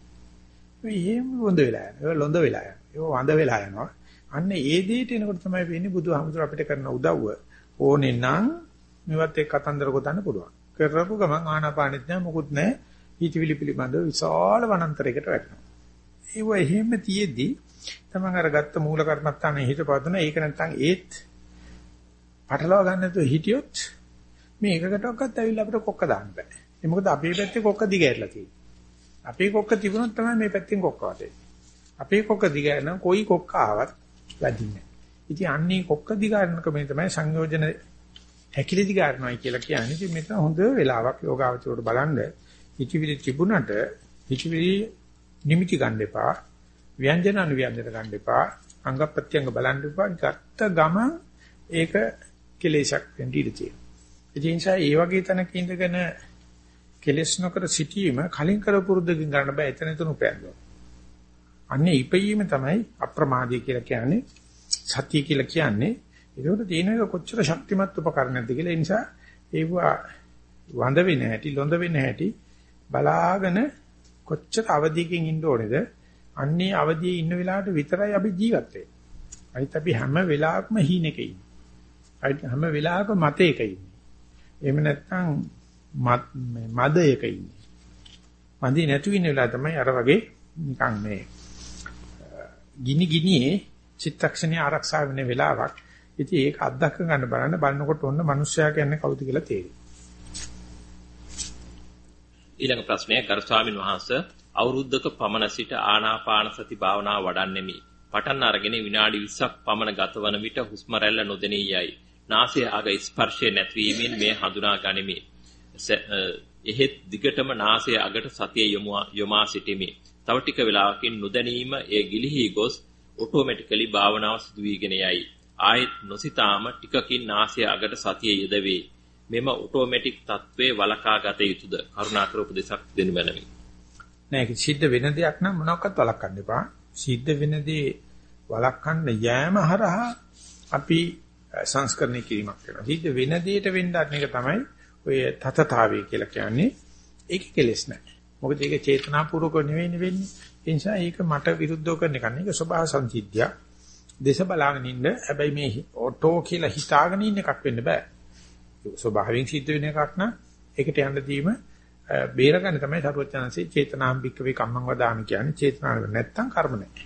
මේ එහෙම වොඳ වෙලා යනවා. ඒක ලොඳ වෙලා යනවා. ඒක වඳ වෙලා යනවා. අන්න ඒ දෙයට එනකොට තමයි වෙන්නේ බුදුහාමුදුර අපිට කරන උදව්ව. ඕනේ නම් මේවත් එක්ක කතන්දර ගොතන්න පුළුවන්. කරපු ගමන් ආනාපානෙත් නෑ මොකුත් නෑ. හිතවිලි පිළිබඳව විශාල වනාන්තරයකට වැටෙනවා. ඒව එහෙම තියේදී තමන් අර ගත්ත මූල කර්මත්තානේ හිත පදන ඒක නැත්තම් ඒත් පටලවා ගන්න නැතුව හිටියොත් මේ එකකටවත් ඇවිල්ලා අපිට කොක්ක දාන්න බෑ. ඒ මොකද අපේ පැත්තේ කොක්ක දිගහැරලා තියෙන්නේ. අපේ කොක්ක තිබුණොත් තමයි මේ පැත්තෙන් කොක්ක වටේ. අපේ කොක්ක දිගහැරන කොයි කොක්ක ආවත් වැඩින්නේ. ඉතින් අන්නේ කොක්ක දිගහැරනකම තමයි සංයෝජන හැකිලි දිගහැරනවායි කියලා කියන්නේ. ඉතින් මෙතන හොඳ වෙලාවක් යෝගාවචරයට බලන්න හිතවිලි තිබුණට හිතවිලි නිමිති ගන්න එපා. ව්‍යංජන අනුව්‍යංජන ගන්න එපා. අංග ප්‍රත්‍යංග බලන්න එපා. ගත්ත ගම ඒක කෙලෙසක් වෙන්න ඉඩ තියෙනවා. ඒ නිසා ඒ වගේ තැනක ඉඳගෙන කෙලස් නොකර සිටීම කලින් කර පුරුද්දකින් ගන්න බෑ. එතන එතන උපයනවා. අන්නේ ඉපීම තමයි අප්‍රමාදී කියලා කියන්නේ. සතිය කියලා කියන්නේ. ඒකට තියෙන එක කොච්චර ශක්තිමත් උපකරණයක්ද කියලා. ඒ නිසා ඒවා වඳ වෙන හැටි, ලොඳ වෙන හැටි බලාගෙන කොච්චර අවදියකින් ඉන්න ඕනේද? අන්නේ අවදියේ ඉන්න වෙලාවට විතරයි අපි ජීවත් වෙන්නේ. අනිත් අපි හැම වෙලාවකම හීනෙක ඉන්නේ. අනිත් හැම වෙලාවකම මතයක ඉන්නේ. එහෙම නැත්නම් මදයක ඉන්නේ. මදි නැතු වෙන වෙලාව තමයි අර වගේ නිකන් මේ ගිනි ගිනියේ චිත්තක්ෂණේ ආරක්ෂා වෙන වෙලාවක්. ඉතින් ඒක අත්දැක ගන්න බලන්න බලනකොට ඔන්න මිනිස්සයා කියන්නේ කවුද කියලා තේරෙයි. ඊළඟ ප්‍රශ්නය ගරු ස්වාමින් වහන්සේ අවුරුද්දක පමණ සිට ආනාපාන සති භාවනාව වඩන්නෙමි. පටන් අරගෙන විනාඩි 20ක් පමණ ගතවන විට හුස්ම රැල්ල නොදෙනී යයි. නාසයේ අග ස්පර්ශය නැතිවීමෙන් මේ හඳුනා ගනිමි. එහෙත් දිගටම නාසයේ අගට සතිය යොමා සිටිමි. තව ටික වේලාවකින් නොදැනීම එය ගිලිහි ගොස් ඔටෝමැටිකලි භාවනාව සිදු වීගෙන යයි. ආයෙත් නොසිතාම ටිකකින් නාසයේ අගට සතිය යෙදවේ. මෙම ඔටෝමැටික් තත්ත්වයේ වලකා ගත යුතුද? කරුණාකර උපදේශක් දෙනු මැනවි. නෑ ඒක සිද්ධ වෙන දෙයක් නම් මොනවාක්වත් වළක්වන්න එපා. සිද්ධ වෙන දේ වළක්වන්න යෑම හරහා අපි සංස්කරණය කිරීමක් කරනවා. සිද්ධ වෙන දෙයට වෙන්න අරන එක තමයි ඔය තතතාවය කියලා කියන්නේ. ඒක කෙලෙස් නෑ. මොකද ඒක චේතනාපූර්වක නෙවෙයි වෙන්නේ. ඒ නිසා ඒක මට විරුද්ධව කරන එක නෙවෙයි. ඒක ස්වභාව සංසිද්ධිය. දේශ බලාගෙන ඉන්න හැබැයි මේ ඔටෝ කියලා හිතාගෙන ඉන්න එකක් වෙන්න බෑ. ස්වභාවයෙන් සිද්ධ වෙන එකක් නම් ඒකට යන්න දීම බේරගන්න තමයි සරුවචනන්සේ චේතනාම්බික වේ කම්මං වදාමි කියන්නේ චේතනාව නැත්තම් කර්ම නැහැ.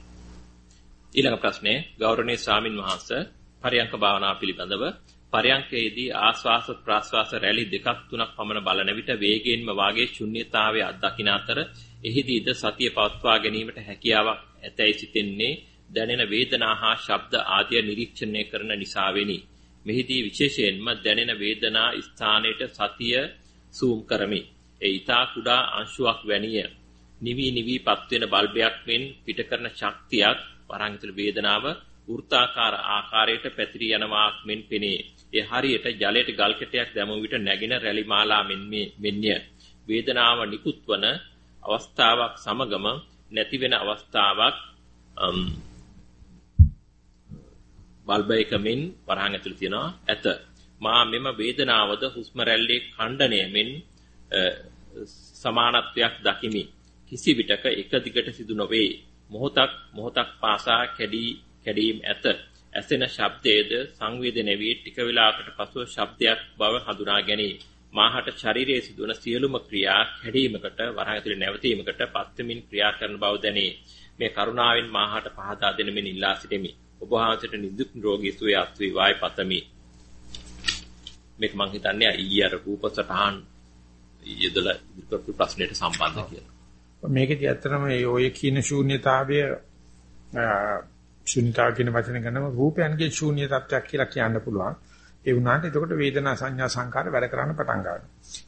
ඊළඟ ප්‍රශ්නේ ගෞරවනීය ස්වාමින් වහන්සේ පරියංක භාවනා පිළිබඳව පරියංකයේදී ආස්වාස ප්‍රාස්වාස රැලි දෙකක් තුනක් පමණ බලන විට වේගයෙන්ම වාගේ ශුන්්‍යතාවය අත්දකින අතර එහිදීද සතිය පවත්වා ගැනීමට හැකියාවක් ඇතැයි සිතෙන්නේ දැනෙන වේදනා හා ශබ්ද ආදිය නිරීක්ෂණය කරන නිසා වෙනි. මෙහිදී විශේෂයෙන්ම දැනෙන වේදනා ස්ථානයේ සතිය සූම් කරමි. ඒ ඊතා කුඩා අංශුවක් වැනිය. නිවි නිවි පත්වෙන බල්බයක් මෙන් පිට කරන ශක්තියක් වරංගිතුල වේදනාව වෘත්තාකාර ආකාරයට පැතිරී යනවාක් මෙන් පෙනේ. ඒ හරියට ජලයට ගල් කැටයක් දැමුව විට නැගින රැලි මාලා මෙන්ය. වේදනාව නිකුත්වන අවස්ථාවක් සමගම නැති වෙන අවස්ථාවක් බල්බයකමින් වරහන් ඇතුළේ තියනවා ඇත. මා මෙම වේදනාවද හුස්ම රැල්ලේ ඛණ්ඩණයමින් සමානත්වයක් දකිමි. කිසි විටක එක දිගට සිදු නොවේ. මොහොතක් මොහොතක් පාසා කැඩී කැඩීම් ඇත. ඇසෙන ශබ්දයේද සංවේදනය වී ටික වේලාවකට පසුව ශබ්දයක් බව හඳුනා ගැනී. මාහට ශරීරයේ සිදුවන සියලුම ක්‍රියා කැඩීමකට වරහන් ඇතුළේ නැවතීමකට පත්වමින් ක්‍රියා කරන බව දැනේ. මේ කරුණාවෙන් මාහට පහදා දෙන මෙන් ඉල්ලා සිටිමි. ඔබ වහන්සේට නිදුක් නිරෝගී සුවය අත්වේවායි පතමි. මේක මං හිතන්නේ ඊයේ අර රූප සටහන් යෙදලා ඉදිරිපත් ප්‍රශ්නෙට සම්බන්ධ කියලා. මේකදී ඇත්තටම ඔය කියන ශූන්‍යතාවය ශූන්‍යතාව කියන වචනේ ගන්නම රූපයන්ගේ ශූන්‍ය තත්වයක් කියලා කියන්න පුළුවන්. ඒ වුණාට එතකොට වේදනා සංඥා සංකාර වැඩ කරන්න පටන් ගන්නවා.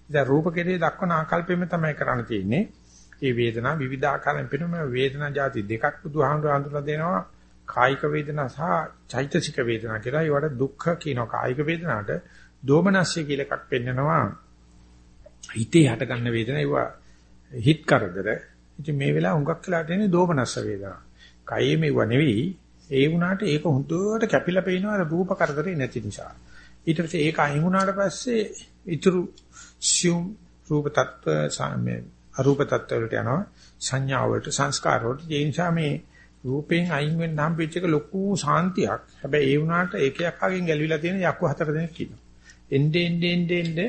ඉතින් රූප කෙරේ දක්වන ආකල්පෙම තමයි කරන්න තියෙන්නේ. මේ වේදනා විවිධ ආකාරයෙන් පෙනුම වේදනා જાති දෙකක් බුදුහාමුදුර හඳුනලා දෙනවා. කායික වේදනා සහ චෛතසික වේදනා කියලා. ඒවට දුක්ඛ කියනවා. කායික වේදනාවට දෝමනස්ය කියලා එකක් පෙන්නනවා. හිතේ හට ගන්න වේදනා ඒවා හිත කරදර. ඉතින් මේ වෙලාව හුඟක් වෙලාට එන්නේ දෝමනස්ස වේදනා. කයේ මෙව නෙවෙයි. ඒ වුණාට ඒක හුදුවට කැපිලා පේනවා රූප කරදරේ නැති නිසා. ඊට පස්සේ ඒක අයින් වුණාට පස්සේ ඊතුරු සියුම් රූප tattwa සාමේ අරූප tattwa වලට යනවා. සංඥා වලට සංස්කාර වලට. ඒ නිසා මේ රූපයෙන් අයින් වෙන්න හම්බෙච්ච එක ලොකු සාන්තියක්. හැබැයි ඒ වුණාට ඒකයක් අගෙන් ගැලවිලා තියෙන යක්කු හතර දෙනෙක් ඉන්නවා. එnde ende ende ende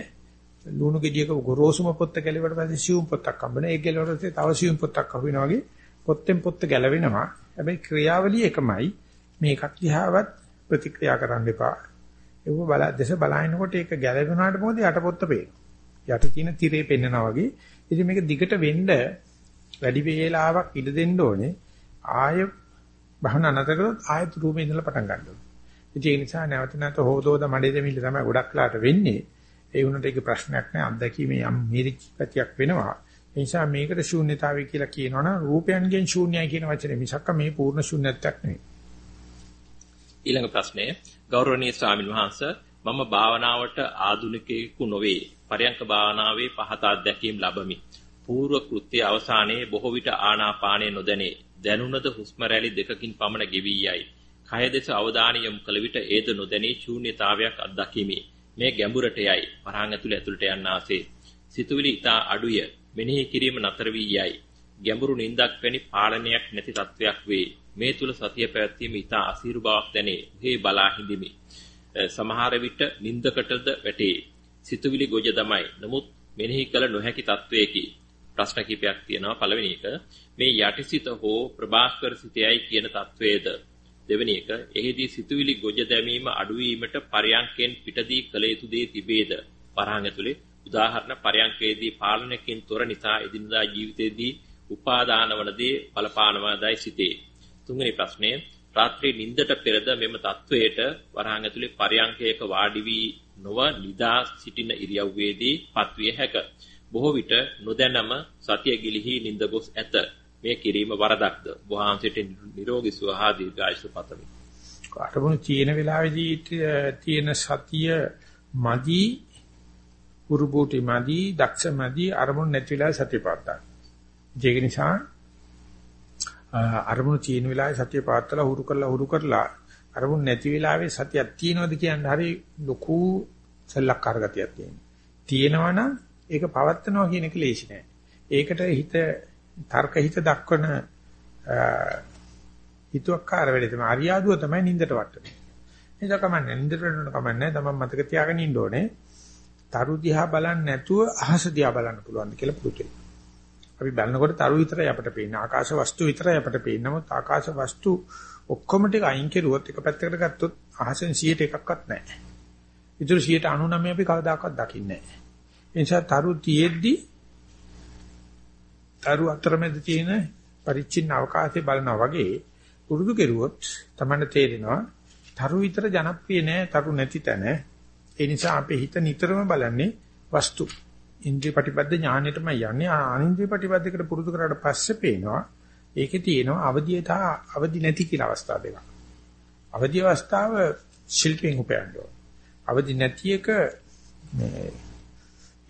ලුණු ගෙඩියක ගොරෝසුම පොත්ත ගැලවට පස්සේ සියුම් පොත්තක් හම්බෙනවා ඒ ගැලවට පස්සේ තව සියුම් පොත්තක් හම්බෙනවා වගේ පොත්තෙන් පොත්ත ගැලවෙනවා හැබැයි ක්‍රියාවලිය එකමයි මේකක් දිහාවත් ප්‍රතික්‍රියා කරන්න එපා ඒක බල දැස බලනකොට ඒක ගැලවෙනාට මොකද යටපොත්ත පේනවා. යට තියෙන තිරේ පෙන්නනවා වගේ. ඉතින් මේක දිගට වෙන්න වැඩි වේලාවක් ඉඩ දෙන්න ඕනේ. ආය බහන අනතර කරොත් ආයත රූමේ ඉඳලා පටන් ගන්න ඕනේ. ඉතින් ඒ නිසා නැවත නැවත හොදෝද මඩේ දෙමිල්ල තමයි ගොඩක් ලාට වෙන්නේ. ඒ වුණාට ඒක ප්‍රශ්නයක් නෑ. අත්දැකීමේ යම් මිරිකිපතියක් වෙනවා. ඒ නිසා මේකට ශූන්‍යතාවය කියලා කියනවනම් රූපයන්ගෙන් ශූන්‍යයි කියන වචනේ මිසක්ක මේ පූර්ණ ශූන්‍යත්වයක් නෙවෙයි. ඊළඟ ප්‍රශ්නය ගෞරවනීය ස්වාමින් වහන්සේ මම භාවනාවට ආධුනිකයෙකු නොවේ. පරයන්ක භාවනාවේ පහත අත්දැකීම් ලැබමි. పూర్ව කෘත්‍ය අවසානයේ බොහෝ විට ආනාපානය නොදැනේ. දැනුණද හුස්ම රැලි දෙකකින් පමණ ගෙවි යයි. කය දෙස අවධානය යොමු කළ විට ඒද නොදැනී ශූන්‍යතාවයක් අත්දැකීමි. මේ ගැඹුරට යයි. වරහන් ඇතුළේ ඇතුළට යන්න ආසේ. සිතුවිලි ඊතා අඩුය. මෙනෙහි කිරීම නතර වී යයි. ගැඹුරු නින්දක් වැනි පාලනයක් නැති තත්වයක් වේ. මේ තුල සතිය පැවැත්වීම ඉතා අසීරු බවක් දැනේ. උහි බලා හිඳිමි. සමහර විට නින්දකටද වැටේ. සිතුවිලි ගොජ දමයි. නමුත් මෙනෙහි කළ නොහැකි තත්වයකි. ප්‍රශ්න කිපයක් තියෙනවා. පළවෙනි එක මේ යටිසිත හෝ ප්‍රභාස්කර සිතයයි කියන තත්වයේද දෙවෙනි එක එහිදී සිතුවිලි ගොජ දැමීම අඩුවීමට පරයන්කෙන් පිටදී කළ යුතු දේ තිබේද? වරහන් ඇතුලේ උදාහරණ පරයන්කේදී පාලනයකින් තොර නිසා එදිනදා ජීවිතයේදී උපාදාන වනදී බලපානවාදයි සිටේ. තුන්වෙනි ප්‍රශ්නය රාත්‍රී නිින්දට පෙරද මෙම තත්වයට වරහන් ඇතුලේ පරයන්කයක වාඩි වී නොව නිදා සිටින ඉරියව්වේදී පත්විය හැක. බොහෝ විට නොදැනම සතිය ගිලිහි නිින්ද ගොස් ඇත. මේ කිරීම වරදක්ද? වහන්සේට නිරෝගී සුව හා දීර්ඝායුෂ පතමි. අරමුණු චීන වෙලාවේදී තියෙන සතිය මදි උරුබෝටි මදි දක්ෂ මදි අරමුණු නැති වෙලාවේ සතිය පාත්තා. ඒක නිසා අරමුණු තියෙන වෙලාවේ සතිය පාත්තලා හුරු කරලා හුරු කරලා අරමුණු නැති වෙලාවේ සතියක් තියෙනවද කියන්නේ හරි ලොකු සෙල්ලක්කාර ගතියක් තියෙනවා. තියෙනවනම් ඒක පවත්නවා කියන එක ලේසි නෑ. ඒකට හිත තර්ක හිත දක්වන හිතුවක්කාර වෙලේ තමයි අරියාදුව තමයි නින්දට වටන්නේ. එනිසා කමන්නේ නින්දට වෙනකොට කමන්නේ තමයි මතක තියාගෙන ඉන්න ඕනේ. තරු දිහා බලන්නේ නැතුව අහස දිහා බලන්න පුළුවන් කියලා පුරුදු වෙන්න. අපි බලනකොට තරු විතරයි අපිට පේන්නේ. ආකාශ වස්තු විතරයි අපිට පේන්නේ. නමුත් ආකාශ වස්තු ඔක්කොම ටික අයින් කෙරුවොත් එක පැත්තකට ගත්තොත් අහසෙන් 100ට එකක්වත් නැහැ. ඉතුරු 99 අපි කවදාකවත් දකින්නේ නැහැ. ඒ නිසා තරු තියෙද්දි තරු අතරමැද තියෙන පරිච්ඡින්න අවකාශය බලනවා වගේ පුරුදු කෙරුවොත් තමයි තේරෙනවා තරු විතර ජනප්‍රිය නෑ තරු නැති තැන. ඒ නිසා අපේ හිත නිතරම බලන්නේ වස්තු ඉන්ද්‍රිය ප්‍රතිපද ඥානෙටම යන්නේ අනින්ද්‍රිය ප්‍රතිපදයකට පුරුදු කරාට පස්සේ පේනවා ඒකේ තියෙනවා අවදිය සහ අවදි නැති කියලා අවස්ථා දෙකක්. අවදි අවස්ථාව ශිල්පයෙන් උපයන්න ඕන. අවදි නැති එක මේ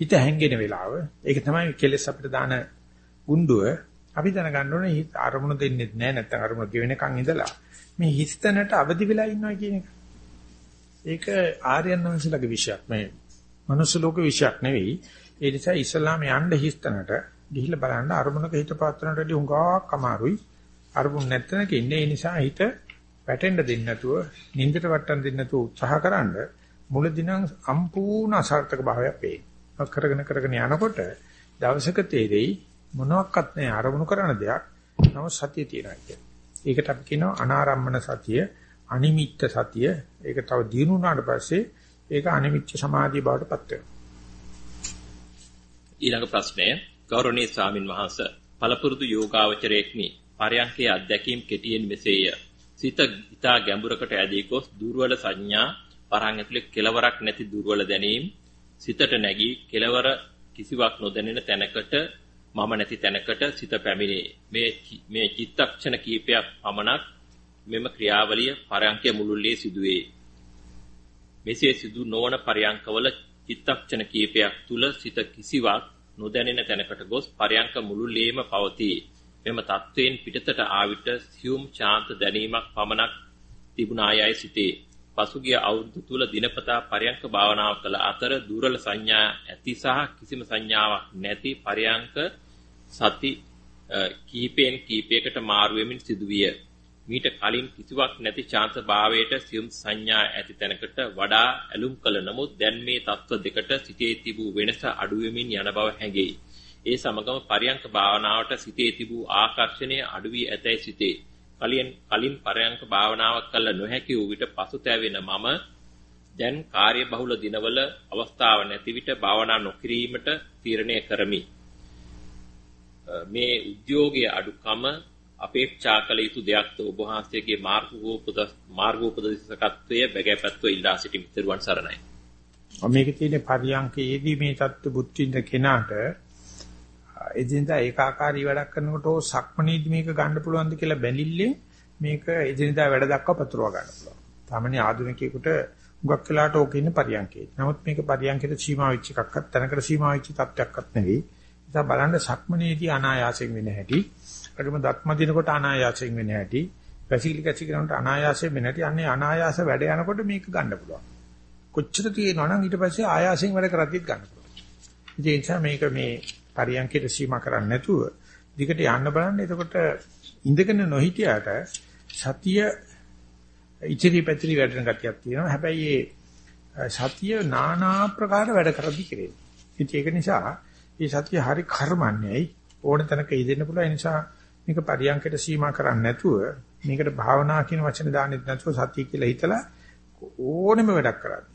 හිත හැංගෙන වෙලාව. ඒක තමයි කෙලස් අපිට දාන ගුඬුව. අපි දැනගන්න ඕනේ හිත අරමුණු දෙන්නේ නැහැ නැත්නම් අරමුණ ගෙවෙනකන් ඉඳලා මේ හිස්තැනට අවදි වෙලා ඉන්නවා කියන එක. ඒක ආර්යයන් වහන්සේලාගේ විශයක් මේ මනුස්ස ලෝක විශයක් නෙවෙයි. ඒ නිසා ඉස්ලාම යන්න හිස්තැනට ගිහිල්ලා බලන්න අරමුණක හිත පාත්‍රනට වඩා හුඟක් අමාරුයි. අරමුණ නැත්නම්ක ඉන්නේ ඒ නිසා හිත වැටෙන්න දෙන්නේ නැතුව නින්දට වටන්න දෙන්නේ නැතුව උත්සාහකරනද මුලදී නම් සම්පූර්ණ අසාර්ථක භාවයක් පේනවා. කරගෙන කරගෙන යනකොට දවසක තේරෙයි මොනවත් නැහැ අරමුණු කරන දෙයක්. නමුත් සතිය තියෙනවා කියන්නේ. ඒකට අපි කියනවා අනාරම්මන සතිය, අනිමිත්ත සතිය. ඒක තව දිනු වුණාට පස්සේ ඒක අනිමිත්ත සමාධිය බවට පත් වෙනවා. ඊළඟ ප්‍රශ්නය ගෞරවනීය ස්වාමින් වහන්සේ පළපුරුදු යෝගාවචරයේක්නි පරයන්කේ අධ්‍යක්ීම් කෙටියෙන් මෙසේය. සිත ඊතා ගැඹුරකට ඇදී ගොස් දුර්වල සංඥා පරහන් ඇතුලේ කෙලවරක් නැති දුර්වල දැනීම් සිතට නැගී කෙලවර කිසිවක් නොදැනෙන තැනකට මම නැති තැනකට සිත පැමිණේ. මේ මේ චිත්තක්ෂණ කීපයක් පමණක් මෙම ක්‍රියාවලිය පරයන්කේ මුළුල්ලේ සිදුවේ. මෙසේ සිදු නොවන පරයන්කවල චිත්තක්ෂණ කීපයක් තුල සිත කිසිවක් නොදැනෙන තැනකට ගොස් පරයන්ක මුළුල්ලේම පවතී. මෙම தත්වයෙන් පිටතට ආවිත සියුම් ශාන්ත දැනීමක් පමණක් තිබුණායයි සිටේ. පසුගිය අවුරුදු තුල දිනපතා පරයන්ක භාවනාව කළ අතර දුර්වල සංඥා ඇති සහ කිසිම සංඥාවක් නැති පරයන්ක සති කීපෙන් කීපයකට මාරු වෙමින් සිදුවිය. මීට කලින් කිසිවක් නැති ශාන්ත භාවයට සියුම් සංඥා ඇති තැනකට වඩා ඇලුම් කළ නමුත් දැන් මේ தত্ত্ব දෙකට සිටේ තිබූ වෙනස අඩුවෙමින් යන බව හැඟෙයි. ඒ සමගම පරියංක භාවනාවට සිටේ තිබූ ආකර්ෂණය අඩු වී ඇතැයි සිටේ. කලින් කලින් පරයන්ක භාවනාවක් කළ නොහැකි වූ විට පසුතැවෙන මම දැන් කාර්ය බහුල දිනවල අවස්ථාව නැති විට භාවනා නොකිරීමට තීරණය කරමි. මේ උද්‍යෝගයේ අඩුකම අපේක්ෂා කළ යුතු දෙයක්ද ඔබ වහන්සේගේ මාර්ගෝපදේශකත්වය බැගෑපත්ව ඉල්ලා සිටිමි. ත්වන් සරණයි. මේකේ තියෙන පරියන්කයේදී මේ தත්ත්ව බුද්ධින්ද කෙනාට එදිනදා ඒකාකාරී වැඩක් කරනකොට ඕ සක්මනීදි මේක ගන්න පුළුවන්ද කියලා බැලිල්ලෙන් මේක එදිනදා වැඩ දක්වා පතුරව ගන්න පුළුවන්. සාමාන්‍ය ආධුනිකයෙකුට හුඟක් වෙලාට ඕක ඉන්න පරියන්කේ. නමුත් මේක පරියන්කේට සීමා වෙච්ච එකක්වත් තැනකට සීමා වෙච්ච තත්ත්වයක්වත් නෙවෙයි. ඉතින් බලන්න සක්මනේදී අනායාසයෙන් වෙන හැටි, අරම දත්ම දිනකොට අනායාසයෙන් වෙන හැටි, පැසිලි කැසි කරනකොට අනායාසයෙන් වෙන හැටි, අන්නේ අනායාස වැඩ යනකොට මේක ගන්න පුළුවන්. කොච්චර තියෙනවා නම් ඊට පස්සේ ආයාසයෙන් වැඩ කරද්දිත් ගන්න පුළුවන්. ඒ නිසා මේක මේ පරියන්කයට සීමා කරන්නේ නැතුව දිගට යන්න බලන්න. එතකොට ඉඳගෙන නොහිටියට සතිය ඉතිරි පැතිරි වැඩෙන ගතියක් තියෙනවා. හැබැයි ඒ සතිය নানা ආකාර වැඩ කරදි කෙරේ. ඉතින් ඒක නිසා මේ සතිය හරි කර්මන්නේයි ඕන තැනක ඉදෙන්න පුළුවන්. ඒ නිසා මේක පරියන්කයට සීමා කරන්නේ නැතුව මේකට භාවනා කියන වචන දාන්නෙත් නැතුව සතිය කියලා හිතලා ඕනෙම වැඩක් කරන්නේ.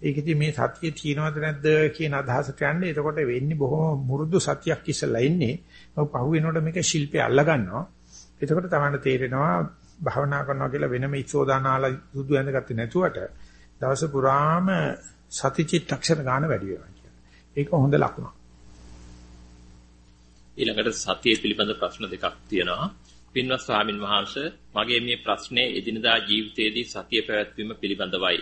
ඒකෙදි මේ සතිය තියෙනවද නැද්ද කියන අදහසට යන්නේ. එතකොට වෙන්නේ බොහොම මුරුදු සතියක් ඉස්සලා ඉන්නේ. ඔව් පහු වෙනකොට මේක ශිල්පය අල්ල ගන්නවා. එතකොට තමයි තේරෙනවා භාවනා කරනවා කියලා වෙනම ඉස්සෝදානාලා සුදු ඇඳගත්තේ නැතුවට දවස පුරාම සතිචිත්තක්ෂර ගන්න වැඩි වෙනවා කියන්නේ. ඒක හොඳ ලකුණක්. ඊළඟට සතිය පිළිබඳ ප්‍රශ්න දෙකක් තියෙනවා. පින්වත් ස්වාමින් වහන්සේ මගේ මේ ප්‍රශ්නේ එදිනදා ජීවිතයේදී සතිය පැවැත්වීම පිළිබඳවයි.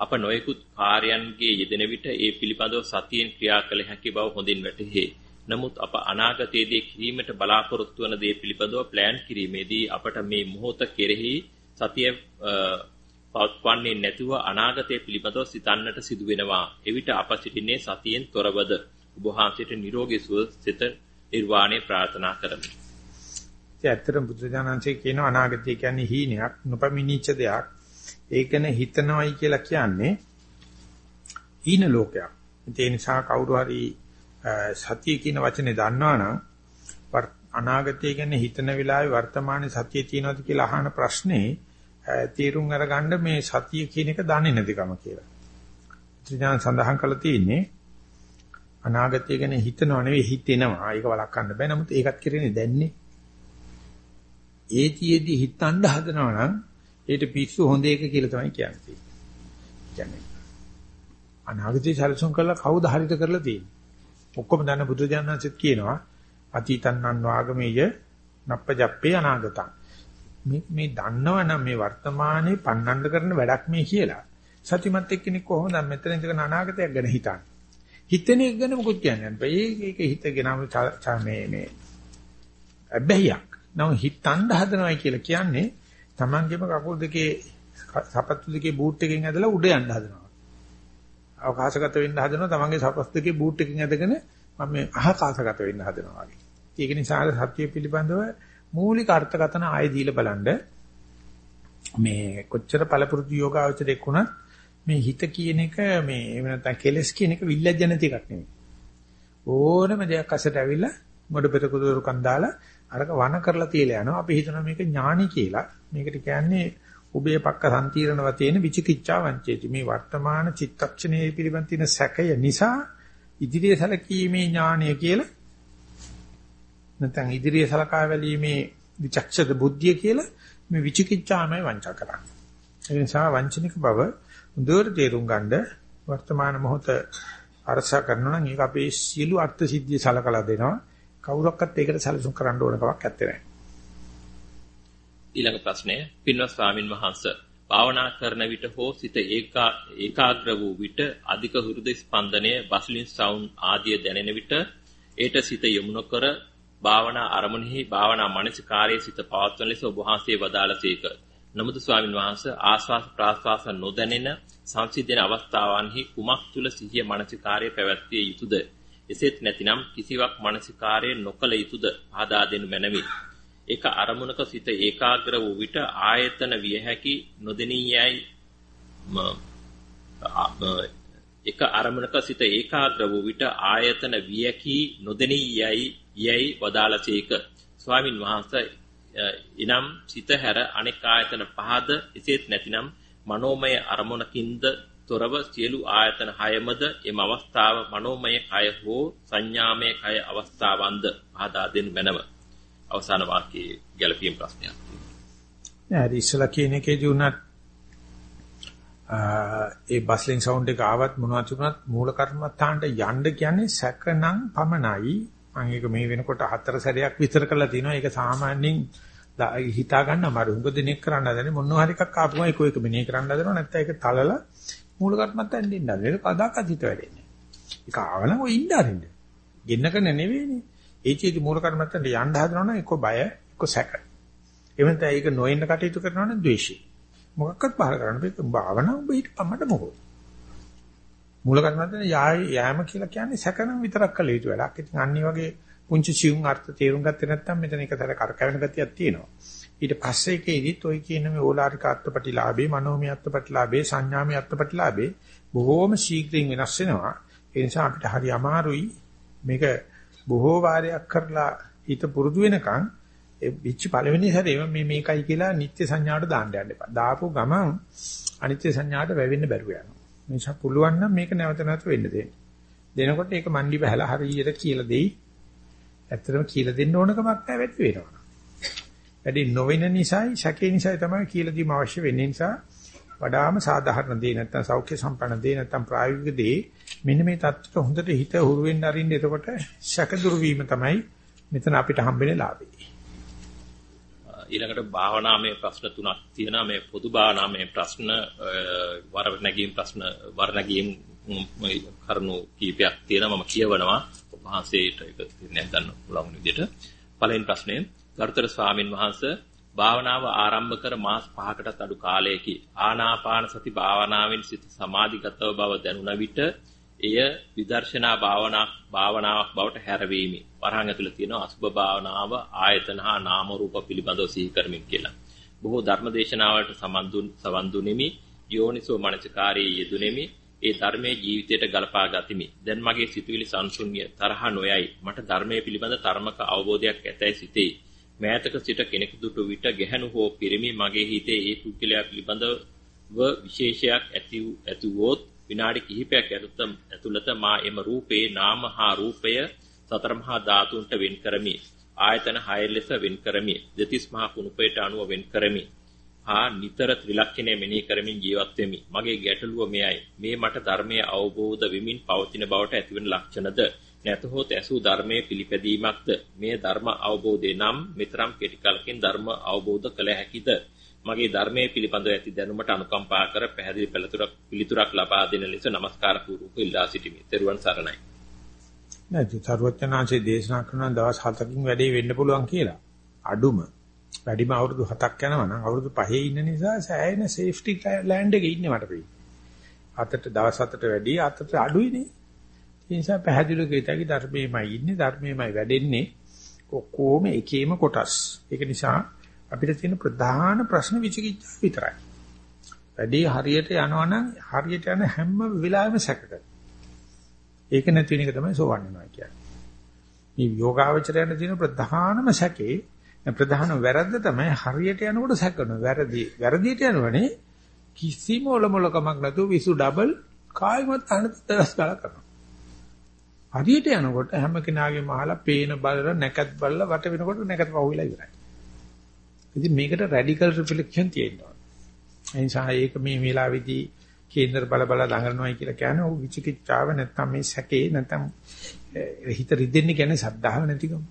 අප නොයෙකුත් කාර්යයන්ගේ යෙදෙන විට ඒ පිළිබඳව සතියෙන් ක්‍රියා කළ හැකි බව හොඳින් වැටහේ. නමුත් අප අනාගතයේදී කිරීමට බලාපොරොත්තු වන දේ පිළිබඳව ප්ලෑන් කිරීමේදී අපට මේ මොහොත කෙරෙහි සතිය පවත්වන්නේ නැතුව අනාගතය පිළිබඳව සිතන්නට සිදු වෙනවා. එවිට අප සිටින්නේ සතියෙන් තොරවද. ඔබ වහන්සේට නිරෝගී සුව සිත නිර්වාණය ප්‍රාර්ථනා කරමි. ඒ ඇත්තටම බුදුජානන්සේ කියන අනාගතය කියන්නේ හීනයක්, නොපමිනිච්ච දෙයක්. ඒකන හිතනවයි කියලා කියන්නේ ඊන ලෝකයක්. ඒ නිසා කවුරු හරි සතිය කියන වචනේ දන්නවනම් අනාගතය ගැන හිතන වෙලාවේ වර්තමානයේ සතිය තියෙනවද කියලා අහන ප්‍රශ්නේ තීරුම් අරගන්න මේ සතිය කියන එක දන්නේ නැතිකම කියලා. ත්‍රිඥාන සඳහන් කරලා තියෙන්නේ අනාගතය ගැන හිතනව නෙවෙයි හිතෙනවා. ඒක වළක්වන්න බෑ. නමුත් ඒකත් කරන්නේ දැන්නේ. ඒතියෙදි හිතන්න හදනවා නම් ඒට පිස්සු හොඳ එක කියලා තමයි කියන්නේ. කියන්නේ අනාගතේ සැලසුම් කළා කවුද හරියට කරලා තියෙන්නේ. ඔක්කොම දන්න බුදුජානනාංශෙත් කියනවා අතීතන්නන් වාගමේය නප්පජප්පේ අනාගතං. මේ මේ දන්නවනම් මේ වර්තමානයේ පන්නන්න කරන වැඩක් මේ කියලා. සතිමත් එක්කෙනෙක් කොහොමද මෙතන ඉඳගෙන අනාගතයක් ගැන හිතන්නේ? හිතන එක ගැන මොකුත් කියන්නේ නැහැ. ඒක හිතගෙනම මේ මේ අබ්බැහියක්. නම් හිතන්න හදනවයි කියලා කියන්නේ Tamangeම කකුල් දෙකේ සපත්තු දෙකේ බූට් එකකින් ඇදලා උඩ යන්න හදනවා. අවකාශගත වෙන්න හදනවා Tamange සපත්තු දෙකේ බූට් එකකින් ඇදගෙන මම මේ අහකාශගත වෙන්න හදනවා වගේ. ඒක නිසා සත්‍ය පිළිබඳව මූලික අර්ථකථන ආයෙ දීලා බලන්න මේ කොච්චර පළපුරුදු යෝගාවචරයක් වුණත් මේ හිත කියන එක මේ එහෙම නැත්නම් කෙලස් කියන එක විල්ලජ්ජ නැති එකක් නෙමෙයි. ඕනම දෙයක් අසට ඇවිල්ලා මොඩ පෙත කුදුරුකම් දාලා අරක වන කරලා තියලා යනවා. අපි හිතනවා මේක ඥානි කියලා. මේකට කියන්නේ උබේ පක්ක සම්තිරණව තියෙන විචිකිච්ඡා වංචේති. මේ වර්තමාන චිත්තක්ෂණයේ පිළිබඳ තියෙන සැකය නිසා ඉදිරිය සැලකීමේ ඥානය කියලා නැත්නම් ඉදිරිය සලකා බැලීමේ විචක්ෂද බුද්ධිය කියලා මේ විචිකිච්ඡාමයි වංචා කරන්නේ. ඒ නිසා වංචනික බව හොඳට තේරුම් ගන්න වර්තමාන මොහොත අරසා කරනවා නම් ඒක අපේ සියලු අර්ථ සිද්ධිය සලකලා දෙනවා. කවුරක්වත් ඒකට සැලසුම් කරන්න ඕන කමක් නැත්තේ. ඊළඟ ප්‍රශ්නය පින්වත් ස්වාමින් වහන්සේ භාවනා කරන විට හෝ සිත ඒකාග්‍ර වූ විට අධික හෘද ස්පන්දනය බස්ලින් සවුන්ඩ් ආදිය දැනෙන විට ඒට සිත යොමු නොකර භාවනා අරමුණෙහි භාවනා මානසිකාරයේ සිත පවත්වන ලෙස ඔබ වහන්සේ වදාළසේක. නමුත් ස්වාමින් වහන්සේ ආස්වාස ප්‍රාස්වාස නොදැනෙන සංසිද්ධන අවස්ථාවන්හි කුමක් තුල සිහිය මානසිකාරයේ පැවැත්විය යුතුද? එසේත් නැතිනම් කිසිවක් මානසිකාරයේ නොකල යුතුද? ආදා දෙනු මැනවි. එක අරමුණක සිත ඒකාග්‍ර වූ විට ආයතන විය හැකි නොදෙනීයයි එක අරමුණක සිත ඒකාග්‍ර වූ විට ආයතන විය හැකි නොදෙනීයයි යයි වදාළසේක ස්වාමින් වහන්සේ ඉනම් සිත හැර අනෙක් ආයතන පහද එසේත් නැතිනම් මනෝමය අරමුණකින්ද තොරව සියලු ආයතන හයමද එම අවස්ථාව මනෝමය කය හෝ සංඥාමය කය අවස්ථාවන්ද ආදා දෙනු මැනව අවසාන වාක්‍යයේ ගැළපීම් ප්‍රශ්නයක් තියෙනවා. ඉස්සලා කියන එකේදී උනත් ඒ බස්ලින් සවුන්ඩ් එක ආවත් මොනවද තිබුණත් මූල කර්මත්තාන්ට යන්න කියන්නේ සැකනම් පමණයි. මම ඒක මේ වෙනකොට හතර සැරයක් විතර කරලා තිනවා. ඒක සාමාන්‍යයෙන් හිතා ගන්න අමාරු. උඟ දිනෙක කරන්න හදන්නේ මොනවා හරි එකක් ආපුම ඒක එක මෙනේ කරන්න හදනවා. නැත්නම් ඒක තලලා මූල කර්මත්තාන් දෙන්න හදනවා. ඒක කදාකත් හිත වැඩෙන්නේ. ඒක ආවනම් ඔය ඉන්න අරින්න. ගෙන්නකන නෙවෙයිනේ. ඒ චේති මූල කර්මත්තන්ට යන්න හදනවනම් එක්ක බය එක්ක සැක. එවනත ඒක නොඉන්න කටයුතු කරනවනම් ද්වේෂය. මොකක්වත් පහල කරන්න බෑ. භාවනාව ඔබ හිටපමඩ මොකෝ. මූල කර්මත්තන් යෑම කියලා කියන්නේ සැකනම් විතරක් කළ යුතු වැඩක්. ඉතින් අනිත් වගේ පුංචි සියුම් අර්ථ තේරුම් ගත්තේ නැත්නම් මෙතන එකතර කරකැවෙන ගතියක් තියෙනවා. ඊට පස්සේ ඒකෙදිත් ඔය කියන මේ ඕලාරික අත්පටිලාභේ, මනෝමය අත්පටිලාභේ, සංඥාමය අත්පටිලාභේ බොහෝම ශීඝ්‍රයෙන් වෙනස් වෙනවා. ඒ නිසා අපිට හරි අමාරුයි මේක බොහෝ වාරයක් කරලා හිත පුරුදු වෙනකන් ඒ පිච්ච පළවෙනි සැරේම මේ මේකයි කියලා නිත්‍ය සංඥාවට දාන්න යන්න එපා. දාපු ගමන් අනිත්‍ය සංඥාවට වැවෙන්න බැරුව යනවා. මේ නිසා පුළුවන් නම් මේක නැවත නැවත වෙන්න දෙන්න. දෙනකොට ඒක මන්ඩි බහලා හරියට කියලා දෙයි. ඇත්තටම කියලා දෙන්න ඕන කමක් නැහැ වැඩි වෙනවා. වැඩි නොවෙන නිසායි ශකේ නිසායි තමයි කියලා දීම අවශ්‍ය වෙන්නේ නිසා වඩාම සාධාරණ දේ නැත්තම් සෞඛ්‍ය සම්පන්න දේ නැත්තම් ප්‍රායෝගික දේ මෙන්න මේ தත්ත්වයට හොඳට හිත හුරු වෙන්න අරින්න එතකොට ශක දුරු වීම තමයි මෙතන අපිට හම්බෙන්නේ ලාභේ. ඊළඟට භාවනාමය ප්‍රශ්න තුනක් තියෙනවා. මේ පොදු භාවනාමය ප්‍රශ්න වර නැගීම් ප්‍රශ්න වර නැගීම් කරුණු කීපයක් තියෙනවා මම කියවනවා. වහන්සේට ඒක තීරණයක් ගන්න පුළුවන් විදිහට. පළවෙනි ප්‍රශ්නය ගරුතර ස්වාමින් වහන්සේ භාවනාව ආරම්භ කර මාස 5කටත් අඩු කාලයකී ආනාපාන සති භාවනාවෙන් සිත සමාධිගතව බව දැනුණ විට එය විදර්ශනා භාවනා භාවනාවක් බවට හැරවීමි. වරහන් ඇතුළේ තියෙන අසුභ භාවනාව ආයතන හා නාම රූප පිළිබඳව සිහි කරමින් කියලා. බොහෝ ධර්මදේශනාවලට සවන් දුනිමි යෝනිසෝ මනසිකාරයේ යෙදුණෙමි. ඒ ධර්මයේ ජීවිතයට ගලපා ගතිමි. දැන් මගේ සිතුවිලි සංසුන්්‍ය තරහ නොයයි. මට ධර්මයේ පිළිබඳ ධර්මක අවබෝධයක් ඇතැයි සිතේ. මෑතක සිට කෙනෙකු දුටු විට ගැහණු හෝ පිරිමි මගේ හිතේ ඒ පුද්ගලයා පිළිබඳව විශේෂයක් ඇති ඇතුවොත් විනාඩි කිහිපයක් ඇතුළත මා එම රූපේ නාම හා රූපය සතර මහා ධාතුන්ට වෙන් කරමි. ආයතන 6 ලෙස වෙන් කරමි. දෙතිස් මහා කුණුපයට අනුව වෙන් කරමි. හා නිතර ත්‍රිලක්ෂණය මෙනෙහි කරමින් ජීවත් වෙමි. මගේ ගැටලුව මෙයයි. මේ මට ධර්මයේ අවබෝධ වෙමින් පවතින බවට ඇතිවන ලක්ෂණද නැතහොත් ඇසූ ධර්මයේ පිළිපැදීමක්ද මේ ධර්ම අවබෝධය නම් මෙතරම් කෙටි කලකින් ධර්ම අවබෝධ කළ හැකිද මගේ ධර්මයේ පිළිබඳව ඇති දැනුමට අනුකම්පා කර පැහැදිලි පිළිතුරක් පිළිතුරක් ලබා දෙන ලෙස নমස්කාර පූර්වක ඉල්ලා සිටිමි. ත්වන් සරණයි. නැති සරුවචනාංශයේ දේශනා කරන දවස් 7කින් වැඩේ වෙන්න පුළුවන් කියලා. අඩුම වැඩිම අවුරුදු 7ක් යනවා නම් අවුරුදු 5 ඉන්න නිසා සෑහෙන සේෆ්ටි ලෑන්ඩ් එකේ ඉන්නේ මට පෙයි. අතට දවස් 7ට වැඩි අතට අඩුයිනේ. ඒ නිසා පැහැදිලිව කියතයි ධර්මයේමයි ඉන්නේ ධර්මයේමයි වැඩෙන්නේ. ඔක්කොම එකේම කොටස්. ඒක නිසා අපිට තියෙන ප්‍රධාන ප්‍රශ්න විචිකිච්ඡා විතරයි. වැඩි හරියට යනවනම් හරියට යන හැම වෙලාවෙම සැකක. ඒක නැති වෙන එක තමයි සෝවන් වෙනවා කියන්නේ. මේ යෝගාවචරයන තියෙන ප්‍රධානම සැකේ ප්‍රධාන වැරද්ද තමයි හරියට යනකොට සැකන. වැරදි වැරදියට යනවනේ කිසිම ඔලොමලකමක් නැතුව විසු ඩබල් කායිමත් අනතස් ගල කරනවා. හරියට යනකොට හැම කෙනාගේම අහලා පේන බලලා නැකත් බලලා වට වෙනකොට නැකත් පහුවිලා ඉවරයි. ඉතින් මේකට රැඩිකල් රිෆ්ලෙක්ෂන් තියෙනවා. ඒ නිසා ඒක මේ වෙලාවේදී කේන්දර බල බල දඟලනවායි කියලා කියන්නේ ਉਹ විචිකිච්ඡාව නැත්තම් මේ සැකේ නැත්තම් හිත රිදෙන්නේ කියන්නේ සද්ධාව නැතිකම.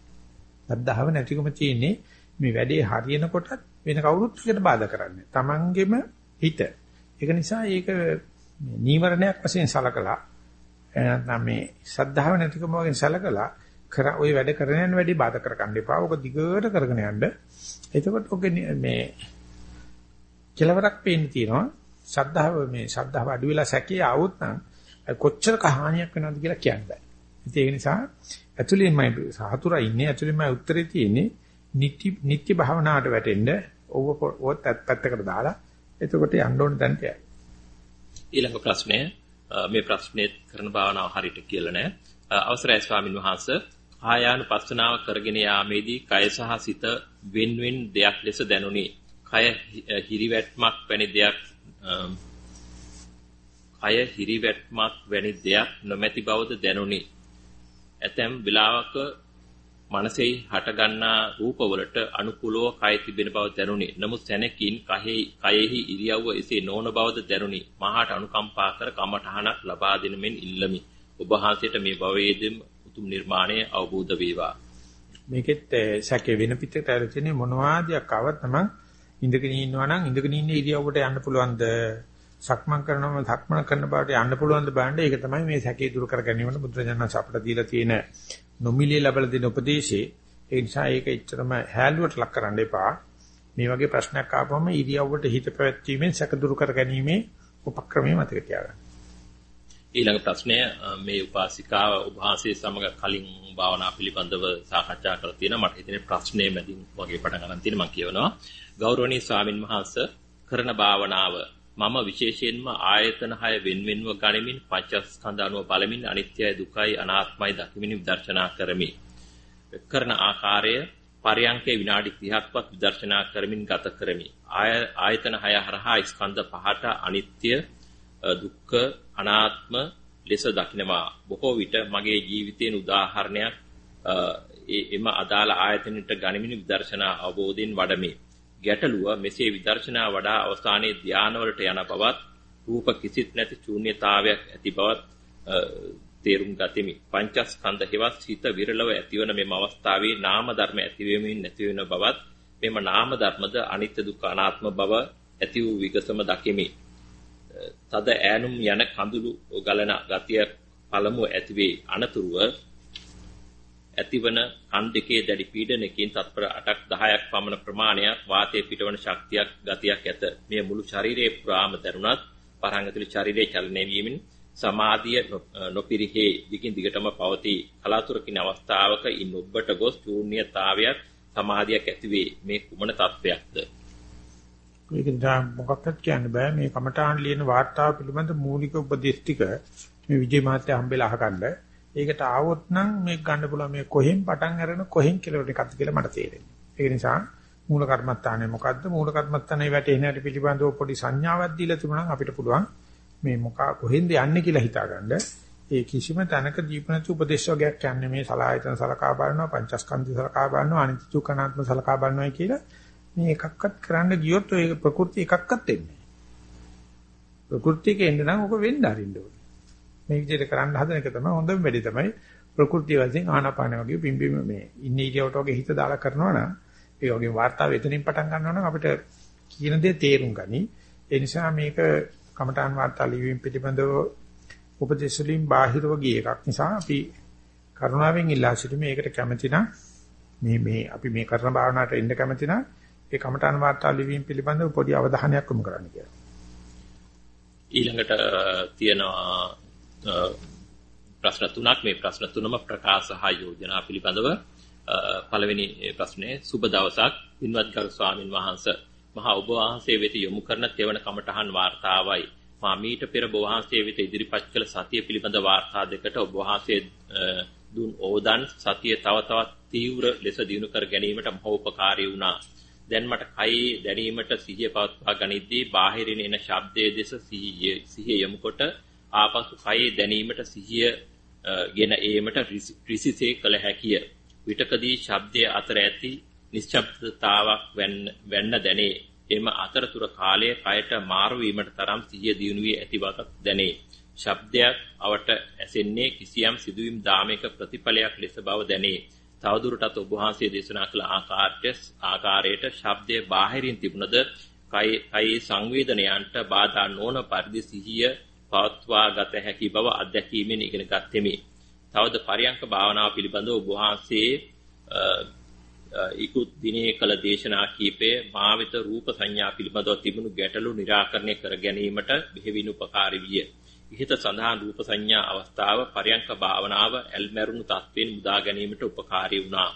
සද්ධාව නැතිකම තියෙන්නේ මේ වැඩේ හරියනකොටත් වෙන කවුරුත් එකට බාධා කරන්නේ. Tamanගෙම හිත. ඒක නිසා ඒක නීවරණයක් වශයෙන් සලකලා නැත්නම් මේ සද්ධාව නැතිකම වගේ සලකලා කර ওই වැඩ කරන යන වැඩි බාධා කරගන්න එපා. ඔක දිගට කරගෙන යන්න. එතකොට ඔක මේ කෙලවරක් පේන්න තියෙනවා. ශද්ධාව මේ ශද්ධාව අඩු වෙලා සැකේ ආවොත් නම් කොච්චර කහානියක් වෙනවද කියලා කියන්න බෑ. ඒක නිසා ඇතුළෙන්මයි සහතුරා ඉන්නේ ඇතුළෙන්මයි උත්තරේ තියෙන්නේ. නිත්‍ය නිත්‍ය භාවනාවට වැටෙන්න ඕව ඕත් පැත්තකට දාලා එතකොට යන්න ඕන තැනට යයි. ඊළඟ ප්‍රශ්නය මේ ප්‍රශ්නේ කරන භාවනාව හරියට කියලා නෑ. අවසරයි ස්වාමින් වහන්සේ ආයානුපස්සනාව කරගෙන යාමේදී කය සහ සිත වෙන් වෙන් දෙයක් ලෙස දැනුනි. කය හිරිවැට්මක් වැනි දෙයක් කය හිරිවැට්මක් වැනි දෙයක් නොමැති බවද දැනුනි. ඇතැම් වෙලාවක මනසෙහි හටගන්නා රූපවලට අනුකූලව කය තිබෙන බව දැනුනි. නමුත් සැනකින් කයෙහි කයෙහි ඉරියව්ව එසේ නොවන බවද දැනුනි. මහාට අනුකම්පා කර කමඨහනක් ලබා දෙන මෙන් ඉල්ලමි. ඔබ වහන්සේට මේ භවයේදී උතුම් නිර්මාණය අවබෝධ වේවා. මේකෙත් සැකේ වෙන පිටට ඇරෙන්නේ මොනවාදියක් ආවත් තමයි ඉඳගෙන ඉන්නවා නම් ඉඳගෙන ඉන්න ඉරියව්වට යන්න පුළුවන්ද? සක්මන් කරනම සක්මන් කරන බවට යන්න පුළුවන්ද බලන්න ඒක තමයි මේ සැකේ දුරු කර ගැනීමට බුදුරජාණන් අපට දීලා තියෙන නොමිලේ ලැබලා දෙන උපදේශේ. ඒ නිසා ඒක එච්චරම හැලුවට ලක් කරන්න එපා. මේ වගේ ප්‍රශ්නයක් ආපුවම ඉරියව්වට හිත පැවැත්වීමෙන් සැක දුරු කර ගැනීමේ උපක්‍රමයේ මතක තියාගන්න. ඊළඟ ප්‍රශ්නය මේ උපාසිකාව උභාසයේ සමග කලින් භාවනා පිළිබඳව සාකච්ඡා කරලා තියෙනවා. මට හිතෙන ප්‍රශ්නේ මැදින් වගේ පටන් ගන්න තියෙන මම කියවනවා. ගෞරවනීය ස්වාමින් වහන්සේ කරන භාවනාව මම විශේෂයෙන්ම ආයතන 6 වෙන්වෙන්ව ගනිමින් පංචස්කන්ධ අනුව බලමින් අනිත්‍යයි දුකයි අනාත්මයි දකිමින් විදර්ශනා කරමි. කරන ආකාරය පරයන්කේ විනාඩි 30ක්වත් විදර්ශනා කරමින් ගත කරමි. ආයතන 6 හරහා ස්කන්ධ පහට අනිත්‍ය දුක්ඛ අනාත්ම ලෙස දකිනවා. බොහෝ විට මගේ ජීවිතයේ උදාහරණයක් එම අදාළ ආයතනයට ගනිමින් විදර්ශනා අවබෝධයෙන් වඩමි. ගැටලුව මෙසේ විදර්ශනා වඩා අවස්ථානයේ ධානවලට යන බවත් රූප කිසිත් නැති ශූන්‍යතාවයක් ඇති බවත් තේරුම් ගතිමි. පංචස්කන්ධ හේවත් සිත විරලව ඇතිවන මෙම අවස්ථාවේ නාම ධර්ම ඇතිවෙමින් නැති වෙන බවත් මෙම නාම ධර්මද අනිත්‍ය දුක්ඛ අනාත්ම බව ඇති වූ විගසම දකිමි. තද ඈනුම් යන කඳුළු ගලන ගතිය පළමුව ඇතිවේ අනතුරුව ඇතිවන කන් දෙකේ දැඩි පීඩනකින් තත්පර 8ක් 10ක් පමණ ප්‍රමාණයක් වාතයේ පිටවන ශක්තියක් ගතියක් ඇත. මේ මුළු ශරීරයේ පුරාම දරුණත් පරංගතුලි ශරීරයේ චලනය වීමෙන් සමාධිය නොපිරිහේ දිගින් දිගටම පවතී. කලාතුරකින් අවස්ථාවක ඉන් ඔබට ගොස් ශූන්‍යතාවයක් සමාධියක් ඇතිවේ. මේ කුමන තත්වයක්ද? මේක දැන් මොකක්ද කියන්න බෑ මේ කමඨාන් ලියන වාර්තාව පිළිබඳ මූලික උපදේශ ටික මේ විජේ මහත්තයා හම්බෙලා අහගන්න. ඒකට ආවොත් නම් මේක ගන්න පුළුවන් මේ කොහෙන් පටන් අරගෙන කොහෙන් කෙලවර එකක්ද කියලා මට තේරෙන්නේ. ඒක නිසා මූල කර්මත්තානේ මොකද්ද? මූල කර්මත්තානේ වැටෙන හැටි පිළිබඳව පොඩි සංඥාවක් දීලා තිබුණා නම් අපිට පුළුවන් මේ මොකක් කොහෙන්ද යන්නේ කියලා හිතාගන්න. ඒ කිසිම තැනක දීපනතු උපදේශ වර්ගයක් යන්නේ මේ සලායතන සලකා බලනවා, පංචස්කන්ධ සලකා බලනවා, අනිත්‍ය දුක්ඛනාත්ම සලකා බලනවා කියලා මේ එකක්වත් කරන්න ගියොත් ඔය ප්‍රകൃති එකක්වත් වෙන්නේ නැහැ. ප්‍රകൃතියක එන්න නම් ඔක වෙන්න අරින්න ඕනේ. මේ විදිහට කරන්න හදන එක තමයි හොඳම වැඩි තමයි ප්‍රകൃති වශයෙන් ආනාපාන වගේ පිම්බීම මේ ඉන්න ඉරියවට වගේ හිත දාලා කරනවා නම් ඒ වගේ වார்த்தාව එතනින් පටන් ගන්නවා නම් අපිට කියන දේ තේරුම් ගනි. ඒ නිසා මේක කමඨාන් වார்த்தා ලිවීම පිළිබඳව උපදේශ වලින් බාහිරව ගිය එකක් නිසා අපි කරුණාවෙන් ඉල්ලා සිටිමු. ඒකට කැමැති නම් මේ මේ අපි මේ කරන භාවනාවට එන්න කැමති නම් ඒ කමඨාන වාර්තා ලිවීම පිළිබඳව පොඩි අවධානයක් යොමු කරන්න කියලා. ඊළඟට තියෙනවා ප්‍රශ්න තුනක් මේ ප්‍රශ්න තුනම ප්‍රකාශ හා යෝජනා පිළිබඳව පළවෙනි ප්‍රශ්නේ සුබ දවසක් වින්වත් ගරු ස්වාමින් වහන්සේ මහා ඔබ වහන්සේ වෙත යොමු කරන තෙවන කමඨහන් වාර්තාවයි මා මීට පෙර ඔබ වහන්සේ වෙත ඉදිරිපත් කළ සතිය පිළිබඳ වාර්තා දෙකට ඔබ වහන්සේ දුන් ඕදන් සතිය තව තවත් තීව්‍ර ලෙස දිනු කර ගැනීමට මහෝපකාරී වුණා. දැන් මට කයි දැනීමට සිහිය පවත්වා ගනිද්දී බාහිරින් එන ශබ්දයේ දෙස සිහිය සිහිය යොමුකොට ආපසු කයි දැනීමට සිහිය ගෙන ඒමට රිසිසේ කළ හැකිය. විටකදී ශබ්දයේ අතර ඇති නිශ්ශබ්දතාවක් වෙන්න දැනේ. එම අතරතුර කාලයේ කයට මාරු වීමට තරම් සිහිය දියුණු වී ඇති බවක් දැනේ. ශබ්දයක් අවට ඇසෙන්නේ කිසියම් සිදුවීම් දාමයක ප්‍රතිඵලයක් ලෙස බව දැනේ. තවදුරටත් ඔබ වහන්සේ දේශනා කළ ආකාරයට ආකාරයට ශබ්දයේ බාහිරින් තිබුණද කයි සංවේදනයන්ට බාධා නොවන පරිදි සිහිය පවත්වා ගත හැකි බව අත්දැකීමෙන් ඉගෙන ගත්ෙමි. තවද පරියංක භාවනාව පිළිබඳව ඔබ වහන්සේ ඉක්ුත් දිනේ කළ දේශනා කීපය මා වෙත රූප සංඥා පිළිබඳව තිබුණු ගැටලු निराකරණය කර ගැනීමට බෙහෙවින් උපකාරී විය. ඉහත සඳහන් රූප සංඥා අවස්ථාව පරියංක භාවනාව ඇල්මැරුණු තත්වෙන් මුදා ගැනීමට උපකාරී වුණා.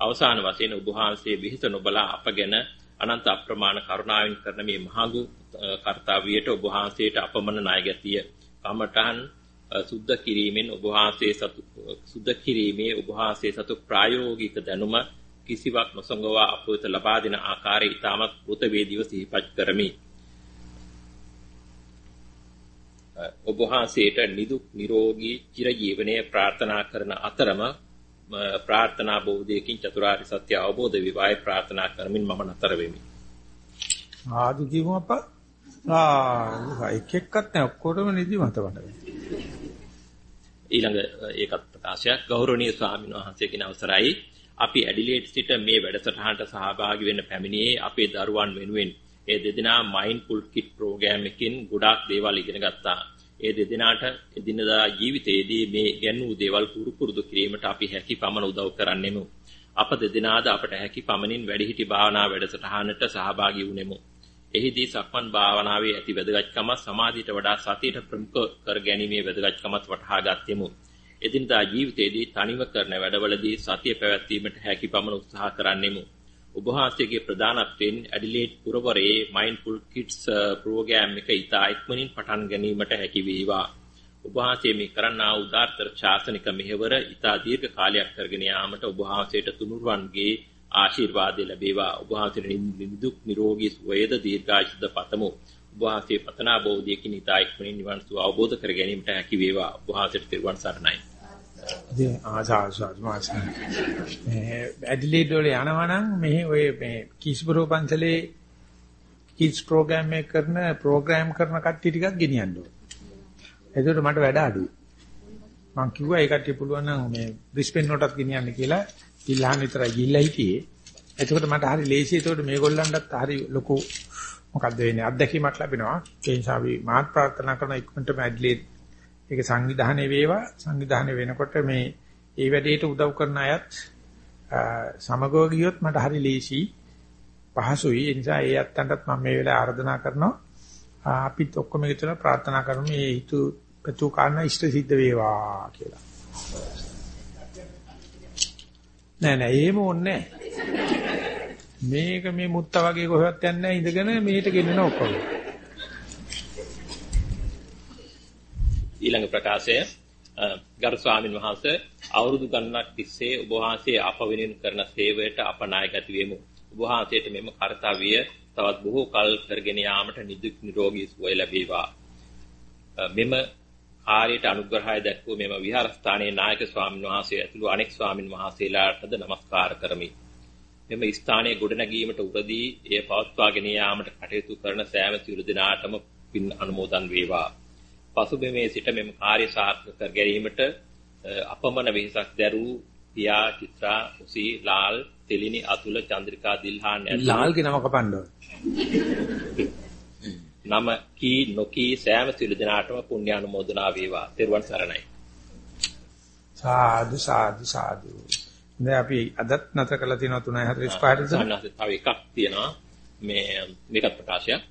අවසාන වශයෙන් ඔබ වහන්සේ විහිත නොබලා අපගෙන අනන්ත අප්‍රමාණ කරුණාවෙන් කරන මේ මහඟු කාර්යයට ඔබ වහන්සේට අපමණ ණයගතිය. කමඨහන් සුද්ධ කිරීමෙන් ඔබ වහන්සේ සතු සුද්ධ කිරීමේ ඔබ වහන්සේ සතු ප්‍රායෝගික දැනුම කිසිවක් නොසඟවා අප වෙත ලබා දෙන ආකාරය ඊටමත් උතවේදීව සිහිපත් කරමි. ඔබ වහන්සේට නිදුක් නිරෝගී චිරජීවනයේ ප්‍රාර්ථනා කරන අතරම ප්‍රාර්ථනා බෝධියකින් චතුරාර්ය සත්‍ය අවබෝධ විවාය ප්‍රාර්ථනා කරමින් මම නතර වෙමි. ආදි කිව්වම අප්පා. ආ එක එක්කත් නෑ ඔක්කොටම නිදි මත වඩ. ඊළඟ ඒකත් ප්‍රකාශයක් ගෞරවනීය ස්වාමීන් වහන්සේගෙන් අවසරයි. අපි ඇඩිලේඩ් සිට මේ වැඩසටහනට සහභාගී වෙන්න පැමිණියේ අපේ දරුවන් වෙනුවෙන්. ඒ දෙදෙනා මයින්ඩ්ෆුල් කිඩ් ප්‍රෝග්‍රෑම් එකකින් ගොඩාක් දේවල් ඉගෙන ගත්තා. ඒ දෙදෙනාට එදිනදා ජීවිතයේදී මේ ගැන්වූ දේවල් පුරු පුරුදු කිරීමට අපි හැකි පමණ උදව් කරන්නෙමු. අප දෙදෙනාද අපට හැකි පමණින් වැඩිහිටි භාවනා වැඩසටහනට සහභාගී වුනෙමු. එහිදී සක්මන් භාවනාවේ ඇති වැදගත්කම සමාධියට වඩා සතියට ප්‍රමුඛ කර ගැනීමේ වැදගත්කමත් වටහා ගත්තෙමු. එදිනදා ජීවිතයේදී තනිව කරන වැඩවලදී සතිය පැවැත්වීමට හැකි පමණ උත්සාහ කරන්නෙමු. ඔබ වහන්සේගේ ප්‍රධානත්වයෙන් ඇඩිලේඩ් පුරවරයේ මයින්ඩ්ෆුල් කිඩ්ස් uh, ප්‍රෝග්‍රෑම් එක ඉතා ඉක්මනින් පටන් ගැනීමට හැකි වේවා. ඔබ වහන්සේ මේ කරන්නා උදාර්ථ ශාසනික මෙහෙවර ඉතා දීර්ඝ කාලයක් කරගෙන යාමට ඔබ වහන්සේට තුනුරුවන්ගේ ආශිර්වාද ලැබේවා. ඔබ වහන්සේට නිදුක් නිරෝගී සුවයද දීර්ඝායුෂද පතමු. ඔබ වහන්සේ පතනා බෝධියකින් ඉතා ඉක්මනින් නිවන් සුව අවබෝධ කර ගැනීමට හැකි වේවා. ඔබ වහන්සේට තිරුවන් සරණයි. ඉතින් ආසාසස් මාස මේ ඇඩිලේඩ් වල යනවා නම් මෙහි ඔය මේ කිස්බරෝ පන්සලේ කිඩ්ස් ප්‍රෝග්‍රෑම් එක කරන ප්‍රෝග්‍රෑම් කරන කට්ටිය ටිකක් ගෙනියන්න ඕනේ. එතකොට මට වැඩ අඩුයි. මං කිව්වා ඒ කට්ටිය පුළුවන් නම් මේ බ්‍රිස්බේන් වලටත් ගෙනියන්න කියලා ඉල්ලහන් විතරයි ගිහිල්ලා හිටියේ. එතකොට මට හරි ලේසි. එතකොට මේගොල්ලන්ටත් හරි ලොකු මොකද්ද වෙන්නේ අත්දැකීමක් ලැබෙනවා. ඒ නිසා අපි මාත් ප්‍රාර්ථනා කරන ඉක්මනටම ඇඩ්ලේඩ් ඒක සංවිධානයේ වේවා. සංවිධානය වෙනකොට මේ ඒ වැඩේට උදව් කරන අයත් සමගව ගියොත් මට හරි ලේසි පහසුයි. ඒ නිසා ඒ අත්තන්ටත් මම මේ වෙලාවේ ආරාධනා කරනවා. අපිත් ඔක්කොම එකතුන ප්‍රාර්ථනා කරමු. මේ හිතු පතු කාරණා ඉෂ්ට සිද්ධ වේවා කියලා. නෑ නෑ. එහෙම ඕනේ මේක මේ මුත්තා වගේ කොහෙවත් යන්නේ නැහැ ඉඳගෙන මෙහෙට ගෙන්නන ඔක්කොම. ඊළඟ ප්‍රකාශය ගරු ස්වාමින් වහන්සේ අවුරුදු ගණනක් තිස්සේ ඔබ වහන්සේ අප වෙනුවෙන් කරන සේවයට අප නායකත්ව වෙමු. ඔබ වහන්සේට මෙම කාර්යය තවත් බොහෝ කල් කරගෙන යාමට නිදුක් නිරෝගී සුවය ලැබේවා. මෙම කාර්යයට අනුග්‍රහය දක්වූ මෙම විහාරස්ථානයේ නායක ස්වාමින් වහන්සේ ඇතුළු අනෙක් ස්වාමින් වහන්සේලාටද নমස්කාර කරමි. මෙම ස්ථානයේ ගොඩනැගීමට උරදී එය පවත්වාගෙන යාමට කටයුතු කරන සෑම සියලු දෙනාටම පින් අනුමෝදන් වේවා. පසුබිමේ සිට මෙම කාර්ය සාර්ථක කර ගැනීමට අපමණ වෙහසක් දැරූ පියා චිත්‍රා උසී ලාල් තෙලිනි අතුල චන්ද්‍රිකා දිල්හාන් ලාල්ගේ නම කපන්න නම කී නොකී සෑම සිළු දෙනාටම පුණ්‍ය අනුමෝදනා වේවා. තෙරුවන් සරණයි. සාදු සාදු සාදු. දැන් අපි අදත් නැතර කළා තියෙනවා 3:45ට. සාමාන්‍යයෙන් තව එකක් තියෙනවා මේ මේකත් ප්‍රකාශයක්.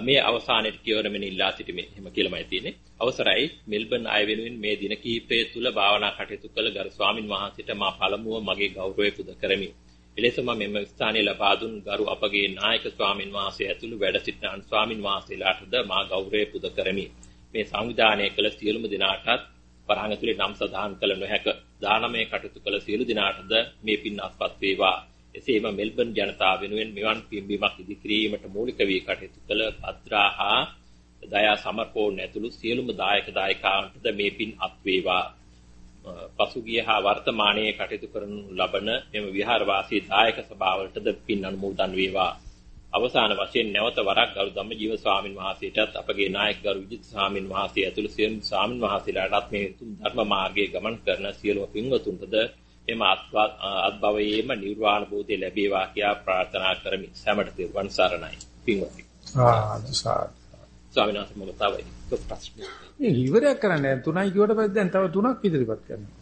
මේ අවසානයේ කියවරමින් ඉල්ලා සිටීමේ එහෙම කියලාමයි තියෙන්නේ. අවසරයි මෙල්බන් අය වෙනුවෙන් මේ දින කිහිපය තුල භාවනා කටයුතු කළ ගරු ස්වාමින් වහන්සේට මා පළමුව මගේ ගෞරවය පුද කරමි. එලෙසම මෙම ස්ථානයේ ලබා දුන් ගරු අපගේ නායක ස්වාමින් වහන්සේ ඇතුළු වැඩ සිටින ස්වාමින් වහන්සේලාටද මා ගෞරවය පුද කරමි. මේ සංවිධානය කළ සියලුම දෙනාටත් වරහන් ඇතුලේ නම් සදාහන් කළ නොහැක දානමය කටයුතු කළ සියලු දෙනාටද මේ පින් අත්පත් වේවා. එසේම මෙල්බන් ජනතාව වෙනුවෙන් මෙවන් පින්බීමක් ඉදිකිරීමට මූලික වී කටයුතු කළ පත්‍රාහා දයා සමර්පෝන් ඇතුළු සියලුම දායක දායකාවන්ටද මේ පින් අත් වේවා. පසුගිය හා වර්තමානයේ කටයුතු කරනු ලබන මෙම විහාරවාසී දායක සභාවලටද පින් අනුමෝදන් වේවා. අවසාන වශයෙන් නැවත වරක් ගරු ධම්මජීව ස්වාමින් වහන්සේටත් අපගේ නායක ගරු විජිත ස්වාමින් වහන්සේ ඇතුළු සියලු ස්වාමින් වහන්සේලාටත් මේ උතුම් ධර්ම මාර්ගයේ ගමන් කරන සියලුම පින්වතුන්ටද එම අත්භවයේම නිර්වාණ බෝධිය ලැබේවා කියා ප්‍රාර්ථනා කරමි. සෑමට තිරුවන් සරණයි. පින්වත්නි. ආ සාදු. ස්වාමීන් වහන්සේ මොකද තවයි? ප්‍රශ්න. මේ ඉවරයක් කරන්නේ තුනයි කිව්වට පස්සේ දැන් තව තුනක් ඉදිරිපත් කරනවා.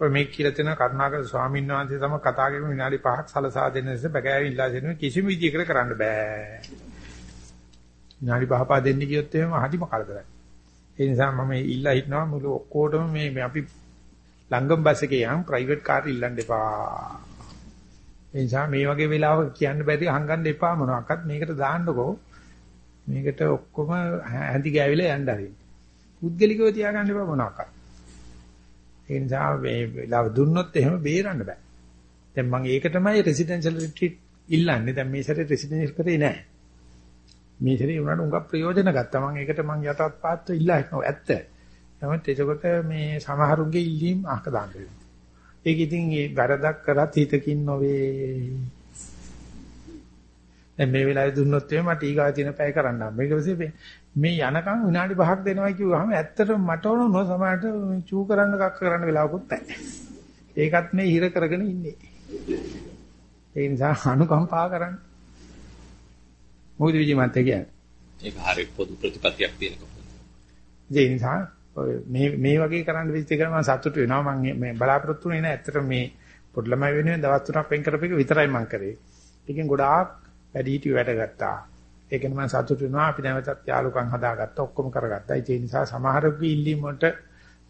ඔය මේ කියලා තියෙන කරුණාකර ස්වාමීන් වහන්සේ තම කතා කරගෙන විනාඩි 5ක් සලසා දෙන්න නිසා බගෑරින් ඉල්ලා දෙනවා කිසිම විදියකට කරන්න බෑ. විනාඩි 5 පහ දෙන්න කියොත් එහෙම හදිම කරදරයි. ඒ නිසා මම ඉල්ලා හිටනවා මුළු ඔක්කොටම මේ අපි ලංගම් බස් එකේ යන් ප්‍රයිවට් කාර් ඉල්ලන්න එපා. ඒ නිසා මේ වගේ වෙලාවක කියන්න බැරි හංගන්න එපා මොනවාක්වත් මේකට දාන්නකෝ. මේකට ඔක්කොම හැඳි ගෑවිලා යන්න හරි. පුද්ගලිකව තියාගන්න එපා මොනවාක්වත්. ඒ නිසා මේ වෙලාව දුන්නොත් එහෙම බේරන්න බෑ. දැන් මම ඒක තමයි රෙසිඩෙන්ෂල් රිට්‍රීට් ඉල්ලන්නේ. දැන් මේ සැරේ රෙසිඩෙන්ෂල් කරේ නෑ. මේ සැරේ උනට උඟ ප්‍රයෝජන ගත්තා. මම ඒකට මම යටත් පාත්ව ඉල්ලා හිටනවා. ඇත්ත. නමුත් එතකොට මේ සමහරුන්ගේ ඉල්ලීම් අහක දාන්න වෙනවා. ඒක ඉතින් ඒ වැරදක් කරත් හිතකින් නොවේ. දැන් මේ වෙලාවේ දුන්නොත් එමේ මට ඊගා තියෙන පැය කරන්න. මේක පස්සේ මේ යනකම් විනාඩි 5ක් දෙනවා කිව්වහම ඇත්තටම මට ඕන නෝ සමහරට චූ කරන්න කක් කරන්න වෙලාවකුත් නැහැ. ඒකත් මේ හිර කරගෙන ඉන්නේ. ඒ නිසා අනුකම්පා කරන්න. මොකද විජි මන්ට කියන්නේ? ඒක හරිය පොදු ප්‍රතිපත්තියක් තියෙන කොට. ඒ නිසා මේ මේ වගේ කරන්න වෙච්ච එක මම සතුටු වෙනවා. මම මේ බලාපොරොත්තු වෙන්නේ නැහැ. ඇත්තට මේ පොඩි ළමයි වෙනුවෙන් දවස් තුනක් වෙන් කරපේක විතරයි මම කරේ. ඒකෙන් ගොඩාක් වැඩි හිටිය වැඩ ගත්තා. ඒකෙන් මම සතුටු වෙනවා. අපි නැවතත් යාළුකම් හදාගත්තා. ඔක්කොම කරගත්තා. ඒ නිසා සමහරකගේ ඉල්ලීම් වලට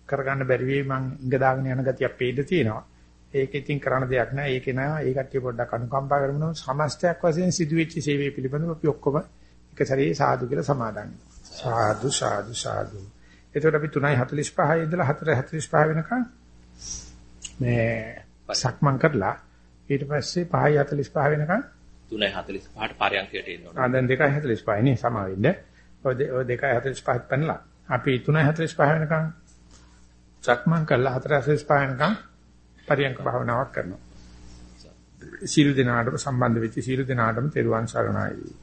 කරගන්න බැරි වෙයි මං ඉඟ දාගෙන යන ගතියක් පේන්න තියෙනවා. ඒක ඉතින් කරන්න දෙයක් නෑ. ඒක නෑ. ඒ කට්ටිය පොඩ්ඩක් අනුකම්පා කරමුනොත් සමස්තයක් වශයෙන් සිදුවෙච්ච සේවය පිළිබඳව අපි ඔක්කොම එක සැරේ සාදු කියලා සමාදන් සාදු සාදු සාදු. එතකොට අපි 3:45 ඉඳලා 4:45 වෙනකන් මේ සක්මන් කරලා ඊට පස්සේ 5:45 වෙනකන් 3:45ට පාරයන්කයට එන්න ඕන. ආ දැන් 2:45 නේ සමා වෙන්න. ඔය 2:45ත් පන්නලා අපි 3:45 වෙනකන් සක්මන් කරලා 4:45 වෙනකන් පරියන්ක භාවනාවක් කරනවා. සීල දිනාටම සම්බන්ධ වෙච්ච සීල දිනාටම තෙරුවන් සරණයි.